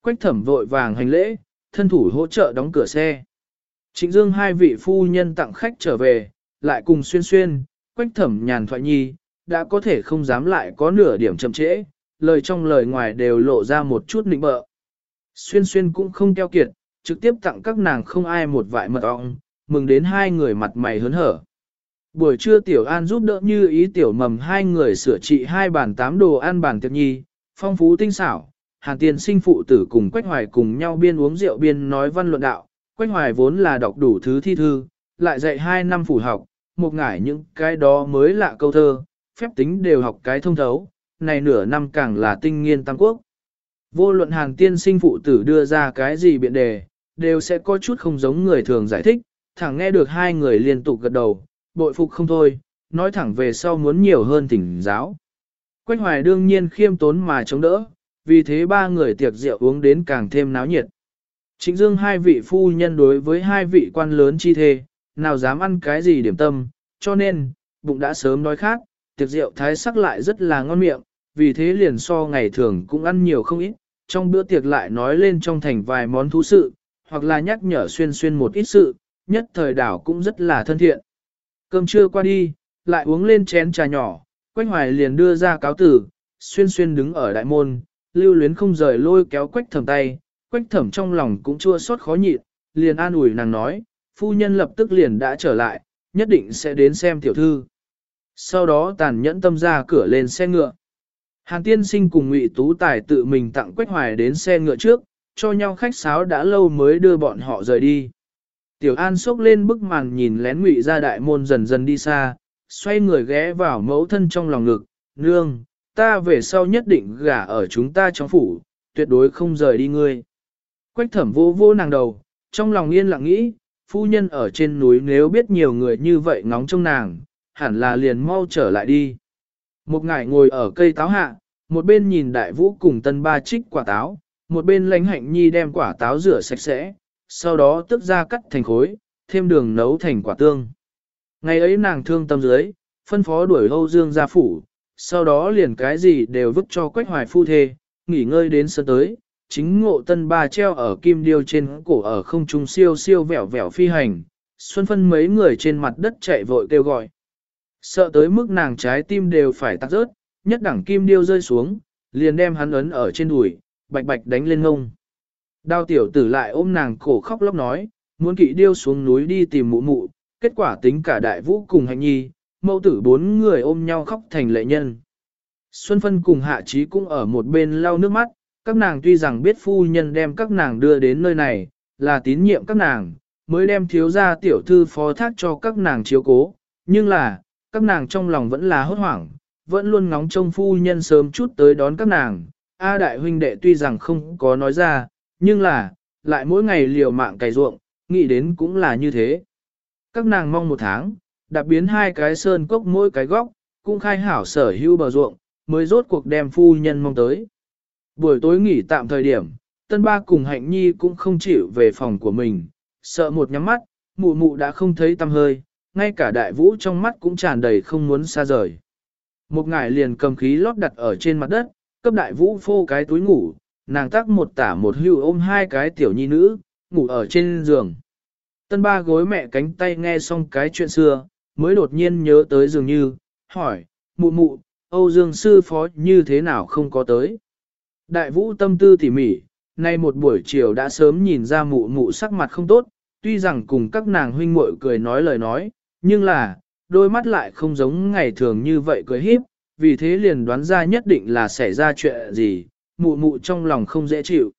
Quách thẩm vội vàng hành lễ, thân thủ hỗ trợ đóng cửa xe. Trịnh dương hai vị phu nhân tặng khách trở về, lại cùng xuyên xuyên, quách thẩm nhàn thoại nhi, đã có thể không dám lại có nửa điểm chậm trễ, lời trong lời ngoài đều lộ ra một chút nịnh bợ. Xuyên xuyên cũng không keo kiệt, trực tiếp tặng các nàng không ai một vại mật ong, mừng đến hai người mặt mày hớn hở. Buổi trưa Tiểu An giúp đỡ như ý Tiểu Mầm hai người sửa trị hai bàn tám đồ ăn bàn tiệc nhi, phong phú tinh xảo. Hàn tiền sinh phụ tử cùng Quách Hoài cùng nhau biên uống rượu biên nói văn luận đạo. Quách Hoài vốn là đọc đủ thứ thi thư, lại dạy hai năm phủ học, một ngải những cái đó mới lạ câu thơ, phép tính đều học cái thông thấu, này nửa năm càng là tinh nghiên tăng quốc. Vô luận hàng tiên sinh phụ tử đưa ra cái gì biện đề, đều sẽ có chút không giống người thường giải thích, thẳng nghe được hai người liên tục gật đầu, bội phục không thôi, nói thẳng về sau muốn nhiều hơn tỉnh giáo. Quách hoài đương nhiên khiêm tốn mà chống đỡ, vì thế ba người tiệc rượu uống đến càng thêm náo nhiệt. Trịnh dương hai vị phu nhân đối với hai vị quan lớn chi thê, nào dám ăn cái gì điểm tâm, cho nên, bụng đã sớm nói khác, tiệc rượu thái sắc lại rất là ngon miệng, vì thế liền so ngày thường cũng ăn nhiều không ít, trong bữa tiệc lại nói lên trong thành vài món thú sự, hoặc là nhắc nhở xuyên xuyên một ít sự, nhất thời đảo cũng rất là thân thiện. Cơm trưa qua đi, lại uống lên chén trà nhỏ, Quách Hoài liền đưa ra cáo tử, xuyên xuyên đứng ở đại môn, lưu luyến không rời lôi kéo Quách thẩm tay, Quách thẩm trong lòng cũng chua xót khó nhịn, liền an ủi nàng nói, phu nhân lập tức liền đã trở lại, nhất định sẽ đến xem tiểu thư. Sau đó tàn nhẫn tâm ra cửa lên xe ngựa. Hàn tiên sinh cùng Ngụy Tú Tài tự mình tặng Quách Hoài đến xe ngựa trước, cho nhau khách sáo đã lâu mới đưa bọn họ rời đi. Tiểu An sốc lên bức màn nhìn lén Ngụy ra đại môn dần dần đi xa, xoay người ghé vào mẫu thân trong lòng ngực, nương, ta về sau nhất định gả ở chúng ta trong phủ, tuyệt đối không rời đi ngươi. Quách thẩm vô vô nàng đầu, trong lòng yên lặng nghĩ, phu nhân ở trên núi nếu biết nhiều người như vậy ngóng trong nàng, hẳn là liền mau trở lại đi. Một ngải ngồi ở cây táo hạ, một bên nhìn đại vũ cùng tân ba trích quả táo, một bên lãnh hạnh nhi đem quả táo rửa sạch sẽ, sau đó tức ra cắt thành khối, thêm đường nấu thành quả tương. Ngày ấy nàng thương tâm dưới, phân phó đuổi Âu Dương ra phủ, sau đó liền cái gì đều vứt cho quách hoài phu thê, nghỉ ngơi đến sân tới, chính ngộ tân ba treo ở kim điêu trên cổ ở không trung siêu siêu vẻo vẻo phi hành, xuân phân mấy người trên mặt đất chạy vội kêu gọi. Sợ tới mức nàng trái tim đều phải tắt rớt, nhất đẳng kim điêu rơi xuống, liền đem hắn ấn ở trên đùi, bạch bạch đánh lên ngông. Đao tiểu tử lại ôm nàng cổ khóc lóc nói, muốn kỵ điêu xuống núi đi tìm mụ mụ, kết quả tính cả đại vũ cùng hành nhi, mẫu tử bốn người ôm nhau khóc thành lệ nhân. Xuân Phân cùng Hạ Trí cũng ở một bên lau nước mắt, các nàng tuy rằng biết phu nhân đem các nàng đưa đến nơi này, là tín nhiệm các nàng, mới đem thiếu gia tiểu thư phó thác cho các nàng chiếu cố, nhưng là, các nàng trong lòng vẫn là hốt hoảng, vẫn luôn ngóng trông phu nhân sớm chút tới đón các nàng. A đại huynh đệ tuy rằng không có nói ra, nhưng là, lại mỗi ngày liều mạng cày ruộng, nghĩ đến cũng là như thế. Các nàng mong một tháng, đạp biến hai cái sơn cốc mỗi cái góc, cũng khai hảo sở hữu bờ ruộng, mới rốt cuộc đem phu nhân mong tới. Buổi tối nghỉ tạm thời điểm, tân ba cùng hạnh nhi cũng không chịu về phòng của mình, sợ một nhắm mắt, mụ mụ đã không thấy tâm hơi, ngay cả đại vũ trong mắt cũng tràn đầy không muốn xa rời. Một ngải liền cầm khí lót đặt ở trên mặt đất, cấp đại vũ phô cái túi ngủ, nàng tắc một tả một hưu ôm hai cái tiểu nhi nữ, ngủ ở trên giường. Tân ba gối mẹ cánh tay nghe xong cái chuyện xưa, mới đột nhiên nhớ tới dường như, hỏi, mụ mụ, Âu Dương sư phó như thế nào không có tới. Đại vũ tâm tư tỉ mỉ, nay một buổi chiều đã sớm nhìn ra mụ mụ sắc mặt không tốt, tuy rằng cùng các nàng huynh muội cười nói lời nói, nhưng là, đôi mắt lại không giống ngày thường như vậy cười híp, vì thế liền đoán ra nhất định là xảy ra chuyện gì, mụ mụ trong lòng không dễ chịu.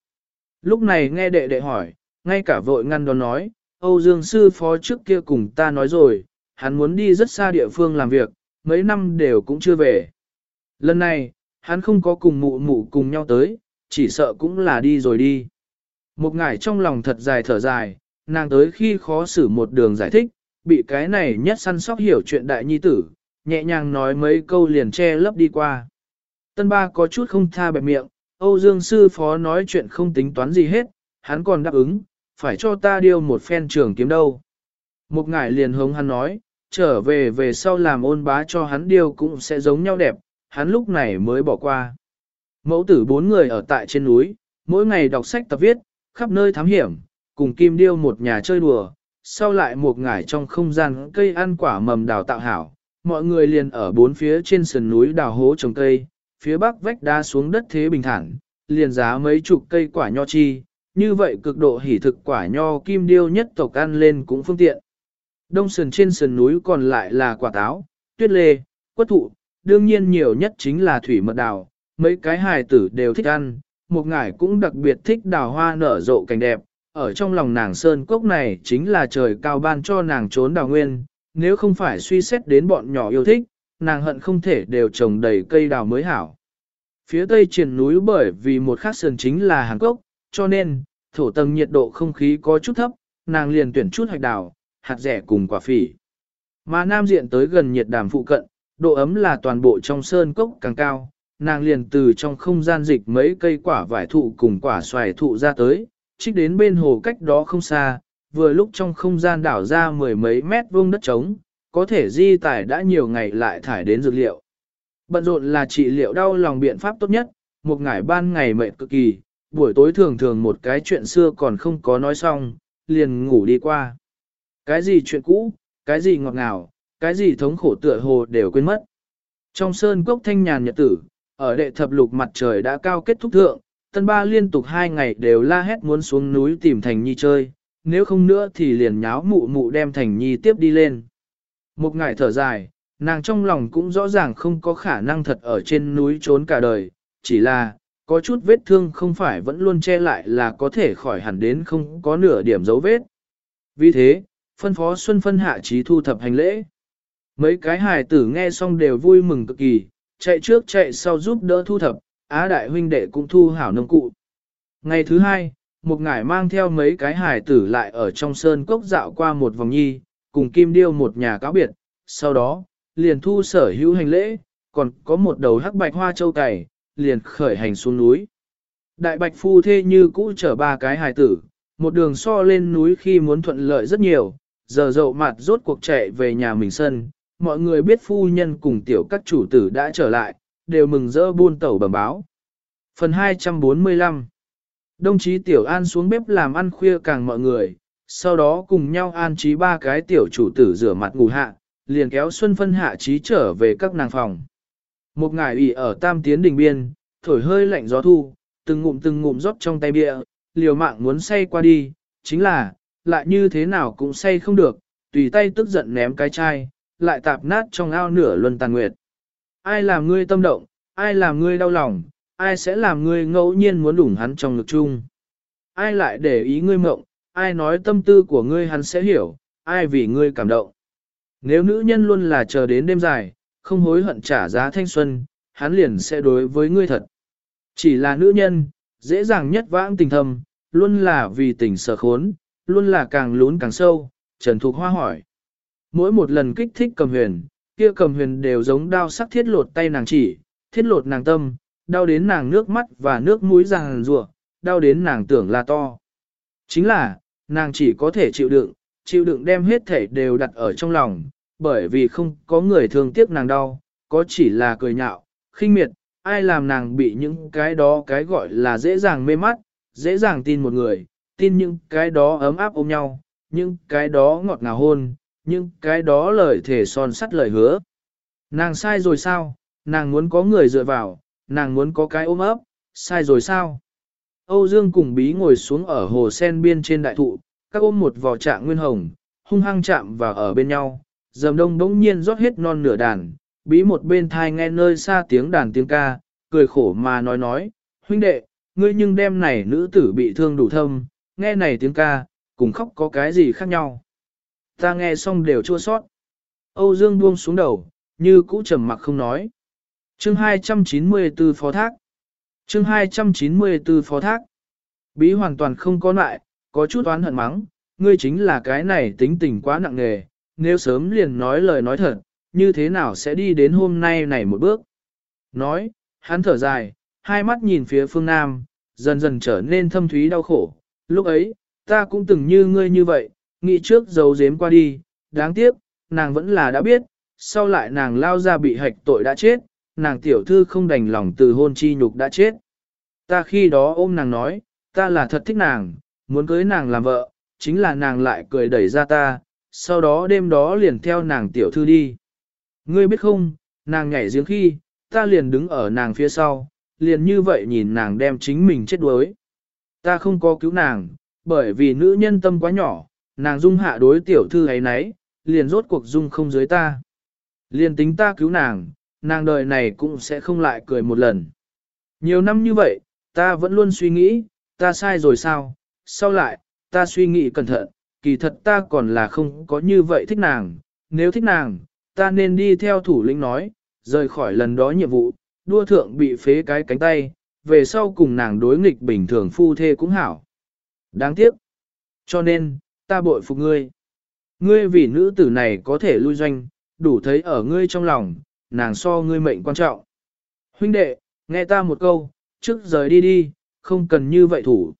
Lúc này nghe đệ đệ hỏi, ngay cả vội ngăn đón nói, Âu Dương sư phó trước kia cùng ta nói rồi, hắn muốn đi rất xa địa phương làm việc, mấy năm đều cũng chưa về. Lần này, hắn không có cùng mụ mụ cùng nhau tới, chỉ sợ cũng là đi rồi đi. Một ngải trong lòng thật dài thở dài, nàng tới khi khó xử một đường giải thích, bị cái này nhất săn sóc hiểu chuyện đại nhi tử, nhẹ nhàng nói mấy câu liền che lấp đi qua. Tân ba có chút không tha bẹp miệng, Âu Dương sư phó nói chuyện không tính toán gì hết, hắn còn đáp ứng, phải cho ta điêu một phen trường kiếm đâu. Một ngải liền hống hắn nói, trở về về sau làm ôn bá cho hắn điêu cũng sẽ giống nhau đẹp, hắn lúc này mới bỏ qua. Mẫu tử bốn người ở tại trên núi, mỗi ngày đọc sách tập viết, khắp nơi thám hiểm, cùng kim điêu một nhà chơi đùa, sau lại một ngải trong không gian cây ăn quả mầm đào tạo hảo, mọi người liền ở bốn phía trên sườn núi đào hố trồng cây, phía bắc vách đá xuống đất thế bình thản, liền giá mấy chục cây quả nho chi, như vậy cực độ hỉ thực quả nho kim điêu nhất tộc ăn lên cũng phương tiện. Đông sườn trên sườn núi còn lại là quả táo, tuyết lê, quất thụ, đương nhiên nhiều nhất chính là thủy mật đào, mấy cái hài tử đều thích ăn, một ngải cũng đặc biệt thích đào hoa nở rộ cảnh đẹp, ở trong lòng nàng sơn cốc này chính là trời cao ban cho nàng trốn đào nguyên, nếu không phải suy xét đến bọn nhỏ yêu thích, nàng hận không thể đều trồng đầy cây đào mới hảo. Phía tây triển núi bởi vì một khắc sơn chính là Hàn Cốc, cho nên, thổ tầng nhiệt độ không khí có chút thấp, nàng liền tuyển chút hạch đào, hạt rẻ cùng quả phỉ. Mà nam diện tới gần nhiệt đàm phụ cận, độ ấm là toàn bộ trong sơn cốc càng cao, nàng liền từ trong không gian dịch mấy cây quả vải thụ cùng quả xoài thụ ra tới, trích đến bên hồ cách đó không xa, vừa lúc trong không gian đảo ra mười mấy mét vuông đất trống, có thể di tải đã nhiều ngày lại thải đến dược liệu. Bận rộn là trị liệu đau lòng biện pháp tốt nhất, một ngày ban ngày mệt cực kỳ, buổi tối thường thường một cái chuyện xưa còn không có nói xong, liền ngủ đi qua. Cái gì chuyện cũ, cái gì ngọt ngào, cái gì thống khổ tựa hồ đều quên mất. Trong sơn cốc thanh nhàn nhật tử, ở đệ thập lục mặt trời đã cao kết thúc thượng, tân ba liên tục hai ngày đều la hét muốn xuống núi tìm Thành Nhi chơi, nếu không nữa thì liền nháo mụ mụ đem Thành Nhi tiếp đi lên. Một ngày thở dài, nàng trong lòng cũng rõ ràng không có khả năng thật ở trên núi trốn cả đời, chỉ là, có chút vết thương không phải vẫn luôn che lại là có thể khỏi hẳn đến không có nửa điểm dấu vết. Vì thế, phân phó Xuân phân hạ trí thu thập hành lễ. Mấy cái hài tử nghe xong đều vui mừng cực kỳ, chạy trước chạy sau giúp đỡ thu thập, Á đại huynh đệ cũng thu hảo nông cụ. Ngày thứ hai, một ngải mang theo mấy cái hài tử lại ở trong sơn cốc dạo qua một vòng nhi, cùng Kim Điêu một nhà cáo biệt, sau đó, liền thu sở hữu hành lễ, còn có một đầu hắc bạch hoa châu cày, liền khởi hành xuống núi. Đại bạch phu thê như cũ chở ba cái hài tử, một đường so lên núi khi muốn thuận lợi rất nhiều, giờ dậu mặt rốt cuộc chạy về nhà mình sân, mọi người biết phu nhân cùng tiểu các chủ tử đã trở lại, đều mừng rỡ buôn tẩu bẩm báo. Phần 245 Đồng chí Tiểu An xuống bếp làm ăn khuya càng mọi người, sau đó cùng nhau an trí ba cái tiểu chủ tử rửa mặt ngủ hạ, liền kéo Xuân Phân hạ trí trở về các nàng phòng. Một ngải ủy ở tam tiến đình biên, thổi hơi lạnh gió thu, từng ngụm từng ngụm rót trong tay bia, liều mạng muốn say qua đi, chính là, lại như thế nào cũng say không được, tùy tay tức giận ném cái chai, lại tạp nát trong ao nửa luân tàn nguyệt. Ai làm ngươi tâm động, ai làm ngươi đau lòng, ai sẽ làm ngươi ngẫu nhiên muốn đủng hắn trong ngực chung. Ai lại để ý ngươi mộng, ai nói tâm tư của ngươi hắn sẽ hiểu, ai vì ngươi cảm động. Nếu nữ nhân luôn là chờ đến đêm dài, không hối hận trả giá thanh xuân, hắn liền sẽ đối với ngươi thật. Chỉ là nữ nhân, dễ dàng nhất vãng tình thầm, luôn là vì tình sở khốn, luôn là càng lún càng sâu, Trần Thục Hoa hỏi. Mỗi một lần kích thích cầm huyền, kia cầm huyền đều giống đao sắc thiết lột tay nàng chỉ, thiết lột nàng tâm, đau đến nàng nước mắt và nước mũi ràng rùa, đau đến nàng tưởng là to. Chính là, nàng chỉ có thể chịu đựng, chịu đựng đem hết thể đều đặt ở trong lòng, bởi vì không có người thương tiếc nàng đau, có chỉ là cười nhạo, khinh miệt, ai làm nàng bị những cái đó cái gọi là dễ dàng mê mắt, dễ dàng tin một người, tin những cái đó ấm áp ôm nhau, những cái đó ngọt ngào hôn, những cái đó lời thể son sắt lời hứa. Nàng sai rồi sao, nàng muốn có người dựa vào, nàng muốn có cái ôm ấp, sai rồi sao? Âu Dương cùng bí ngồi xuống ở hồ sen biên trên đại thụ, các ôm một vò trạng nguyên hồng, hung hăng chạm vào ở bên nhau, dầm đông đống nhiên rót hết non nửa đàn, bí một bên thai nghe nơi xa tiếng đàn tiếng ca, cười khổ mà nói nói, huynh đệ, ngươi nhưng đêm này nữ tử bị thương đủ thâm, nghe này tiếng ca, cùng khóc có cái gì khác nhau. Ta nghe xong đều chua sót. Âu Dương buông xuống đầu, như cũ trầm mặc không nói. Chương 294 Phó Thác Chương 294 Phó Thác Bí hoàn toàn không có lại, có chút oán hận mắng, ngươi chính là cái này tính tình quá nặng nề, nếu sớm liền nói lời nói thật, như thế nào sẽ đi đến hôm nay này một bước. Nói, hắn thở dài, hai mắt nhìn phía phương Nam, dần dần trở nên thâm thúy đau khổ. Lúc ấy, ta cũng từng như ngươi như vậy, nghĩ trước giấu giếm qua đi, đáng tiếc, nàng vẫn là đã biết, sau lại nàng lao ra bị hạch tội đã chết, nàng tiểu thư không đành lòng từ hôn chi nhục đã chết. Ta khi đó ôm nàng nói, ta là thật thích nàng, muốn cưới nàng làm vợ, chính là nàng lại cười đẩy ra ta, sau đó đêm đó liền theo nàng tiểu thư đi. Ngươi biết không, nàng nhảy giếng khi, ta liền đứng ở nàng phía sau, liền như vậy nhìn nàng đem chính mình chết đuối. Ta không có cứu nàng, bởi vì nữ nhân tâm quá nhỏ, nàng dung hạ đối tiểu thư ấy nấy, liền rốt cuộc dung không dưới ta. Liền tính ta cứu nàng, nàng đời này cũng sẽ không lại cười một lần. Nhiều năm như vậy, ta vẫn luôn suy nghĩ, ta sai rồi sao, sau lại, ta suy nghĩ cẩn thận, kỳ thật ta còn là không có như vậy thích nàng, nếu thích nàng, ta nên đi theo thủ lĩnh nói, rời khỏi lần đó nhiệm vụ, đua thượng bị phế cái cánh tay, về sau cùng nàng đối nghịch bình thường phu thê cũng hảo. Đáng tiếc. Cho nên, ta bội phục ngươi. Ngươi vì nữ tử này có thể lui doanh, đủ thấy ở ngươi trong lòng, nàng so ngươi mệnh quan trọng. Huynh đệ, nghe ta một câu, trước rời đi đi, không cần như vậy thủ.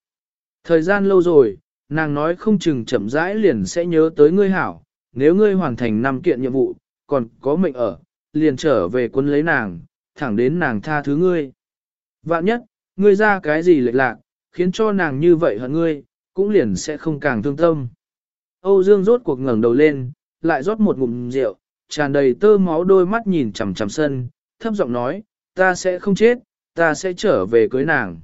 Thời gian lâu rồi, nàng nói không chừng chậm rãi liền sẽ nhớ tới ngươi hảo, nếu ngươi hoàn thành năm kiện nhiệm vụ, còn có mệnh ở, liền trở về quân lấy nàng, thẳng đến nàng tha thứ ngươi. Vạn nhất, ngươi ra cái gì lệch lạc, khiến cho nàng như vậy hận ngươi, cũng liền sẽ không càng thương tâm. Âu Dương rốt cuộc ngẩng đầu lên, lại rót một ngụm rượu, tràn đầy tơ máu đôi mắt nhìn chằm chằm sân, thấp giọng nói, ta sẽ không chết, ta sẽ trở về cưới nàng.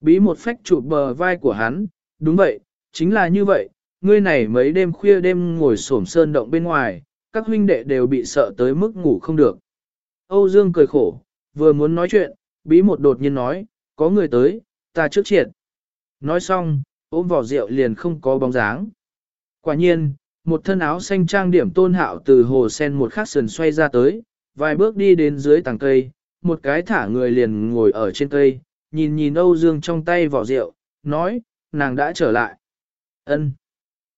Bí một phách chụp bờ vai của hắn, đúng vậy, chính là như vậy, ngươi này mấy đêm khuya đêm ngồi xổm sơn động bên ngoài, các huynh đệ đều bị sợ tới mức ngủ không được. Âu Dương cười khổ, vừa muốn nói chuyện, bí một đột nhiên nói, có người tới, ta trước triệt. Nói xong, ôm vỏ rượu liền không có bóng dáng. Quả nhiên, một thân áo xanh trang điểm tôn hạo từ hồ sen một khắc sườn xoay ra tới, vài bước đi đến dưới tàng cây, một cái thả người liền ngồi ở trên cây, nhìn nhìn Âu Dương trong tay vỏ rượu, nói, nàng đã trở lại. Ân.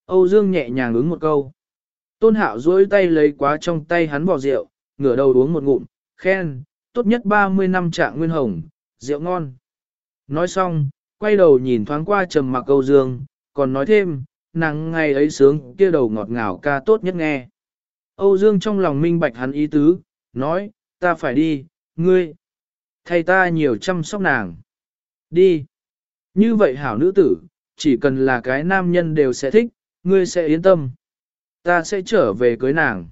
Âu Dương nhẹ nhàng ứng một câu. Tôn Hạo duỗi tay lấy quá trong tay hắn vỏ rượu, ngửa đầu uống một ngụm, khen, tốt nhất 30 năm trạng nguyên hồng, rượu ngon. Nói xong, quay đầu nhìn thoáng qua trầm mặc Âu Dương, còn nói thêm, nàng ngày ấy sướng kia đầu ngọt ngào ca tốt nhất nghe. Âu Dương trong lòng minh bạch hắn ý tứ, nói, ta phải đi, ngươi. Thay ta nhiều chăm sóc nàng. Đi. Như vậy hảo nữ tử, chỉ cần là cái nam nhân đều sẽ thích, ngươi sẽ yên tâm. Ta sẽ trở về cưới nàng.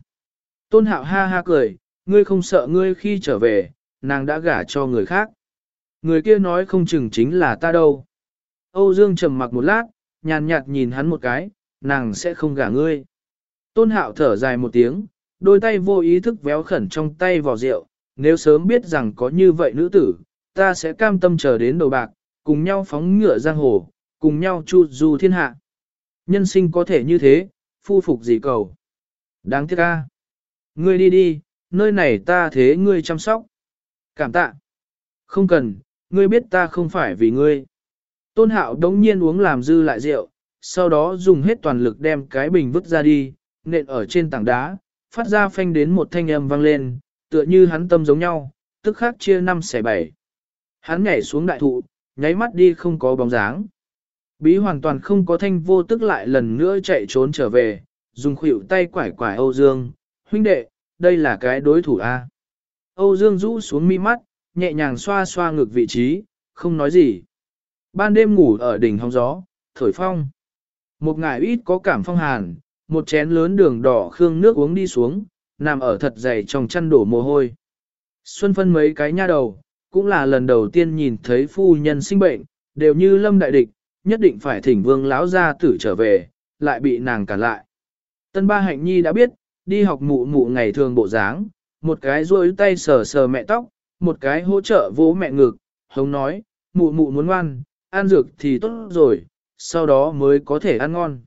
Tôn hạo ha ha cười, ngươi không sợ ngươi khi trở về, nàng đã gả cho người khác. Người kia nói không chừng chính là ta đâu. Âu Dương trầm mặc một lát, nhàn nhạt nhìn hắn một cái, nàng sẽ không gả ngươi. Tôn hạo thở dài một tiếng, đôi tay vô ý thức véo khẩn trong tay vào rượu, nếu sớm biết rằng có như vậy nữ tử, ta sẽ cam tâm chờ đến đầu bạc, cùng nhau phóng ngựa giang hồ, cùng nhau chu du thiên hạ. Nhân sinh có thể như thế, phu phục gì cầu. Đáng tiếc ca. Ngươi đi đi, nơi này ta thế ngươi chăm sóc. Cảm tạ. Không cần, ngươi biết ta không phải vì ngươi. Tôn hạo đống nhiên uống làm dư lại rượu, sau đó dùng hết toàn lực đem cái bình vứt ra đi, nện ở trên tảng đá, phát ra phanh đến một thanh âm vang lên, tựa như hắn tâm giống nhau, tức khắc chia năm xẻ bảy. Hắn nhảy xuống đại thụ, nháy mắt đi không có bóng dáng. Bí hoàn toàn không có thanh vô tức lại lần nữa chạy trốn trở về, dùng khuỷu tay quải quải Âu Dương, huynh đệ, đây là cái đối thủ A. Âu Dương rũ xuống mi mắt, nhẹ nhàng xoa xoa ngực vị trí, không nói gì. Ban đêm ngủ ở đỉnh hóng gió, thổi phong. Một ngày ít có cảm phong hàn, một chén lớn đường đỏ khương nước uống đi xuống, nằm ở thật dày trong chăn đổ mồ hôi. Xuân phân mấy cái nha đầu, cũng là lần đầu tiên nhìn thấy phu nhân sinh bệnh, đều như lâm đại địch, nhất định phải thỉnh vương lão gia tử trở về, lại bị nàng cản lại. Tân ba hạnh nhi đã biết, đi học mụ mụ ngày thường bộ dáng, một cái duỗi tay sờ sờ mẹ tóc, một cái hỗ trợ vỗ mẹ ngực, hống nói, mụ mụ muốn ngoan, ăn dược thì tốt rồi, sau đó mới có thể ăn ngon.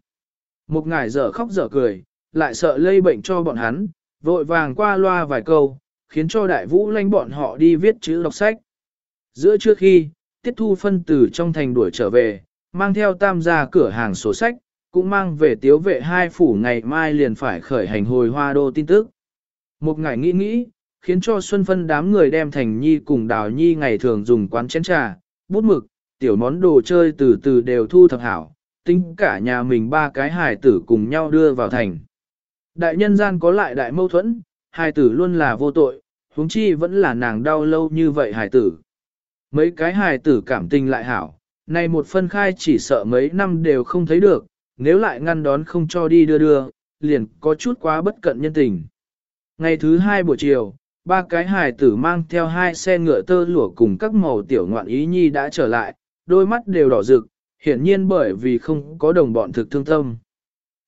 Một ngải dở khóc dở cười, lại sợ lây bệnh cho bọn hắn, vội vàng qua loa vài câu, khiến cho đại vũ lanh bọn họ đi viết chữ đọc sách. Giữa trước khi, tiết thu phân tử trong thành đuổi trở về, mang theo tam gia cửa hàng sổ sách, cũng mang về tiếu vệ hai phủ ngày mai liền phải khởi hành hồi hoa đô tin tức. Một ngày nghĩ nghĩ, khiến cho Xuân Phân đám người đem Thành Nhi cùng Đào Nhi ngày thường dùng quán chén trà, bút mực, tiểu món đồ chơi từ từ đều thu thập hảo, tính cả nhà mình ba cái hài tử cùng nhau đưa vào thành. Đại nhân gian có lại đại mâu thuẫn, hài tử luôn là vô tội, huống chi vẫn là nàng đau lâu như vậy hài tử. Mấy cái hài tử cảm tình lại hảo, này một phân khai chỉ sợ mấy năm đều không thấy được, nếu lại ngăn đón không cho đi đưa đưa, liền có chút quá bất cận nhân tình. Ngày thứ hai buổi chiều, ba cái hài tử mang theo hai xe ngựa tơ lụa cùng các màu tiểu ngoạn ý nhi đã trở lại, đôi mắt đều đỏ rực, hiển nhiên bởi vì không có đồng bọn thực thương tâm.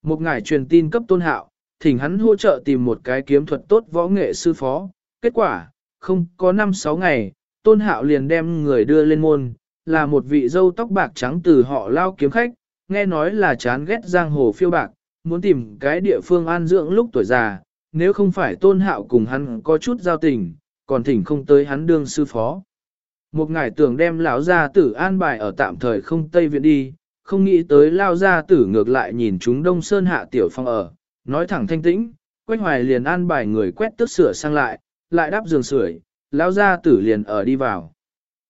Một ngài truyền tin cấp tôn hạo, thỉnh hắn hỗ trợ tìm một cái kiếm thuật tốt võ nghệ sư phó. Kết quả, không có 5-6 ngày, tôn hạo liền đem người đưa lên môn, là một vị dâu tóc bạc trắng từ họ lao kiếm khách, nghe nói là chán ghét giang hồ phiêu bạc, muốn tìm cái địa phương an dưỡng lúc tuổi già, nếu không phải tôn hạo cùng hắn có chút giao tình, còn thỉnh không tới hắn đương sư phó. Một ngài tưởng đem lão gia tử an bài ở tạm thời không Tây Viện đi, không nghĩ tới lao gia tử ngược lại nhìn chúng Đông Sơn hạ tiểu phong ở, nói thẳng thanh tĩnh, quách hoài liền an bài người quét tức sửa sang lại, lại đắp giường sưởi, lão gia tử liền ở đi vào.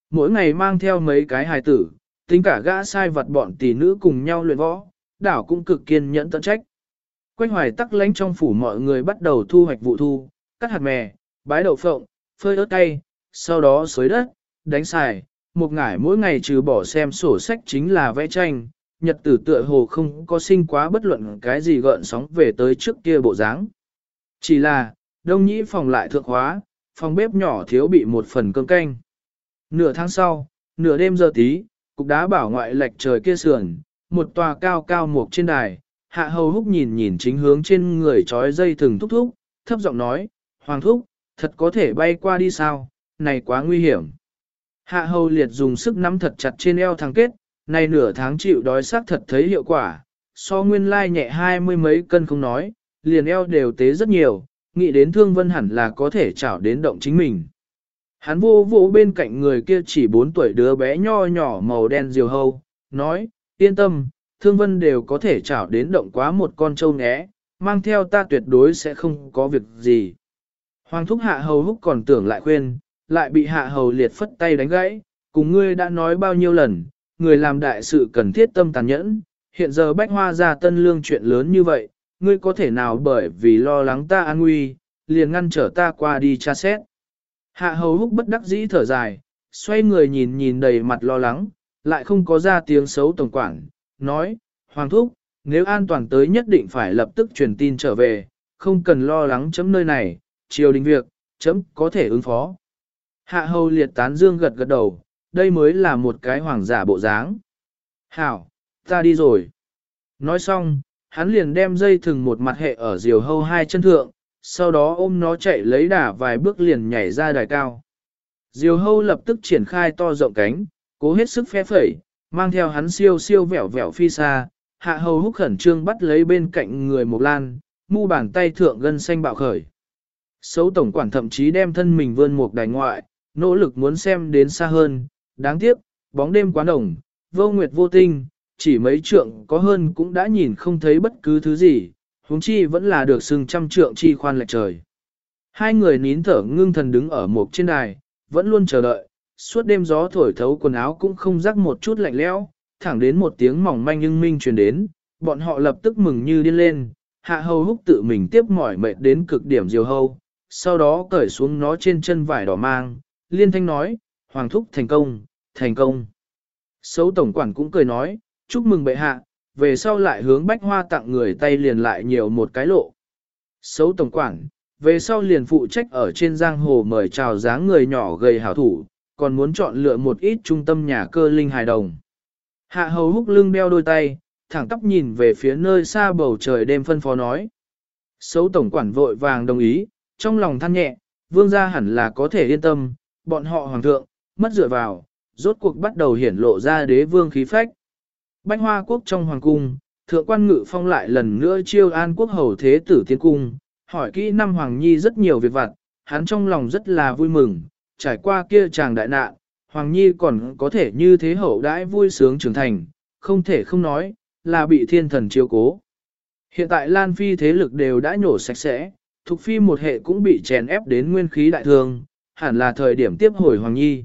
Mỗi ngày mang theo mấy cái hài tử, tính cả gã sai vật bọn tỷ nữ cùng nhau luyện võ, đảo cũng cực kiên nhẫn tận trách. Quách hoài tắc lánh trong phủ mọi người bắt đầu thu hoạch vụ thu, cắt hạt mè, bái đậu phộng, phơi ớt cay, sau đó xới đất, đánh xài, một ngải mỗi ngày trừ bỏ xem sổ sách chính là vẽ tranh, nhật tử tựa hồ không có sinh quá bất luận cái gì gợn sóng về tới trước kia bộ dáng. Chỉ là, đông nhĩ phòng lại thượng hóa, phòng bếp nhỏ thiếu bị một phần cơm canh. Nửa tháng sau, nửa đêm giờ tí, cục đá bảo ngoại lệch trời kia sườn, một tòa cao cao mục trên đài, hạ hầu húc nhìn nhìn chính hướng trên người trói dây thừng thúc thúc, thấp giọng nói, Hoàng thúc, thật có thể bay qua đi sao, này quá nguy hiểm. Hạ hầu liệt dùng sức nắm thật chặt trên eo thằng kết, này nửa tháng chịu đói xác thật thấy hiệu quả, so nguyên lai nhẹ hai mươi mấy cân không nói, liền eo đều tế rất nhiều, nghĩ đến thương vân hẳn là có thể chảo đến động chính mình. Hắn vô vô bên cạnh người kia chỉ 4 tuổi đứa bé nho nhỏ màu đen diều hâu, nói, yên tâm, thương vân đều có thể chảo đến động quá một con trâu né, mang theo ta tuyệt đối sẽ không có việc gì. Hoàng thúc hạ hầu húc còn tưởng lại khuyên, lại bị hạ hầu liệt phất tay đánh gãy, cùng ngươi đã nói bao nhiêu lần, người làm đại sự cần thiết tâm tàn nhẫn, hiện giờ bách hoa ra tân lương chuyện lớn như vậy, ngươi có thể nào bởi vì lo lắng ta an nguy, liền ngăn trở ta qua đi tra xét. Hạ hầu húc bất đắc dĩ thở dài, xoay người nhìn nhìn đầy mặt lo lắng, lại không có ra tiếng xấu tổng quản, nói, Hoàng thúc, nếu an toàn tới nhất định phải lập tức truyền tin trở về, không cần lo lắng chấm nơi này, chiều đình việc, chấm có thể ứng phó. Hạ hầu liệt tán dương gật gật đầu, đây mới là một cái hoàng giả bộ dáng. Hảo, ta đi rồi. Nói xong, hắn liền đem dây thừng một mặt hệ ở diều hâu hai chân thượng, sau đó ôm nó chạy lấy đà vài bước liền nhảy ra đài cao. Diều hâu lập tức triển khai to rộng cánh, cố hết sức phe phẩy, mang theo hắn siêu siêu vẹo vẹo phi xa, hạ hầu húc khẩn trương bắt lấy bên cạnh người Mộc lan, mu bàn tay thượng gân xanh bạo khởi. xấu tổng quản thậm chí đem thân mình vươn một đài ngoại, nỗ lực muốn xem đến xa hơn, đáng tiếc, bóng đêm quá nồng, vô nguyệt vô tinh, chỉ mấy trượng có hơn cũng đã nhìn không thấy bất cứ thứ gì, huống chi vẫn là được sừng trăm trượng chi khoan lệch trời. Hai người nín thở ngưng thần đứng ở một trên đài, vẫn luôn chờ đợi, suốt đêm gió thổi thấu quần áo cũng không rắc một chút lạnh lẽo, thẳng đến một tiếng mỏng manh nhưng minh truyền đến, bọn họ lập tức mừng như điên lên, hạ hầu húc tự mình tiếp mỏi mệt đến cực điểm diều hâu, sau đó cởi xuống nó trên chân vải đỏ mang, liên thanh nói, hoàng thúc thành công, thành công. Sấu tổng quản cũng cười nói, chúc mừng bệ hạ, về sau lại hướng bách hoa tặng người tay liền lại nhiều một cái lộ. Sấu tổng quản, về sau liền phụ trách ở trên giang hồ mời chào dáng người nhỏ gầy hảo thủ, còn muốn chọn lựa một ít trung tâm nhà cơ linh hài đồng. Hạ hầu húc lưng đeo đôi tay, thẳng tóc nhìn về phía nơi xa bầu trời đêm phân phó nói. Sấu tổng quản vội vàng đồng ý, trong lòng than nhẹ, vương gia hẳn là có thể yên tâm, bọn họ hoàng thượng, mất dựa vào, rốt cuộc bắt đầu hiển lộ ra đế vương khí phách. Bách hoa quốc trong hoàng cung, thượng quan ngự phong lại lần nữa chiêu an quốc hầu thế tử tiến cung, hỏi kỹ năm hoàng nhi rất nhiều việc vặt, hắn trong lòng rất là vui mừng, trải qua kia chàng đại nạn, hoàng nhi còn có thể như thế hậu đãi vui sướng trưởng thành, không thể không nói, là bị thiên thần chiêu cố. Hiện tại Lan Phi thế lực đều đã nhổ sạch sẽ, Thục Phi một hệ cũng bị chèn ép đến nguyên khí đại thương, hẳn là thời điểm tiếp hồi Hoàng Nhi.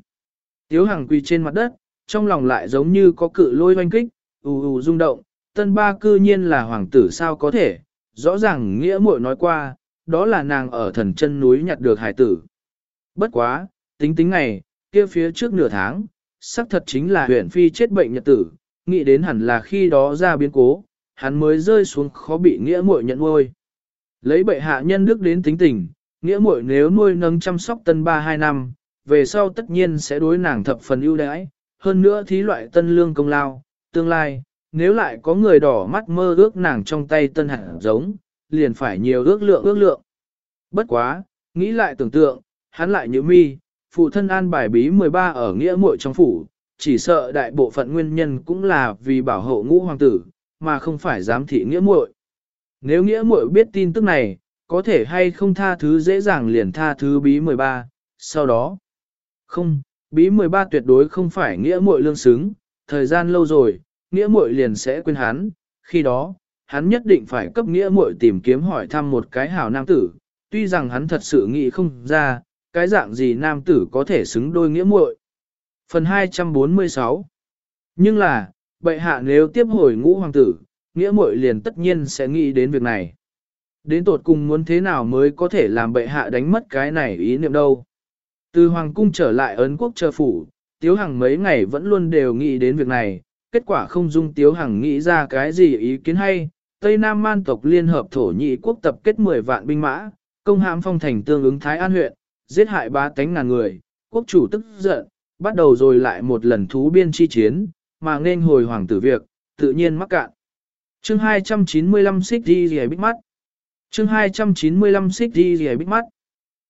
Tiếu Hằng quỳ trên mặt đất, trong lòng lại giống như có cự lôi oanh kích, ù ù rung động, tân ba cư nhiên là hoàng tử sao có thể, rõ ràng nghĩa muội nói qua, đó là nàng ở thần chân núi nhặt được hải tử. Bất quá, tính tính ngày, kia phía trước nửa tháng, xác thật chính là huyện phi chết bệnh nhật tử, nghĩ đến hẳn là khi đó ra biến cố, hắn mới rơi xuống khó bị nghĩa muội nhận nuôi. Lấy bệ hạ nhân đức đến tính tình, nghĩa muội nếu nuôi nâng chăm sóc tân ba hai năm, về sau tất nhiên sẽ đối nàng thập phần ưu đãi, hơn nữa thí loại tân lương công lao, tương lai, nếu lại có người đỏ mắt mơ ước nàng trong tay tân hạt giống, liền phải nhiều ước lượng ước lượng. Bất quá, nghĩ lại tưởng tượng, hắn lại như mi, phụ thân an bài bí 13 ở nghĩa muội trong phủ, chỉ sợ đại bộ phận nguyên nhân cũng là vì bảo hộ ngũ hoàng tử, mà không phải giám thị nghĩa muội. Nếu nghĩa muội biết tin tức này, có thể hay không tha thứ dễ dàng liền tha thứ bí 13, sau đó. Không, bí 13 tuyệt đối không phải nghĩa muội lương xứng, thời gian lâu rồi, nghĩa muội liền sẽ quên hắn, khi đó, hắn nhất định phải cấp nghĩa muội tìm kiếm hỏi thăm một cái hảo nam tử, tuy rằng hắn thật sự nghĩ không ra, cái dạng gì nam tử có thể xứng đôi nghĩa muội. Phần 246 Nhưng là, bệ hạ nếu tiếp hồi ngũ hoàng tử, nghĩa muội liền tất nhiên sẽ nghĩ đến việc này. Đến tột cùng muốn thế nào mới có thể làm bệ hạ đánh mất cái này ý niệm đâu. Từ hoàng cung trở lại ấn quốc chờ phủ, tiếu hằng mấy ngày vẫn luôn đều nghĩ đến việc này, kết quả không dung tiếu hằng nghĩ ra cái gì ý kiến hay. Tây Nam man tộc liên hợp thổ nhị quốc tập kết 10 vạn binh mã, công hãm phong thành tương ứng Thái An huyện, giết hại ba tánh ngàn người, quốc chủ tức giận, bắt đầu rồi lại một lần thú biên chi chiến, mà nên hồi hoàng tử việc, tự nhiên mắc cạn. Chương 295 xích đi rìa bích mắt. Chương 295 xích đi rìa bích mắt.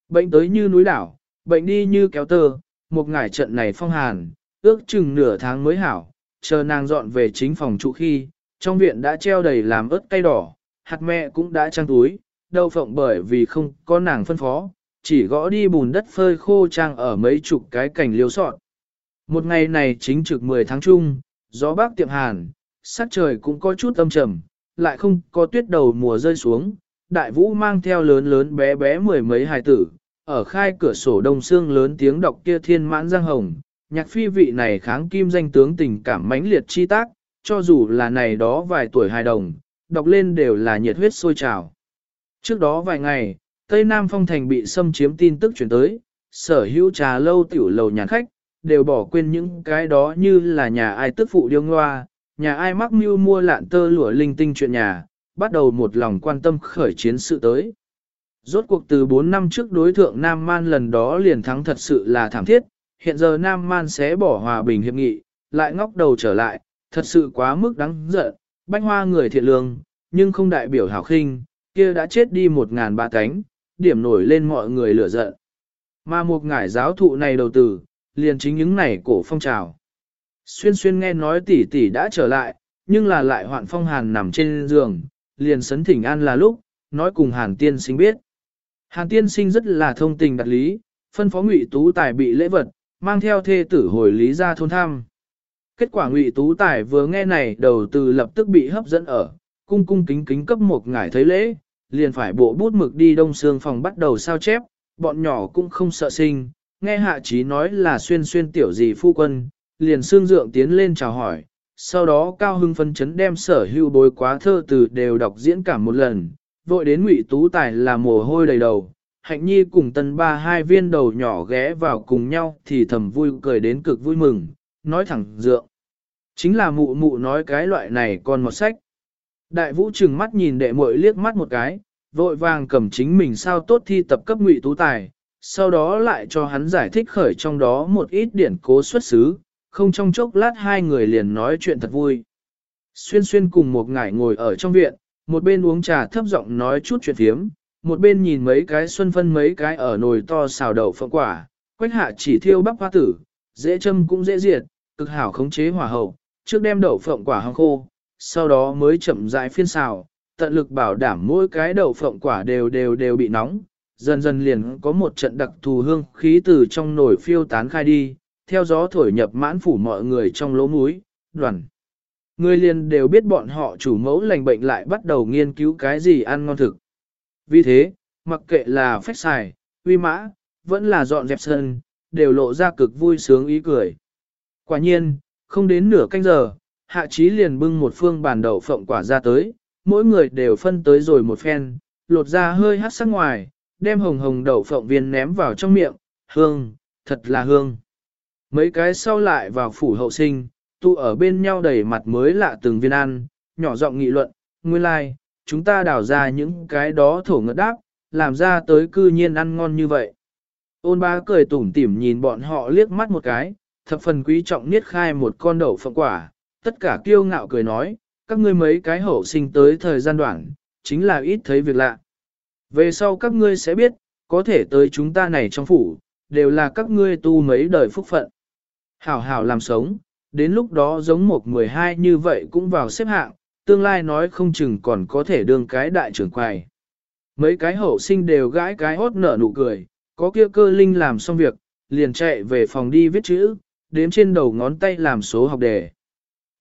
Bệnh tới như núi đảo, bệnh đi như kéo tơ, một ngày trận này phong hàn, ước chừng nửa tháng mới hảo, chờ nàng dọn về chính phòng trụ khi, trong viện đã treo đầy làm ớt cây đỏ, hạt mẹ cũng đã trang túi, đậu phộng bởi vì không có nàng phân phó, chỉ gõ đi bùn đất phơi khô trang ở mấy chục cái cảnh liêu sọt. Một ngày này chính trực 10 tháng chung, gió bắc tiệm hàn, sát trời cũng có chút âm trầm, lại không có tuyết đầu mùa rơi xuống, đại vũ mang theo lớn lớn bé bé mười mấy hài tử, ở khai cửa sổ đông xương lớn tiếng đọc kia thiên mãn giang hồng, nhạc phi vị này kháng kim danh tướng tình cảm mãnh liệt chi tác, cho dù là này đó vài tuổi hài đồng, đọc lên đều là nhiệt huyết sôi trào. Trước đó vài ngày, Tây Nam Phong Thành bị xâm chiếm tin tức chuyển tới, sở hữu trà lâu tiểu lầu nhà khách, đều bỏ quên những cái đó như là nhà ai tức phụ điêu ngoa, nhà ai mắc mưu mua lạn tơ lụa linh tinh chuyện nhà, bắt đầu một lòng quan tâm khởi chiến sự tới. Rốt cuộc từ 4 năm trước đối thượng Nam Man lần đó liền thắng thật sự là thảm thiết, hiện giờ Nam Man sẽ bỏ hòa bình hiệp nghị, lại ngóc đầu trở lại, thật sự quá mức đáng giận, bách hoa người thiện lương, nhưng không đại biểu hảo khinh, kia đã chết đi một ngàn ba cánh, điểm nổi lên mọi người lửa giận. Mà một ngải giáo thụ này đầu tử, liền chính những này cổ phong trào. Xuyên xuyên nghe nói tỷ tỷ đã trở lại, nhưng là lại hoạn phong hàn nằm trên giường, liền sấn thỉnh an là lúc, nói cùng hàn tiên sinh biết. Hàn tiên sinh rất là thông tình đặt lý, phân phó ngụy tú tài bị lễ vật, mang theo thê tử hồi lý ra thôn thăm. Kết quả ngụy tú tài vừa nghe này đầu từ lập tức bị hấp dẫn ở, cung cung kính kính cấp một ngải thấy lễ, liền phải bộ bút mực đi đông xương phòng bắt đầu sao chép, bọn nhỏ cũng không sợ sinh, nghe hạ trí nói là xuyên xuyên tiểu gì phu quân, liền xương dượng tiến lên chào hỏi, sau đó cao hưng phân chấn đem sở hưu bối quá thơ từ đều đọc diễn cả một lần, vội đến ngụy tú tài là mồ hôi đầy đầu. Hạnh nhi cùng tân ba hai viên đầu nhỏ ghé vào cùng nhau thì thầm vui cười đến cực vui mừng, nói thẳng dượng. Chính là mụ mụ nói cái loại này còn một sách. Đại vũ trừng mắt nhìn đệ muội liếc mắt một cái, vội vàng cầm chính mình sao tốt thi tập cấp ngụy tú tài, sau đó lại cho hắn giải thích khởi trong đó một ít điển cố xuất xứ, không trong chốc lát hai người liền nói chuyện thật vui. Xuyên xuyên cùng một ngải ngồi ở trong viện, một bên uống trà thấp giọng nói chút chuyện thiếm, một bên nhìn mấy cái xuân phân mấy cái ở nồi to xào đậu phộng quả, quách hạ chỉ thiêu bắp hoa tử, dễ châm cũng dễ diệt, cực hảo khống chế hỏa hậu, trước đem đậu phộng quả hong khô, sau đó mới chậm rãi phiên xào, tận lực bảo đảm mỗi cái đậu phộng quả đều đều đều bị nóng, dần dần liền có một trận đặc thù hương khí từ trong nồi phiêu tán khai đi, theo gió thổi nhập mãn phủ mọi người trong lỗ mũi, đoàn. Người liền đều biết bọn họ chủ mẫu lành bệnh lại bắt đầu nghiên cứu cái gì ăn ngon thực. Vì thế, mặc kệ là phách xài, uy mã, vẫn là dọn dẹp sân, đều lộ ra cực vui sướng ý cười. Quả nhiên, không đến nửa canh giờ, hạ trí liền bưng một phương bàn đậu phộng quả ra tới, mỗi người đều phân tới rồi một phen, lột ra hơi hát sắc ngoài, đem hồng hồng đậu phộng viên ném vào trong miệng, hương, thật là hương. Mấy cái sau lại vào phủ hậu sinh, tụ ở bên nhau đầy mặt mới lạ từng viên ăn, nhỏ giọng nghị luận, nguyên lai, like, chúng ta đào ra những cái đó thổ ngất đáp, làm ra tới cư nhiên ăn ngon như vậy. Ôn bá cười tủm tỉm nhìn bọn họ liếc mắt một cái, thập phần quý trọng niết khai một con đậu phộng quả, tất cả kiêu ngạo cười nói, các ngươi mấy cái hậu sinh tới thời gian đoạn, chính là ít thấy việc lạ. Về sau các ngươi sẽ biết, có thể tới chúng ta này trong phủ, đều là các ngươi tu mấy đời phúc phận. Hảo hảo làm sống, đến lúc đó giống một mười hai như vậy cũng vào xếp hạng, tương lai nói không chừng còn có thể đương cái đại trưởng quầy. Mấy cái hậu sinh đều gãi cái hốt nở nụ cười, có kia cơ linh làm xong việc, liền chạy về phòng đi viết chữ, đếm trên đầu ngón tay làm số học đề.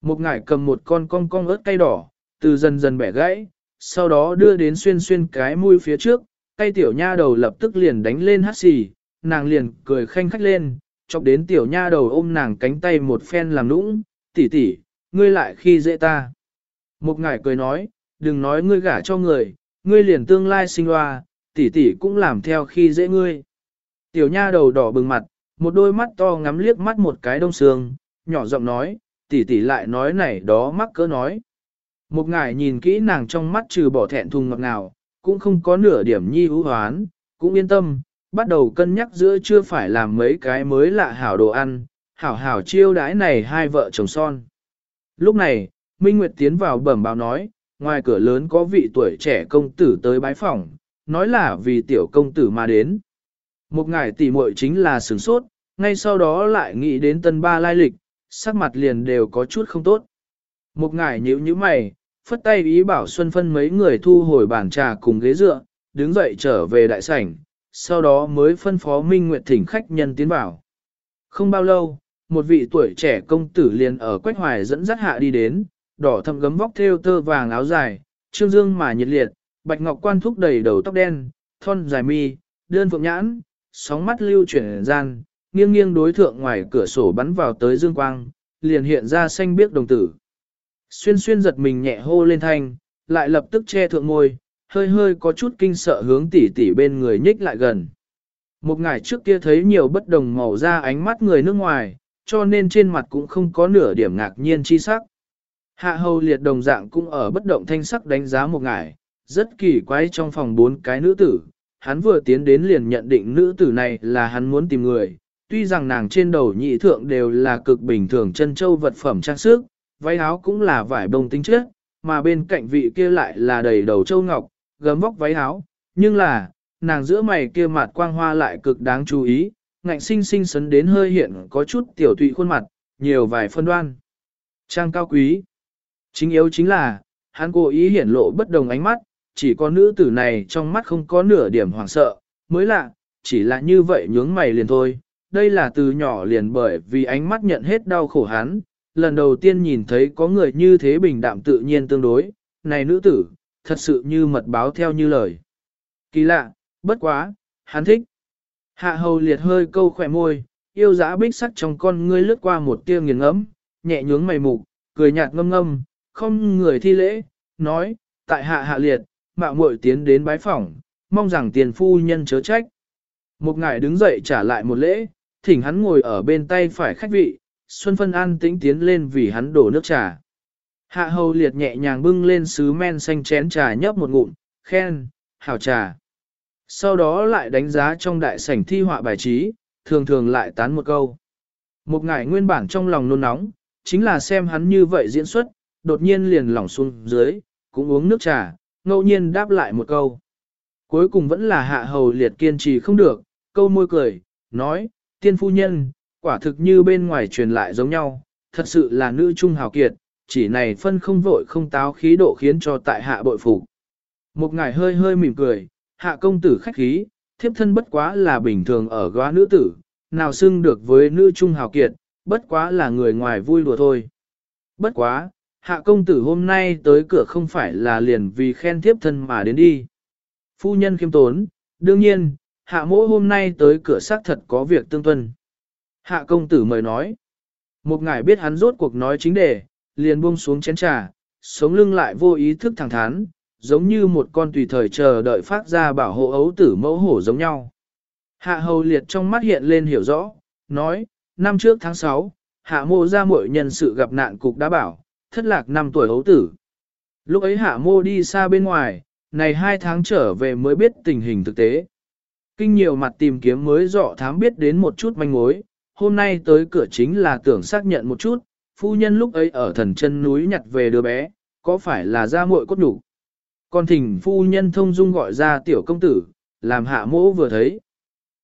Một ngải cầm một con cong cong ớt cay đỏ, từ dần dần bẻ gãy, sau đó đưa đến xuyên xuyên cái mũi phía trước, tay tiểu nha đầu lập tức liền đánh lên hát xì, nàng liền cười khanh khách lên, chọc đến tiểu nha đầu ôm nàng cánh tay một phen làm nũng, tỷ tỷ, ngươi lại khi dễ ta. Một ngải cười nói, đừng nói ngươi gả cho người, ngươi liền tương lai sinh hoa, tỷ tỷ cũng làm theo khi dễ ngươi. Tiểu nha đầu đỏ bừng mặt, một đôi mắt to ngắm liếc mắt một cái đông sương, nhỏ giọng nói, tỷ tỷ lại nói này đó mắc cỡ nói. Một ngài nhìn kỹ nàng trong mắt trừ bỏ thẹn thùng ngọt ngào, cũng không có nửa điểm nhi hữu hoán, cũng yên tâm, bắt đầu cân nhắc giữa chưa phải làm mấy cái mới lạ hảo đồ ăn, hảo hảo chiêu đãi này hai vợ chồng son. Lúc này, Minh Nguyệt tiến vào bẩm báo nói, ngoài cửa lớn có vị tuổi trẻ công tử tới bái phỏng, nói là vì tiểu công tử mà đến. Một ngải tỷ muội chính là sửng sốt, ngay sau đó lại nghĩ đến tân ba lai lịch, sắc mặt liền đều có chút không tốt. Một ngải nhíu như mày, phất tay ý bảo Xuân Phân mấy người thu hồi bàn trà cùng ghế dựa, đứng dậy trở về đại sảnh, sau đó mới phân phó Minh Nguyệt thỉnh khách nhân tiến vào. Không bao lâu, một vị tuổi trẻ công tử liền ở Quách Hoài dẫn dắt hạ đi đến, đỏ thâm gấm vóc thêu tơ vàng áo dài, trương dương mà nhiệt liệt, bạch ngọc quan thúc đầy đầu tóc đen, thon dài mi, đơn phượng nhãn, sóng mắt lưu chuyển gian, nghiêng nghiêng đối thượng ngoài cửa sổ bắn vào tới dương quang, liền hiện ra xanh biếc đồng tử. Xuyên xuyên giật mình nhẹ hô lên thanh, lại lập tức che thượng ngôi, hơi hơi có chút kinh sợ hướng tỉ tỉ bên người nhích lại gần. Một ngày trước kia thấy nhiều bất đồng màu da ánh mắt người nước ngoài, cho nên trên mặt cũng không có nửa điểm ngạc nhiên chi sắc. Hạ hầu liệt đồng dạng cũng ở bất động thanh sắc đánh giá một ngày, rất kỳ quái trong phòng bốn cái nữ tử, hắn vừa tiến đến liền nhận định nữ tử này là hắn muốn tìm người, tuy rằng nàng trên đầu nhị thượng đều là cực bình thường chân châu vật phẩm trang sức, váy áo cũng là vải bông tinh chất, mà bên cạnh vị kia lại là đầy đầu châu ngọc, gấm vóc váy áo, nhưng là, nàng giữa mày kia mặt quang hoa lại cực đáng chú ý, ngạnh sinh sinh sấn đến hơi hiện có chút tiểu tụy khuôn mặt, nhiều vài phân đoan. Trang cao quý. Chính yếu chính là, hắn cố ý hiển lộ bất đồng ánh mắt, chỉ có nữ tử này trong mắt không có nửa điểm hoảng sợ, mới lạ, chỉ là như vậy nhướng mày liền thôi. Đây là từ nhỏ liền bởi vì ánh mắt nhận hết đau khổ hắn, lần đầu tiên nhìn thấy có người như thế bình đạm tự nhiên tương đối, này nữ tử, thật sự như mật báo theo như lời. Kỳ lạ, bất quá, hắn thích. Hạ hầu liệt hơi câu khỏe môi, yêu dã bích sắc trong con ngươi lướt qua một tia nghiền ngẫm, nhẹ nhướng mày mục, cười nhạt ngâm ngâm, không người thi lễ, nói, tại hạ hạ liệt, mạo muội tiến đến bái phỏng, mong rằng tiền phu nhân chớ trách. Một ngài đứng dậy trả lại một lễ, thỉnh hắn ngồi ở bên tay phải khách vị, Xuân Phân an tĩnh tiến lên vì hắn đổ nước trà. Hạ hầu liệt nhẹ nhàng bưng lên sứ men xanh chén trà nhấp một ngụm, khen, hảo trà. Sau đó lại đánh giá trong đại sảnh thi họa bài trí, thường thường lại tán một câu. Một ngải nguyên bản trong lòng nôn nóng, chính là xem hắn như vậy diễn xuất, đột nhiên liền lỏng xuống dưới, cũng uống nước trà, ngẫu nhiên đáp lại một câu. Cuối cùng vẫn là hạ hầu liệt kiên trì không được, câu môi cười, nói, tiên phu nhân, quả thực như bên ngoài truyền lại giống nhau, thật sự là nữ trung hào kiệt, chỉ này phân không vội không táo khí độ khiến cho tại hạ bội phục. Một ngài hơi hơi mỉm cười, hạ công tử khách khí, thiếp thân bất quá là bình thường ở góa nữ tử, nào xưng được với nữ trung hào kiệt, bất quá là người ngoài vui đùa thôi. Bất quá, hạ công tử hôm nay tới cửa không phải là liền vì khen thiếp thân mà đến đi. Phu nhân khiêm tốn, đương nhiên, hạ Mỗ hôm nay tới cửa xác thật có việc tương tuân. Hạ công tử mời nói. Một ngài biết hắn rốt cuộc nói chính đề, liền buông xuống chén trà, sống lưng lại vô ý thức thẳng thắn, giống như một con tùy thời chờ đợi phát ra bảo hộ ấu tử mẫu hổ giống nhau. Hạ hầu liệt trong mắt hiện lên hiểu rõ, nói, năm trước tháng 6, hạ mô ra muội nhân sự gặp nạn cục đã bảo, thất lạc năm tuổi ấu tử. Lúc ấy hạ mô đi xa bên ngoài, này hai tháng trở về mới biết tình hình thực tế. Kinh nhiều mặt tìm kiếm mới dọ thám biết đến một chút manh mối, hôm nay tới cửa chính là tưởng xác nhận một chút, phu nhân lúc ấy ở thần chân núi nhặt về đứa bé, có phải là ra muội cốt nhục? Còn thỉnh phu nhân thông dung gọi ra tiểu công tử, làm hạ mỗ vừa thấy.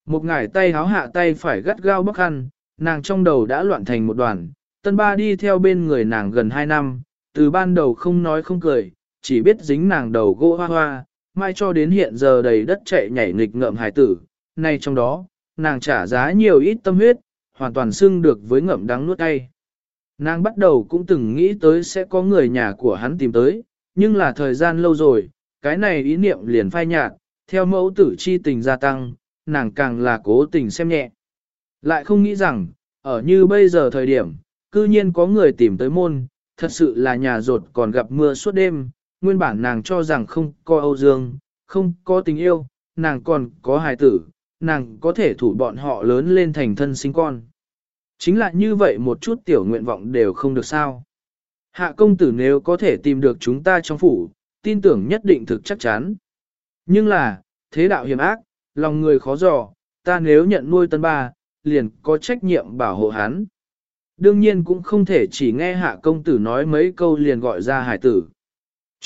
Một ngải tay háo hạ tay phải gắt gao bắc khăn, nàng trong đầu đã loạn thành một đoàn, tân ba đi theo bên người nàng gần hai năm, từ ban đầu không nói không cười, chỉ biết dính nàng đầu gỗ hoa hoa, mai cho đến hiện giờ đầy đất chạy nhảy nghịch ngợm hài tử, nay trong đó, nàng trả giá nhiều ít tâm huyết, hoàn toàn xưng được với ngậm đắng nuốt cay. Nàng bắt đầu cũng từng nghĩ tới sẽ có người nhà của hắn tìm tới, nhưng là thời gian lâu rồi, cái này ý niệm liền phai nhạt, theo mẫu tử chi tình gia tăng, nàng càng là cố tình xem nhẹ. Lại không nghĩ rằng, ở như bây giờ thời điểm, cư nhiên có người tìm tới môn, thật sự là nhà rột còn gặp mưa suốt đêm, nguyên bản nàng cho rằng không có Âu Dương, không có tình yêu, nàng còn có hài tử, nàng có thể thủ bọn họ lớn lên thành thân sinh con. Chính là như vậy một chút tiểu nguyện vọng đều không được sao. Hạ công tử nếu có thể tìm được chúng ta trong phủ, tin tưởng nhất định thực chắc chắn. Nhưng là, thế đạo hiểm ác, lòng người khó dò, ta nếu nhận nuôi tân ba, liền có trách nhiệm bảo hộ hắn. Đương nhiên cũng không thể chỉ nghe hạ công tử nói mấy câu liền gọi ra hải tử.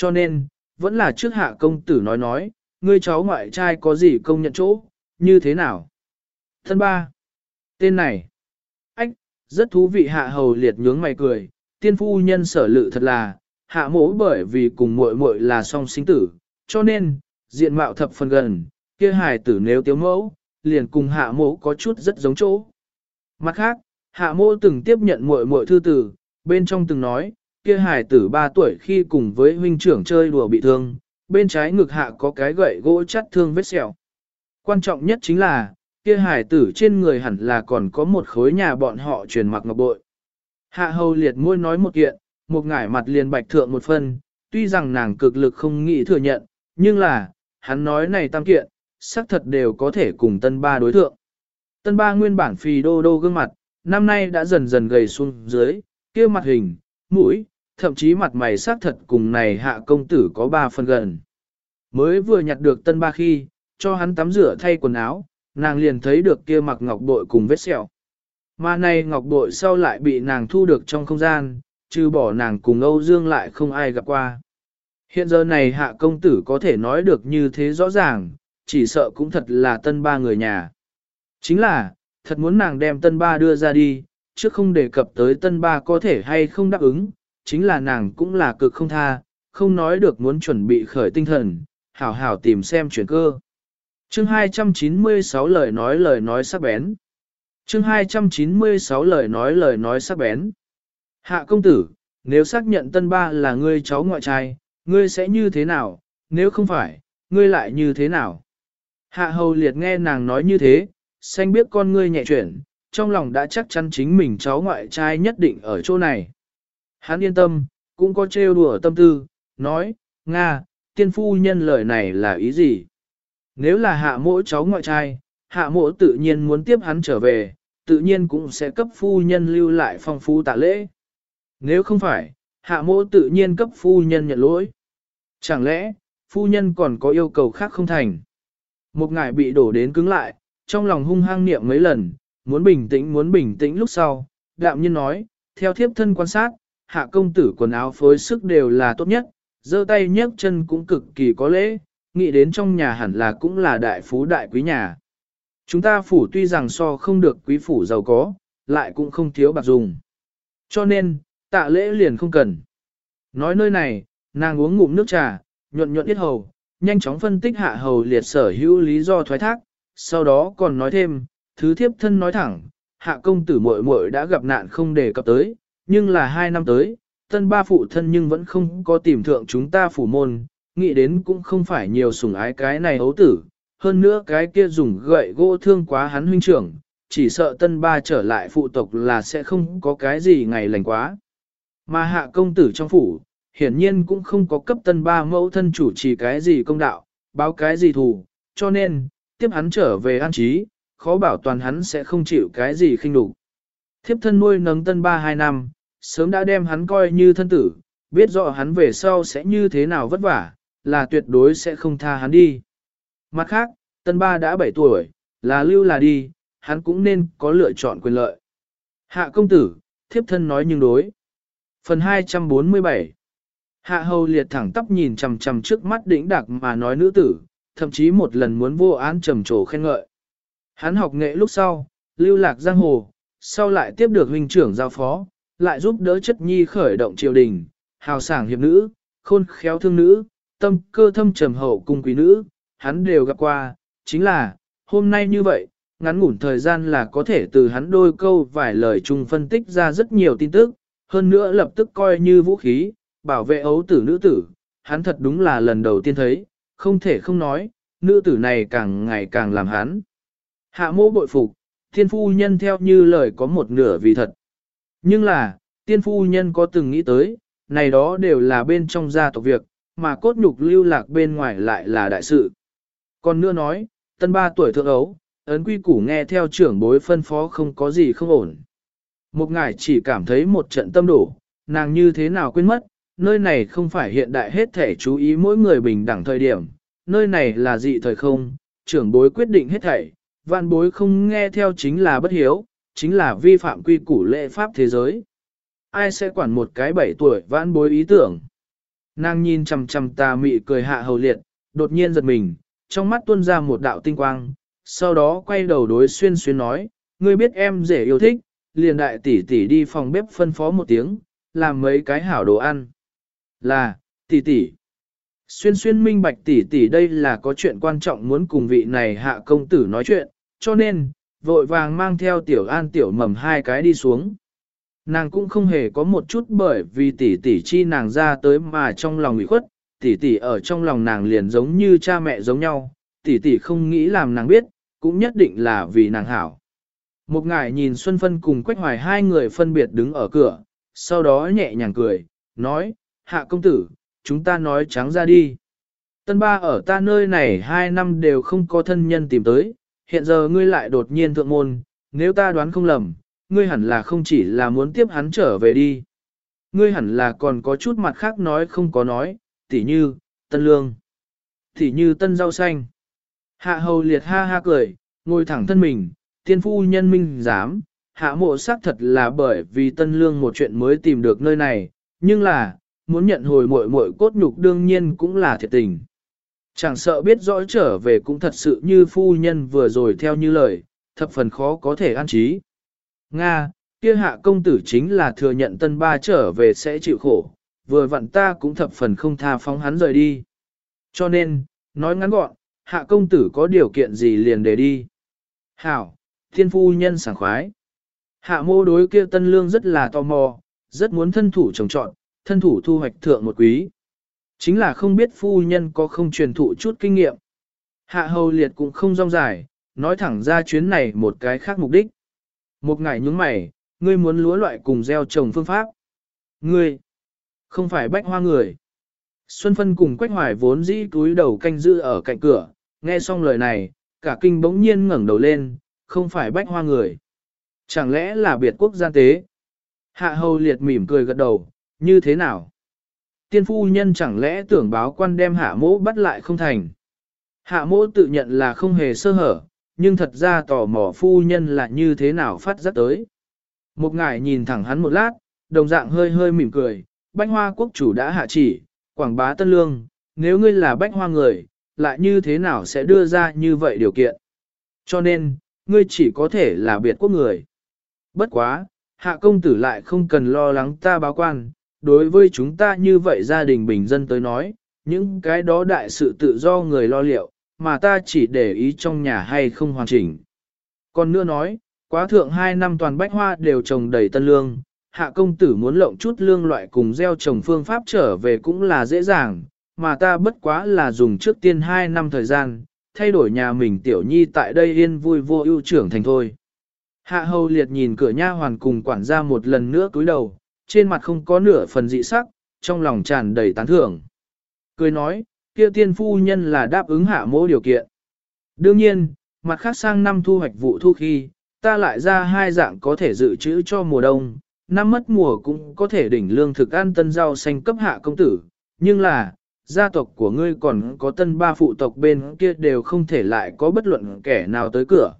Cho nên, vẫn là trước hạ công tử nói nói, ngươi cháu ngoại trai có gì công nhận chỗ, như thế nào? Thân ba. Tên này. Ách, rất thú vị hạ hầu liệt nhướng mày cười, tiên phu nhân sở lự thật là, hạ mỗ bởi vì cùng muội muội là song sinh tử, cho nên, diện mạo thập phần gần, kia hài tử nếu tiếu mẫu, liền cùng hạ mỗ có chút rất giống chỗ. Mặt khác, hạ mỗ từng tiếp nhận muội muội thư tử, bên trong từng nói, kia hài tử 3 tuổi khi cùng với huynh trưởng chơi đùa bị thương, bên trái ngực hạ có cái gậy gỗ chắt thương vết sẹo. Quan trọng nhất chính là, kia hài tử trên người hẳn là còn có một khối nhà bọn họ truyền mặc ngọc bội. Hạ hầu liệt môi nói một kiện, một ngải mặt liền bạch thượng một phân, tuy rằng nàng cực lực không nghĩ thừa nhận, nhưng là, hắn nói này tam kiện, xác thật đều có thể cùng tân ba đối thượng. Tân ba nguyên bản phì đô đô gương mặt, năm nay đã dần dần gầy xuống dưới, kia mặt hình, mũi, thậm chí mặt mày sắc thật cùng này hạ công tử có ba phần gần. Mới vừa nhặt được tân ba khi, cho hắn tắm rửa thay quần áo, nàng liền thấy được kia mặc ngọc bội cùng vết sẹo. Mà này ngọc bội sau lại bị nàng thu được trong không gian, trừ bỏ nàng cùng Âu Dương lại không ai gặp qua. Hiện giờ này hạ công tử có thể nói được như thế rõ ràng, chỉ sợ cũng thật là tân ba người nhà. Chính là, thật muốn nàng đem tân ba đưa ra đi, chứ không đề cập tới tân ba có thể hay không đáp ứng, chính là nàng cũng là cực không tha, không nói được muốn chuẩn bị khởi tinh thần, hảo hảo tìm xem chuyển cơ. Chương 296 lời nói lời nói sắc bén. Chương 296 lời nói lời nói sắc bén. Hạ công tử, nếu xác nhận tân ba là ngươi cháu ngoại trai, ngươi sẽ như thế nào, nếu không phải, ngươi lại như thế nào? Hạ hầu liệt nghe nàng nói như thế, xanh biết con ngươi nhẹ chuyển, trong lòng đã chắc chắn chính mình cháu ngoại trai nhất định ở chỗ này. Hắn yên tâm, cũng có trêu đùa tâm tư, nói, Nga, tiên phu nhân lời này là ý gì? Nếu là hạ mỗi cháu ngoại trai, hạ mộ tự nhiên muốn tiếp hắn trở về, tự nhiên cũng sẽ cấp phu nhân lưu lại phong phú tạ lễ. Nếu không phải, hạ mộ tự nhiên cấp phu nhân nhận lỗi. Chẳng lẽ, phu nhân còn có yêu cầu khác không thành? Một ngài bị đổ đến cứng lại, trong lòng hung hăng niệm mấy lần, muốn bình tĩnh muốn bình tĩnh lúc sau, đạm nhiên nói, theo thiếp thân quan sát, hạ công tử quần áo phối sức đều là tốt nhất, giơ tay nhấc chân cũng cực kỳ có lễ, nghĩ đến trong nhà hẳn là cũng là đại phú đại quý nhà. Chúng ta phủ tuy rằng so không được quý phủ giàu có, lại cũng không thiếu bạc dùng. Cho nên, tạ lễ liền không cần. Nói nơi này, nàng uống ngụm nước trà, nhuận nhuận ít hầu, nhanh chóng phân tích hạ hầu liệt sở hữu lý do thoái thác, sau đó còn nói thêm, thứ thiếp thân nói thẳng, hạ công tử muội muội đã gặp nạn không đề cập tới, nhưng là hai năm tới, tân ba phụ thân nhưng vẫn không có tìm thượng chúng ta phủ môn, nghĩ đến cũng không phải nhiều sủng ái cái này hấu tử, hơn nữa cái kia dùng gậy gỗ thương quá hắn huynh trưởng, chỉ sợ tân ba trở lại phụ tộc là sẽ không có cái gì ngày lành quá. Mà hạ công tử trong phủ, hiển nhiên cũng không có cấp tân ba mẫu thân chủ trì cái gì công đạo, báo cái gì thù, cho nên, tiếp hắn trở về an trí, khó bảo toàn hắn sẽ không chịu cái gì khinh đủ. Thiếp thân nuôi nấng tân ba hai năm, sớm đã đem hắn coi như thân tử, biết rõ hắn về sau sẽ như thế nào vất vả, là tuyệt đối sẽ không tha hắn đi. Mặt khác, tân ba đã 7 tuổi, là lưu là đi, hắn cũng nên có lựa chọn quyền lợi. Hạ công tử, thiếp thân nói nhưng đối. Phần 247 Hạ hầu liệt thẳng tắp nhìn chằm chằm trước mắt đỉnh đặc mà nói nữ tử, thậm chí một lần muốn vô án trầm trồ khen ngợi. Hắn học nghệ lúc sau, lưu lạc giang hồ, sau lại tiếp được huynh trưởng giao phó, lại giúp đỡ chất nhi khởi động triều đình, hào sảng hiệp nữ, khôn khéo thương nữ, tâm cơ thâm trầm hậu cung quý nữ, hắn đều gặp qua, chính là, hôm nay như vậy, ngắn ngủn thời gian là có thể từ hắn đôi câu vài lời chung phân tích ra rất nhiều tin tức, hơn nữa lập tức coi như vũ khí, bảo vệ ấu tử nữ tử, hắn thật đúng là lần đầu tiên thấy, không thể không nói, nữ tử này càng ngày càng làm hắn. Hạ mô bội phục, thiên phu nhân theo như lời có một nửa vì thật. Nhưng là, tiên phu nhân có từng nghĩ tới, này đó đều là bên trong gia tộc việc, mà cốt nhục lưu lạc bên ngoài lại là đại sự. Còn nữa nói, tân ba tuổi thượng ấu, ấn quy củ nghe theo trưởng bối phân phó không có gì không ổn. Một ngài chỉ cảm thấy một trận tâm đổ, nàng như thế nào quên mất, nơi này không phải hiện đại hết thể chú ý mỗi người bình đẳng thời điểm, nơi này là dị thời không, trưởng bối quyết định hết thảy, vạn bối không nghe theo chính là bất hiếu, chính là vi phạm quy củ lệ pháp thế giới. Ai sẽ quản một cái bảy tuổi vãn bối ý tưởng? Nàng nhìn chằm chằm tà mị cười hạ hầu liệt, đột nhiên giật mình, trong mắt tuôn ra một đạo tinh quang, sau đó quay đầu đối xuyên xuyên nói, ngươi biết em dễ yêu thích, liền đại tỷ tỷ đi phòng bếp phân phó một tiếng, làm mấy cái hảo đồ ăn. Là, tỷ tỷ. Xuyên xuyên minh bạch tỷ tỷ đây là có chuyện quan trọng muốn cùng vị này hạ công tử nói chuyện, cho nên, vội vàng mang theo tiểu an tiểu mầm hai cái đi xuống. Nàng cũng không hề có một chút bởi vì tỷ tỷ chi nàng ra tới mà trong lòng ủy khuất, tỷ tỷ ở trong lòng nàng liền giống như cha mẹ giống nhau, tỷ tỷ không nghĩ làm nàng biết, cũng nhất định là vì nàng hảo. Một ngài nhìn Xuân Phân cùng Quách Hoài hai người phân biệt đứng ở cửa, sau đó nhẹ nhàng cười, nói, hạ công tử, chúng ta nói trắng ra đi. Tân ba ở ta nơi này hai năm đều không có thân nhân tìm tới, hiện giờ ngươi lại đột nhiên thượng môn, nếu ta đoán không lầm, ngươi hẳn là không chỉ là muốn tiếp hắn trở về đi. Ngươi hẳn là còn có chút mặt khác nói không có nói, tỉ như, tân lương, tỉ như tân rau xanh. Hạ hầu liệt ha ha cười, ngồi thẳng thân mình, tiên phu nhân minh dám, hạ mộ xác thật là bởi vì tân lương một chuyện mới tìm được nơi này, nhưng là, muốn nhận hồi muội muội cốt nhục đương nhiên cũng là thiệt tình. Chẳng sợ biết rõ trở về cũng thật sự như phu nhân vừa rồi theo như lời, thập phần khó có thể an trí. Nga, kia hạ công tử chính là thừa nhận tân ba trở về sẽ chịu khổ, vừa vặn ta cũng thập phần không tha phóng hắn rời đi. Cho nên, nói ngắn gọn, hạ công tử có điều kiện gì liền để đi. Hảo, thiên phu nhân sảng khoái. Hạ mô đối kia tân lương rất là tò mò, rất muốn thân thủ trồng trọn, thân thủ thu hoạch thượng một quý. Chính là không biết phu nhân có không truyền thụ chút kinh nghiệm. Hạ hầu liệt cũng không rong dài, nói thẳng ra chuyến này một cái khác mục đích. Một ngày nhúng mày, ngươi muốn lúa loại cùng gieo trồng phương pháp. Ngươi, không phải bách hoa người. Xuân Phân cùng Quách Hoài vốn dĩ túi đầu canh giữ ở cạnh cửa, nghe xong lời này, cả kinh bỗng nhiên ngẩng đầu lên, không phải bách hoa người. Chẳng lẽ là biệt quốc gian tế? Hạ hầu liệt mỉm cười gật đầu, như thế nào? Tiên phu nhân chẳng lẽ tưởng báo quan đem hạ mỗ bắt lại không thành? Hạ mỗ tự nhận là không hề sơ hở, nhưng thật ra tò mò phu nhân là như thế nào phát giác tới. Một ngài nhìn thẳng hắn một lát, đồng dạng hơi hơi mỉm cười, bách hoa quốc chủ đã hạ chỉ, quảng bá tân lương, nếu ngươi là bách hoa người, lại như thế nào sẽ đưa ra như vậy điều kiện. Cho nên, ngươi chỉ có thể là biệt quốc người. Bất quá, hạ công tử lại không cần lo lắng ta báo quan, đối với chúng ta như vậy gia đình bình dân tới nói, những cái đó đại sự tự do người lo liệu, mà ta chỉ để ý trong nhà hay không hoàn chỉnh. Còn nữa nói, quá thượng hai năm toàn bách hoa đều trồng đầy tân lương, hạ công tử muốn lộng chút lương loại cùng gieo trồng phương pháp trở về cũng là dễ dàng, mà ta bất quá là dùng trước tiên hai năm thời gian, thay đổi nhà mình tiểu nhi tại đây yên vui vô ưu trưởng thành thôi. Hạ hầu liệt nhìn cửa nha hoàn cùng quản gia một lần nữa cúi đầu, trên mặt không có nửa phần dị sắc, trong lòng tràn đầy tán thưởng. Cười nói, kia tiên phu nhân là đáp ứng hạ mỗ điều kiện. Đương nhiên, mặt khác sang năm thu hoạch vụ thu khi, ta lại ra hai dạng có thể dự trữ cho mùa đông, năm mất mùa cũng có thể đỉnh lương thực ăn tân rau xanh cấp hạ công tử, nhưng là, gia tộc của ngươi còn có tân ba phụ tộc bên kia đều không thể lại có bất luận kẻ nào tới cửa.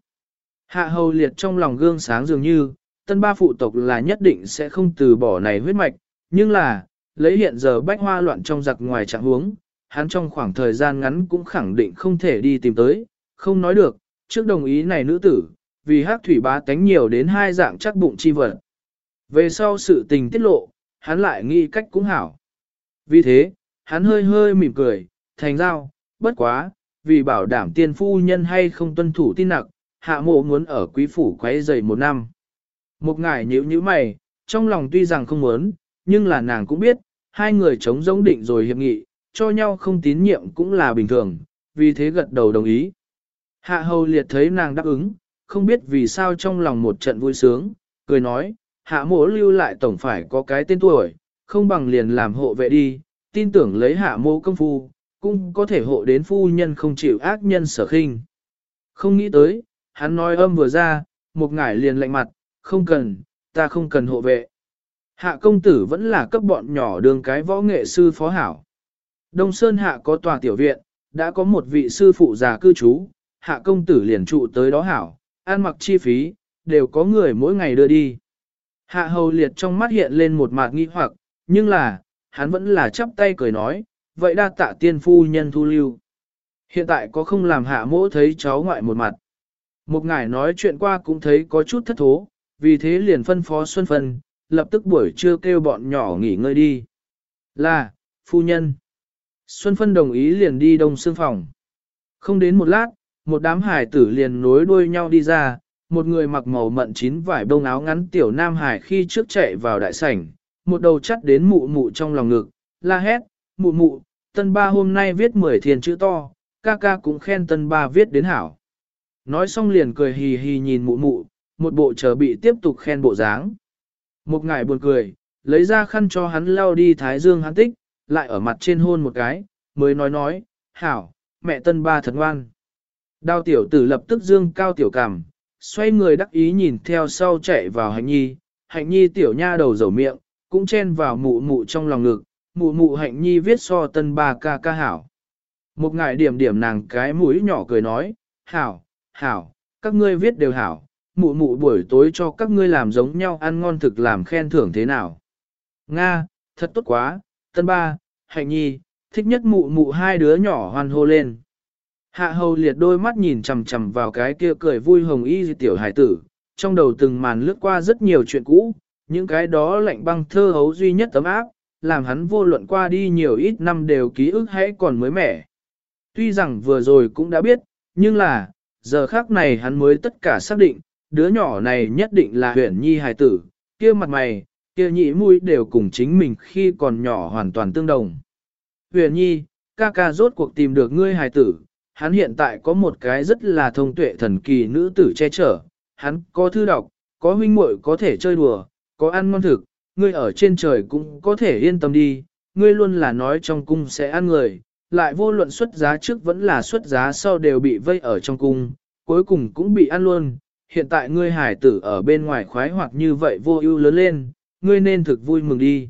Hạ hầu liệt trong lòng gương sáng dường như, tân ba phụ tộc là nhất định sẽ không từ bỏ này huyết mạch, nhưng là, lấy hiện giờ bách hoa loạn trong giặc ngoài trạng huống, hắn trong khoảng thời gian ngắn cũng khẳng định không thể đi tìm tới, không nói được, trước đồng ý này nữ tử, vì hát thủy bá tánh nhiều đến hai dạng chắc bụng chi vật. Về sau sự tình tiết lộ, hắn lại nghĩ cách cũng hảo. Vì thế, hắn hơi hơi mỉm cười, thành giao, bất quá, vì bảo đảm tiên phu nhân hay không tuân thủ tin nặc, hạ mộ muốn ở quý phủ quấy dày một năm. Một ngải nhíu nhíu mày, trong lòng tuy rằng không muốn, nhưng là nàng cũng biết, hai người chống giống định rồi hiệp nghị, cho nhau không tín nhiệm cũng là bình thường, vì thế gật đầu đồng ý. Hạ hầu liệt thấy nàng đáp ứng, không biết vì sao trong lòng một trận vui sướng, cười nói, hạ mỗ lưu lại tổng phải có cái tên tuổi, không bằng liền làm hộ vệ đi, tin tưởng lấy hạ mộ công phu, cũng có thể hộ đến phu nhân không chịu ác nhân sở khinh. Không nghĩ tới, hắn nói âm vừa ra, một ngải liền lạnh mặt, không cần, ta không cần hộ vệ. Hạ công tử vẫn là cấp bọn nhỏ đường cái võ nghệ sư phó hảo. Đông Sơn Hạ có tòa tiểu viện, đã có một vị sư phụ già cư trú, hạ công tử liền trụ tới đó hảo, ăn mặc chi phí, đều có người mỗi ngày đưa đi. Hạ hầu liệt trong mắt hiện lên một mạt nghi hoặc, nhưng là, hắn vẫn là chắp tay cười nói, vậy đa tạ tiên phu nhân thu lưu. Hiện tại có không làm hạ mỗ thấy cháu ngoại một mặt. Một ngài nói chuyện qua cũng thấy có chút thất thố, vì thế liền phân phó Xuân Phân, lập tức buổi trưa kêu bọn nhỏ nghỉ ngơi đi. Là, phu nhân. Xuân Phân đồng ý liền đi đông xương phòng. Không đến một lát, một đám hải tử liền nối đuôi nhau đi ra, một người mặc màu mận chín vải bông áo ngắn tiểu nam hải khi trước chạy vào đại sảnh, một đầu chắt đến mụ mụ trong lòng ngực, la hét, mụ mụ, tân ba hôm nay viết mười thiền chữ to, ca ca cũng khen tân ba viết đến hảo. Nói xong liền cười hì hì nhìn mụ mụ, một bộ chờ bị tiếp tục khen bộ dáng. Một ngài buồn cười, lấy ra khăn cho hắn lau đi thái dương hắn tích, lại ở mặt trên hôn một cái, mới nói nói, hảo, mẹ tân ba thật ngoan. Đao tiểu tử lập tức dương cao tiểu cảm, xoay người đắc ý nhìn theo sau chạy vào hạnh nhi, hạnh nhi tiểu nha đầu dầu miệng, cũng chen vào mụ mụ trong lòng ngực, mụ mụ hạnh nhi viết so tân ba ca ca hảo. Một ngài điểm điểm nàng cái mũi nhỏ cười nói, hảo, hảo, các ngươi viết đều hảo, mụ mụ buổi tối cho các ngươi làm giống nhau ăn ngon thực làm khen thưởng thế nào. Nga, thật tốt quá, tân ba, hạnh nhi, thích nhất mụ mụ hai đứa nhỏ hoan hô lên. Hạ hầu liệt đôi mắt nhìn chầm chầm vào cái kia cười vui hồng y tiểu hải tử, trong đầu từng màn lướt qua rất nhiều chuyện cũ, những cái đó lạnh băng thơ hấu duy nhất tấm áp, làm hắn vô luận qua đi nhiều ít năm đều ký ức hãy còn mới mẻ. Tuy rằng vừa rồi cũng đã biết, nhưng là, giờ khác này hắn mới tất cả xác định, đứa nhỏ này nhất định là Huyền nhi hài tử, kia mặt mày, kia nhị mũi đều cùng chính mình khi còn nhỏ hoàn toàn tương đồng. Huyền nhi, ca ca rốt cuộc tìm được ngươi hài tử, hắn hiện tại có một cái rất là thông tuệ thần kỳ nữ tử che chở, hắn có thư đọc, có huynh muội có thể chơi đùa, có ăn ngon thực, ngươi ở trên trời cũng có thể yên tâm đi, ngươi luôn là nói trong cung sẽ ăn người, lại vô luận xuất giá trước vẫn là xuất giá sau đều bị vây ở trong cung, cuối cùng cũng bị ăn luôn. Hiện tại ngươi hải tử ở bên ngoài khoái hoặc như vậy vô ưu lớn lên, ngươi nên thực vui mừng đi.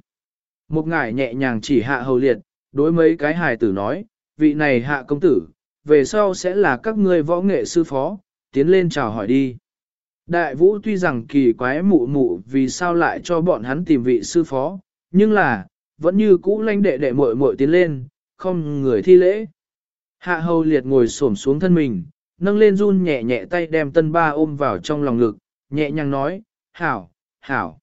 Một ngải nhẹ nhàng chỉ hạ hầu liệt, đối mấy cái hải tử nói, vị này hạ công tử, về sau sẽ là các ngươi võ nghệ sư phó, tiến lên chào hỏi đi. Đại vũ tuy rằng kỳ quái mụ mụ vì sao lại cho bọn hắn tìm vị sư phó, nhưng là, vẫn như cũ lanh đệ đệ muội muội tiến lên, không người thi lễ. Hạ hầu liệt ngồi xổm xuống thân mình, nâng lên run nhẹ nhẹ tay đem tân ba ôm vào trong lòng ngực, nhẹ nhàng nói, hảo, hảo.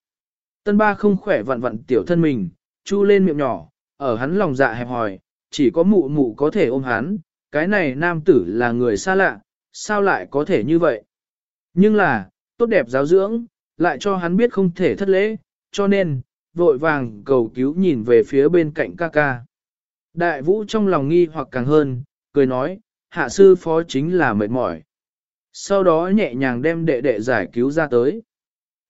Tân ba không khỏe vặn vặn tiểu thân mình, chu lên miệng nhỏ, ở hắn lòng dạ hẹp hòi, chỉ có mụ mụ có thể ôm hắn, cái này nam tử là người xa lạ, sao lại có thể như vậy? Nhưng là, tốt đẹp giáo dưỡng, lại cho hắn biết không thể thất lễ, cho nên, vội vàng cầu cứu nhìn về phía bên cạnh ca ca. Đại vũ trong lòng nghi hoặc càng hơn, cười nói, hạ sư phó chính là mệt mỏi. Sau đó nhẹ nhàng đem đệ đệ giải cứu ra tới.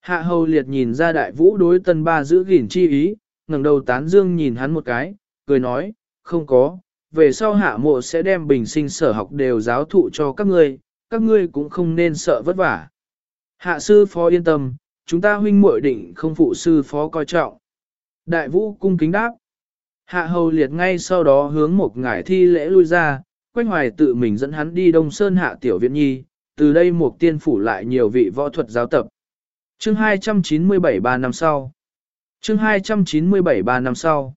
Hạ hầu liệt nhìn ra đại vũ đối tân ba giữ gìn chi ý, ngẩng đầu tán dương nhìn hắn một cái, cười nói, không có, về sau hạ mộ sẽ đem bình sinh sở học đều giáo thụ cho các ngươi, các ngươi cũng không nên sợ vất vả. Hạ sư phó yên tâm, chúng ta huynh muội định không phụ sư phó coi trọng. Đại vũ cung kính đáp. Hạ hầu liệt ngay sau đó hướng một ngải thi lễ lui ra, quanh hoài tự mình dẫn hắn đi Đông Sơn hạ tiểu viện nhi, từ đây một tiên phủ lại nhiều vị võ thuật giáo tập. Chương 297 năm sau Chương 297 năm sau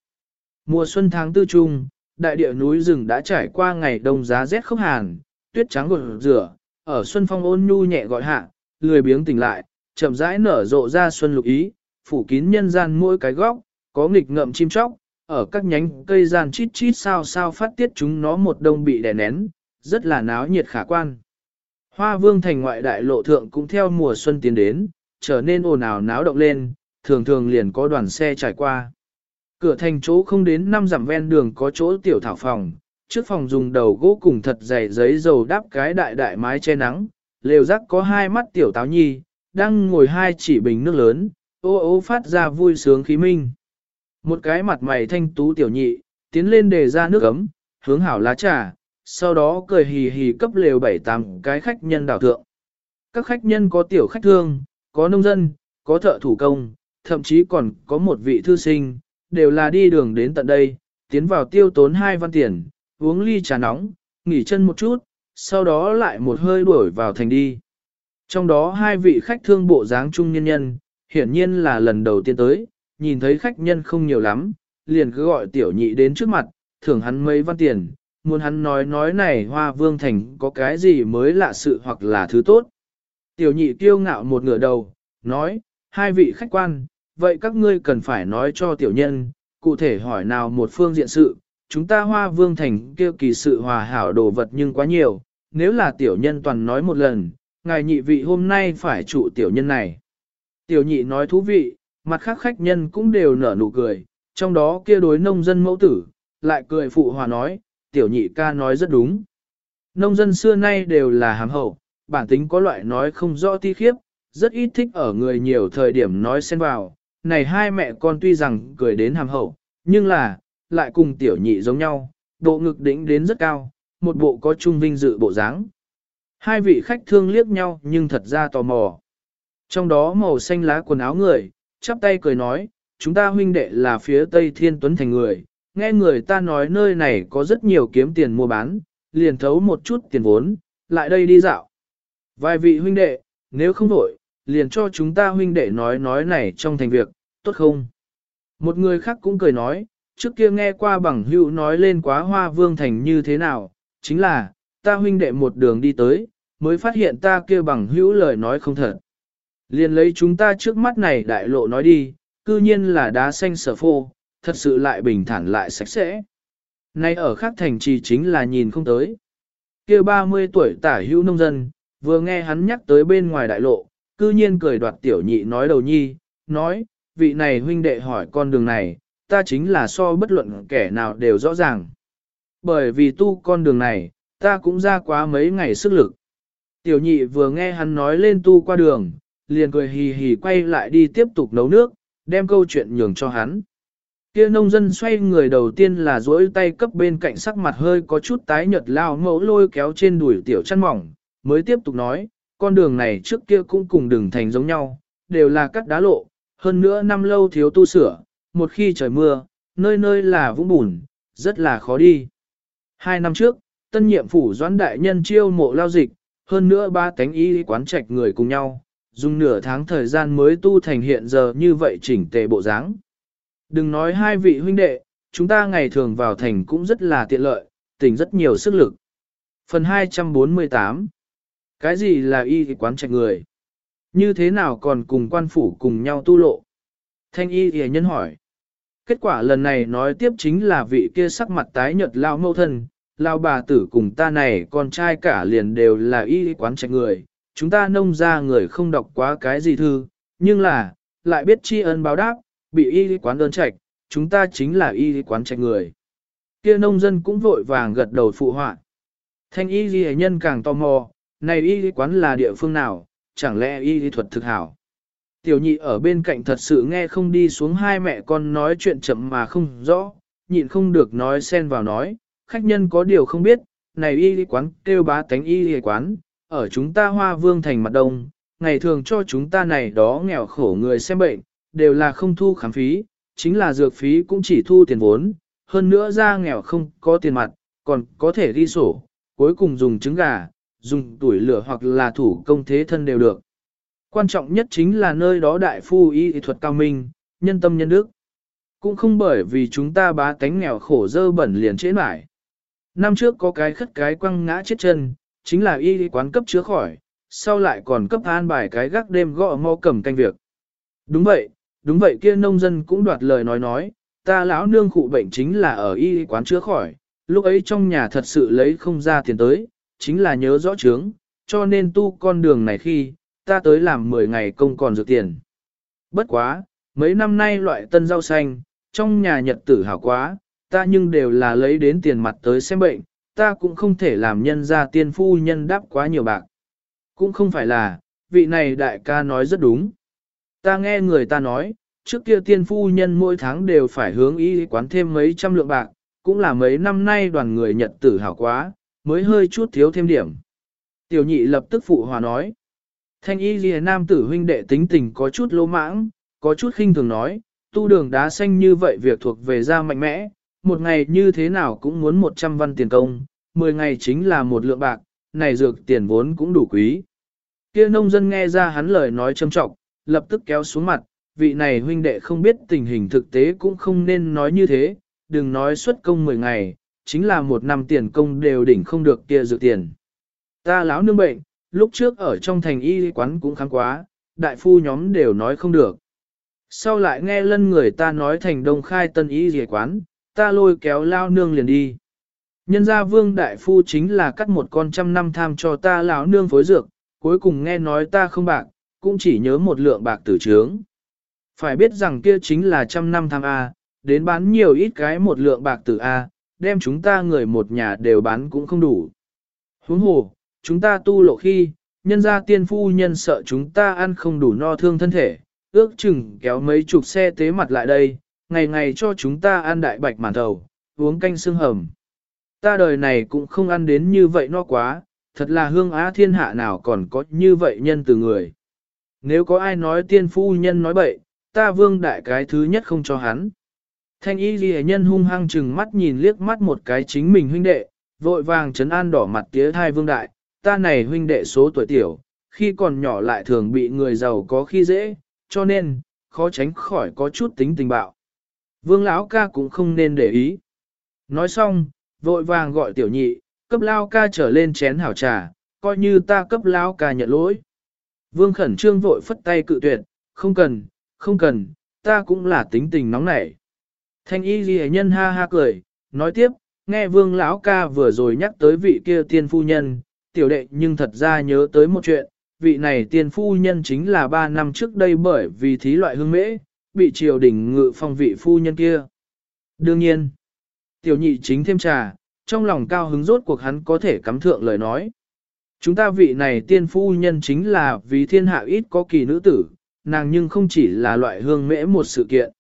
Mùa xuân tháng tư trung, đại địa núi rừng đã trải qua ngày đông giá rét khốc hàn, tuyết trắng gột rửa, ở xuân phong ôn nhu nhẹ gọi hạ, lười biếng tỉnh lại, chậm rãi nở rộ ra xuân lục ý, phủ kín nhân gian mỗi cái góc, có nghịch ngậm chim chóc, ở các nhánh cây gian chít chít sao sao phát tiết chúng nó một đông bị đè nén, rất là náo nhiệt khả quan. Hoa vương thành ngoại đại lộ thượng cũng theo mùa xuân tiến đến, trở nên ồn ào náo động lên, thường thường liền có đoàn xe trải qua. Cửa thành chỗ không đến năm dặm ven đường có chỗ tiểu thảo phòng, trước phòng dùng đầu gỗ cùng thật dày giấy dầu đắp cái đại đại mái che nắng, lều rắc có hai mắt tiểu táo nhi, đang ngồi hai chỉ bình nước lớn, ô ô phát ra vui sướng khí minh. Một cái mặt mày thanh tú tiểu nhị, tiến lên đề ra nước ấm, hướng hảo lá trà, sau đó cười hì hì cấp lều bảy tám cái khách nhân đảo thượng. Các khách nhân có tiểu khách thương, có nông dân, có thợ thủ công, thậm chí còn có một vị thư sinh, đều là đi đường đến tận đây, tiến vào tiêu tốn hai văn tiền, uống ly trà nóng, nghỉ chân một chút, sau đó lại một hơi đuổi vào thành đi. Trong đó hai vị khách thương bộ dáng trung nhân nhân, hiển nhiên là lần đầu tiên tới, nhìn thấy khách nhân không nhiều lắm, liền cứ gọi tiểu nhị đến trước mặt, thưởng hắn mấy văn tiền, muốn hắn nói nói này hoa vương thành có cái gì mới lạ sự hoặc là thứ tốt. Tiểu nhị kiêu ngạo một ngửa đầu, nói, hai vị khách quan, vậy các ngươi cần phải nói cho tiểu nhân, cụ thể hỏi nào một phương diện sự, chúng ta hoa vương thành kêu kỳ sự hòa hảo đồ vật nhưng quá nhiều, nếu là tiểu nhân toàn nói một lần, ngài nhị vị hôm nay phải trụ tiểu nhân này. Tiểu nhị nói thú vị, mặt khác khách nhân cũng đều nở nụ cười, trong đó kia đối nông dân mẫu tử, lại cười phụ hòa nói, tiểu nhị ca nói rất đúng. Nông dân xưa nay đều là hàm hậu, bản tính có loại nói không rõ ti khiếp, rất ít thích ở người nhiều thời điểm nói xen vào. Này hai mẹ con tuy rằng cười đến hàm hậu, nhưng là, lại cùng tiểu nhị giống nhau, bộ ngực đỉnh đến rất cao, một bộ có trung vinh dự bộ dáng. Hai vị khách thương liếc nhau nhưng thật ra tò mò. Trong đó màu xanh lá quần áo người, chắp tay cười nói, chúng ta huynh đệ là phía Tây Thiên Tuấn Thành người, nghe người ta nói nơi này có rất nhiều kiếm tiền mua bán, liền thấu một chút tiền vốn, lại đây đi dạo. Vài vị huynh đệ, nếu không đổi, liền cho chúng ta huynh đệ nói nói này trong thành việc, tốt không? Một người khác cũng cười nói, trước kia nghe qua bằng hữu nói lên quá hoa vương thành như thế nào, chính là, ta huynh đệ một đường đi tới, mới phát hiện ta kia bằng hữu lời nói không thật. Liền lấy chúng ta trước mắt này đại lộ nói đi, cư nhiên là đá xanh sở phô, thật sự lại bình thản lại sạch sẽ. Nay ở khác thành trì chính là nhìn không tới. kia 30 tuổi tả hữu nông dân, vừa nghe hắn nhắc tới bên ngoài đại lộ, cư nhiên cười đoạt tiểu nhị nói đầu nhi, nói, vị này huynh đệ hỏi con đường này, ta chính là so bất luận kẻ nào đều rõ ràng. Bởi vì tu con đường này, ta cũng ra quá mấy ngày sức lực. Tiểu nhị vừa nghe hắn nói lên tu qua đường, liền cười hì hì quay lại đi tiếp tục nấu nước, đem câu chuyện nhường cho hắn. Kia nông dân xoay người đầu tiên là duỗi tay cấp bên cạnh sắc mặt hơi có chút tái nhợt lao mẫu lôi kéo trên đùi tiểu chăn mỏng, mới tiếp tục nói, con đường này trước kia cũng cùng đường thành giống nhau, đều là cắt đá lộ, hơn nữa năm lâu thiếu tu sửa, một khi trời mưa, nơi nơi là vũng bùn, rất là khó đi. Hai năm trước, tân nhiệm phủ doãn đại nhân chiêu mộ lao dịch, hơn nữa ba tánh y quán trạch người cùng nhau, dùng nửa tháng thời gian mới tu thành hiện giờ như vậy chỉnh tề bộ dáng. Đừng nói hai vị huynh đệ, chúng ta ngày thường vào thành cũng rất là tiện lợi, tỉnh rất nhiều sức lực. Phần 248 Cái gì là y quán trạch người? Như thế nào còn cùng quan phủ cùng nhau tu lộ? Thanh y hề nhân hỏi. Kết quả lần này nói tiếp chính là vị kia sắc mặt tái nhợt lao mâu thân, lao bà tử cùng ta này con trai cả liền đều là y quán trạch người. Chúng ta nông ra người không đọc quá cái gì thư, nhưng là, lại biết tri ân báo đáp, bị y quán đơn trạch, chúng ta chính là y quán trạch người. Kia nông dân cũng vội vàng gật đầu phụ họa. Thanh y ghi nhân càng tò mò, này y quán là địa phương nào, chẳng lẽ y thuật thực hảo. Tiểu nhị ở bên cạnh thật sự nghe không đi xuống hai mẹ con nói chuyện chậm mà không rõ, nhịn không được nói xen vào nói, khách nhân có điều không biết, này y quán kêu bá tánh y quán, ở chúng ta hoa vương thành mặt đông, ngày thường cho chúng ta này đó nghèo khổ người xem bệnh, đều là không thu khám phí, chính là dược phí cũng chỉ thu tiền vốn, hơn nữa ra nghèo không có tiền mặt, còn có thể ghi sổ, cuối cùng dùng trứng gà, dùng tuổi lửa hoặc là thủ công thế thân đều được. Quan trọng nhất chính là nơi đó đại phu y thuật cao minh, nhân tâm nhân đức. Cũng không bởi vì chúng ta bá tánh nghèo khổ dơ bẩn liền chế mãi. Năm trước có cái khất cái quăng ngã chết chân, chính là y quán cấp chữa khỏi, sau lại còn cấp an bài cái gác đêm gõ mò cầm canh việc. Đúng vậy, đúng vậy kia nông dân cũng đoạt lời nói nói, ta lão nương khụ bệnh chính là ở y quán chữa khỏi, lúc ấy trong nhà thật sự lấy không ra tiền tới, chính là nhớ rõ chướng, cho nên tu con đường này khi, ta tới làm 10 ngày công còn dược tiền. Bất quá, mấy năm nay loại tân rau xanh, trong nhà nhật tử hảo quá, ta nhưng đều là lấy đến tiền mặt tới xem bệnh, ta cũng không thể làm nhân ra tiên phu nhân đáp quá nhiều bạc. Cũng không phải là, vị này đại ca nói rất đúng. Ta nghe người ta nói, trước kia tiên phu nhân mỗi tháng đều phải hướng y quán thêm mấy trăm lượng bạc, cũng là mấy năm nay đoàn người nhật tử hảo quá, mới hơi chút thiếu thêm điểm. Tiểu nhị lập tức phụ hòa nói. Thanh y ghi nam tử huynh đệ tính tình có chút lỗ mãng, có chút khinh thường nói, tu đường đá xanh như vậy việc thuộc về ra mạnh mẽ, một ngày như thế nào cũng muốn 100 văn tiền công, 10 ngày chính là một lượng bạc, này dược tiền vốn cũng đủ quý. Kia nông dân nghe ra hắn lời nói châm trọng, lập tức kéo xuống mặt, vị này huynh đệ không biết tình hình thực tế cũng không nên nói như thế, đừng nói xuất công 10 ngày, chính là một năm tiền công đều đỉnh không được kia dược tiền. Ta lão nương bệnh, lúc trước ở trong thành y quán cũng kháng quá, đại phu nhóm đều nói không được. Sau lại nghe lân người ta nói thành đông khai tân y dề quán, ta lôi kéo lao nương liền đi. Nhân gia vương đại phu chính là cắt một con trăm năm tham cho ta lão nương phối dược, cuối cùng nghe nói ta không bạc, cũng chỉ nhớ một lượng bạc tử trướng. Phải biết rằng kia chính là trăm năm tham A, đến bán nhiều ít cái một lượng bạc tử A, đem chúng ta người một nhà đều bán cũng không đủ. Huống hồ, chúng ta tu lộ khi, nhân gia tiên phu nhân sợ chúng ta ăn không đủ no thương thân thể, ước chừng kéo mấy chục xe tế mặt lại đây, ngày ngày cho chúng ta ăn đại bạch màn thầu, uống canh xương hầm. Ta đời này cũng không ăn đến như vậy no quá, thật là hương á thiên hạ nào còn có như vậy nhân từ người. Nếu có ai nói tiên phu nhân nói bậy, ta vương đại cái thứ nhất không cho hắn. Thanh y ghi nhân hung hăng chừng mắt nhìn liếc mắt một cái chính mình huynh đệ, vội vàng chấn an đỏ mặt tía thai vương đại, ta này huynh đệ số tuổi tiểu, khi còn nhỏ lại thường bị người giàu có khi dễ, cho nên, khó tránh khỏi có chút tính tình bạo. Vương lão ca cũng không nên để ý. Nói xong, vội vàng gọi tiểu nhị, cấp lao ca trở lên chén hảo trà, coi như ta cấp lao ca nhận lỗi. Vương khẩn trương vội phất tay cự tuyệt, không cần, không cần, ta cũng là tính tình nóng nảy. Thanh y ghi nhân ha ha cười, nói tiếp, nghe vương lão ca vừa rồi nhắc tới vị kia tiên phu nhân, tiểu đệ nhưng thật ra nhớ tới một chuyện, vị này tiên phu nhân chính là ba năm trước đây bởi vì thí loại hương mễ, bị triều đình ngự phong vị phu nhân kia. Đương nhiên, tiểu nhị chính thêm trà, trong lòng cao hứng rốt cuộc hắn có thể cắm thượng lời nói. Chúng ta vị này tiên phu nhân chính là vì thiên hạ ít có kỳ nữ tử, nàng nhưng không chỉ là loại hương mễ một sự kiện.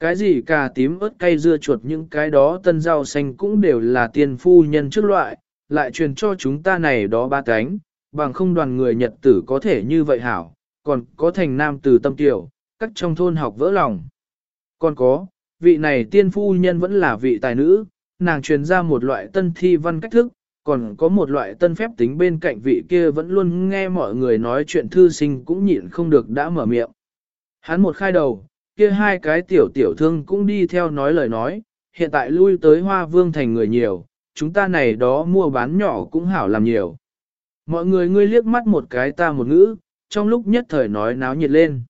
Cái gì cà tím ớt cay dưa chuột những cái đó tân rau xanh cũng đều là tiên phu nhân trước loại, lại truyền cho chúng ta này đó ba cánh, bằng không đoàn người Nhật tử có thể như vậy hảo, còn có thành nam từ tâm tiểu, các trong thôn học vỡ lòng. Còn có, vị này tiên phu nhân vẫn là vị tài nữ, nàng truyền ra một loại tân thi văn cách thức, còn có một loại tân phép tính bên cạnh vị kia vẫn luôn nghe mọi người nói chuyện thư sinh cũng nhịn không được đã mở miệng. Hắn một khai đầu, kia hai cái tiểu tiểu thương cũng đi theo nói lời nói, hiện tại lui tới hoa vương thành người nhiều, chúng ta này đó mua bán nhỏ cũng hảo làm nhiều. Mọi người ngươi liếc mắt một cái ta một ngữ, trong lúc nhất thời nói náo nhiệt lên.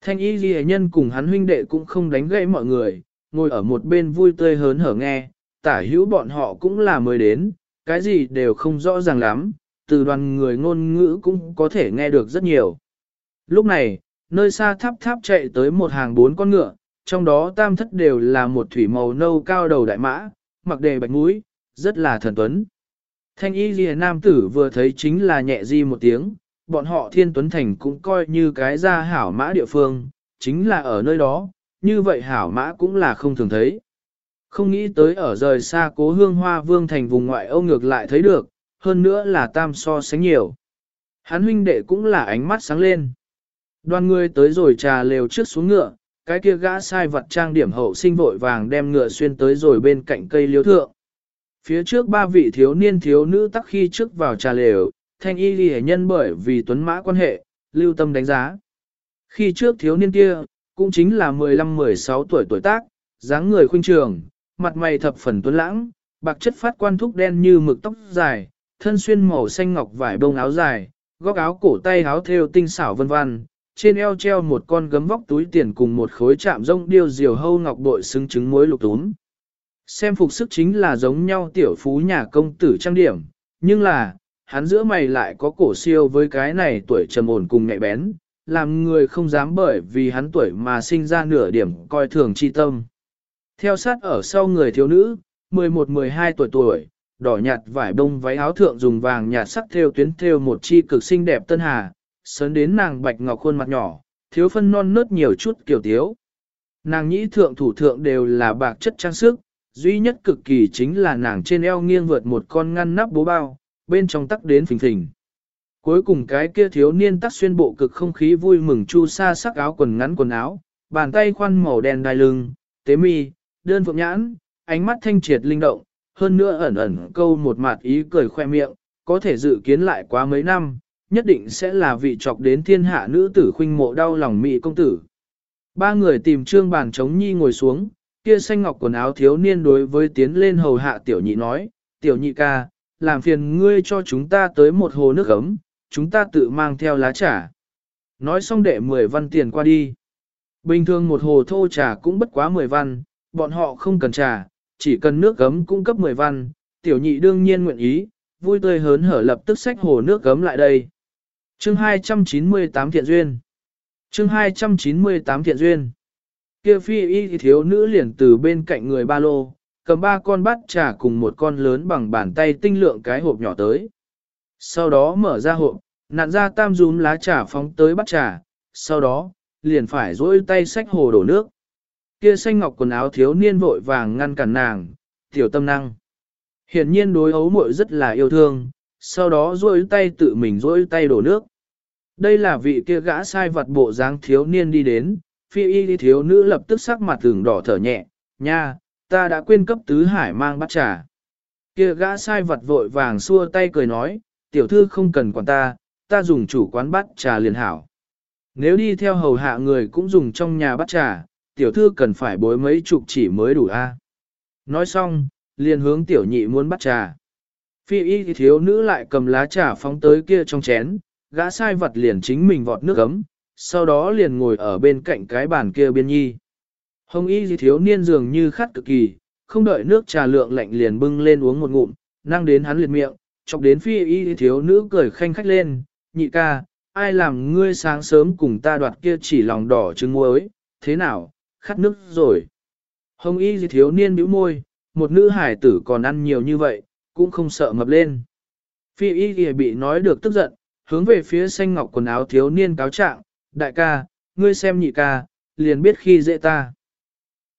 Thanh y ghi nhân cùng hắn huynh đệ cũng không đánh gãy mọi người, ngồi ở một bên vui tươi hớn hở nghe, tả hữu bọn họ cũng là mới đến, cái gì đều không rõ ràng lắm, từ đoàn người ngôn ngữ cũng có thể nghe được rất nhiều. Lúc này, nơi xa tháp tháp chạy tới một hàng bốn con ngựa, trong đó tam thất đều là một thủy màu nâu cao đầu đại mã, mặc đề bạch mũi, rất là thần tuấn. Thanh y ghi nam tử vừa thấy chính là nhẹ di một tiếng, bọn họ thiên tuấn thành cũng coi như cái ra hảo mã địa phương, chính là ở nơi đó, như vậy hảo mã cũng là không thường thấy. Không nghĩ tới ở rời xa cố hương hoa vương thành vùng ngoại âu ngược lại thấy được, hơn nữa là tam so sánh nhiều. Hắn huynh đệ cũng là ánh mắt sáng lên. Đoàn người tới rồi trà lều trước xuống ngựa, cái kia gã sai vật trang điểm hậu sinh vội vàng đem ngựa xuyên tới rồi bên cạnh cây liếu thượng. Phía trước ba vị thiếu niên thiếu nữ tắc khi trước vào trà lều, thanh y ghi nhân bởi vì tuấn mã quan hệ, lưu tâm đánh giá. Khi trước thiếu niên kia, cũng chính là 15-16 tuổi tuổi tác, dáng người khuynh trường, mặt mày thập phần tuấn lãng, bạc chất phát quan thúc đen như mực tóc dài, thân xuyên màu xanh ngọc vải bông áo dài, góc áo cổ tay áo thêu tinh xảo vân vân, trên eo treo một con gấm vóc túi tiền cùng một khối chạm rông điêu diều hâu ngọc bội xứng trứng muối lục túm. Xem phục sức chính là giống nhau tiểu phú nhà công tử trang điểm, nhưng là, hắn giữa mày lại có cổ siêu với cái này tuổi trầm ổn cùng nhạy bén, làm người không dám bởi vì hắn tuổi mà sinh ra nửa điểm coi thường chi tâm. Theo sát ở sau người thiếu nữ, 11-12 tuổi tuổi, đỏ nhạt vải bông váy áo thượng dùng vàng nhạt sắc theo tuyến theo một chi cực xinh đẹp tân hà, sớn đến nàng bạch ngọc khuôn mặt nhỏ, thiếu phân non nớt nhiều chút kiểu tiếu. Nàng nhĩ thượng thủ thượng đều là bạc chất trang sức, duy nhất cực kỳ chính là nàng trên eo nghiêng vượt một con ngăn nắp bố bao, bên trong tắc đến phình phình. Cuối cùng cái kia thiếu niên tắc xuyên bộ cực không khí vui mừng chu sa sắc áo quần ngắn quần áo, bàn tay khoan màu đen đai lưng, tế mi, đơn phượng nhãn, ánh mắt thanh triệt linh động, hơn nữa ẩn ẩn câu một mặt ý cười khoe miệng, có thể dự kiến lại quá mấy năm, nhất định sẽ là vị chọc đến thiên hạ nữ tử khuynh mộ đau lòng mỹ công tử. Ba người tìm trương bàn chống nhi ngồi xuống, kia xanh ngọc quần áo thiếu niên đối với tiến lên hầu hạ tiểu nhị nói, tiểu nhị ca, làm phiền ngươi cho chúng ta tới một hồ nước ấm, chúng ta tự mang theo lá trà. Nói xong đệ 10 văn tiền qua đi. Bình thường một hồ thô trà cũng bất quá 10 văn, bọn họ không cần trà, chỉ cần nước gấm cung cấp 10 văn, tiểu nhị đương nhiên nguyện ý, vui tươi hớn hở lập tức xách hồ nước gấm lại đây. Chương 298 Thiện Duyên Chương 298 Thiện Duyên Kia phi y thiếu nữ liền từ bên cạnh người ba lô, cầm ba con bát trà cùng một con lớn bằng bàn tay tinh lượng cái hộp nhỏ tới. Sau đó mở ra hộp, nặn ra tam rúm lá trà phóng tới bát trà, sau đó, liền phải dỗi tay xách hồ đổ nước. Kia xanh ngọc quần áo thiếu niên vội vàng ngăn cản nàng, tiểu tâm năng. Hiển nhiên đối ấu muội rất là yêu thương, sau đó duỗi tay tự mình duỗi tay đổ nước. Đây là vị kia gã sai vật bộ dáng thiếu niên đi đến, phi y thiếu nữ lập tức sắc mặt thường đỏ thở nhẹ, nha, ta đã quên cấp tứ hải mang bát trà. Kia gã sai vật vội vàng xua tay cười nói, tiểu thư không cần quản ta, ta dùng chủ quán bát trà liền hảo. Nếu đi theo hầu hạ người cũng dùng trong nhà bát trà, tiểu thư cần phải bối mấy chục chỉ mới đủ a. Nói xong, liền hướng tiểu nhị muốn bắt trà. Phi y thì thiếu nữ lại cầm lá trà phóng tới kia trong chén, gã sai vật liền chính mình vọt nước ấm, sau đó liền ngồi ở bên cạnh cái bàn kia biên nhi. Hồng y thì thiếu niên dường như khát cực kỳ, không đợi nước trà lượng lạnh liền bưng lên uống một ngụm, năng đến hắn liệt miệng, chọc đến phi y thiếu nữ cười khanh khách lên, nhị ca, ai làm ngươi sáng sớm cùng ta đoạt kia chỉ lòng đỏ trứng muối, thế nào, khát nước rồi. Hồng y thì thiếu niên bĩu môi, một nữ hải tử còn ăn nhiều như vậy, cũng không sợ mập lên. Phi y thì bị nói được tức giận, hướng về phía xanh ngọc quần áo thiếu niên cáo trạng, đại ca, ngươi xem nhị ca, liền biết khi dễ ta.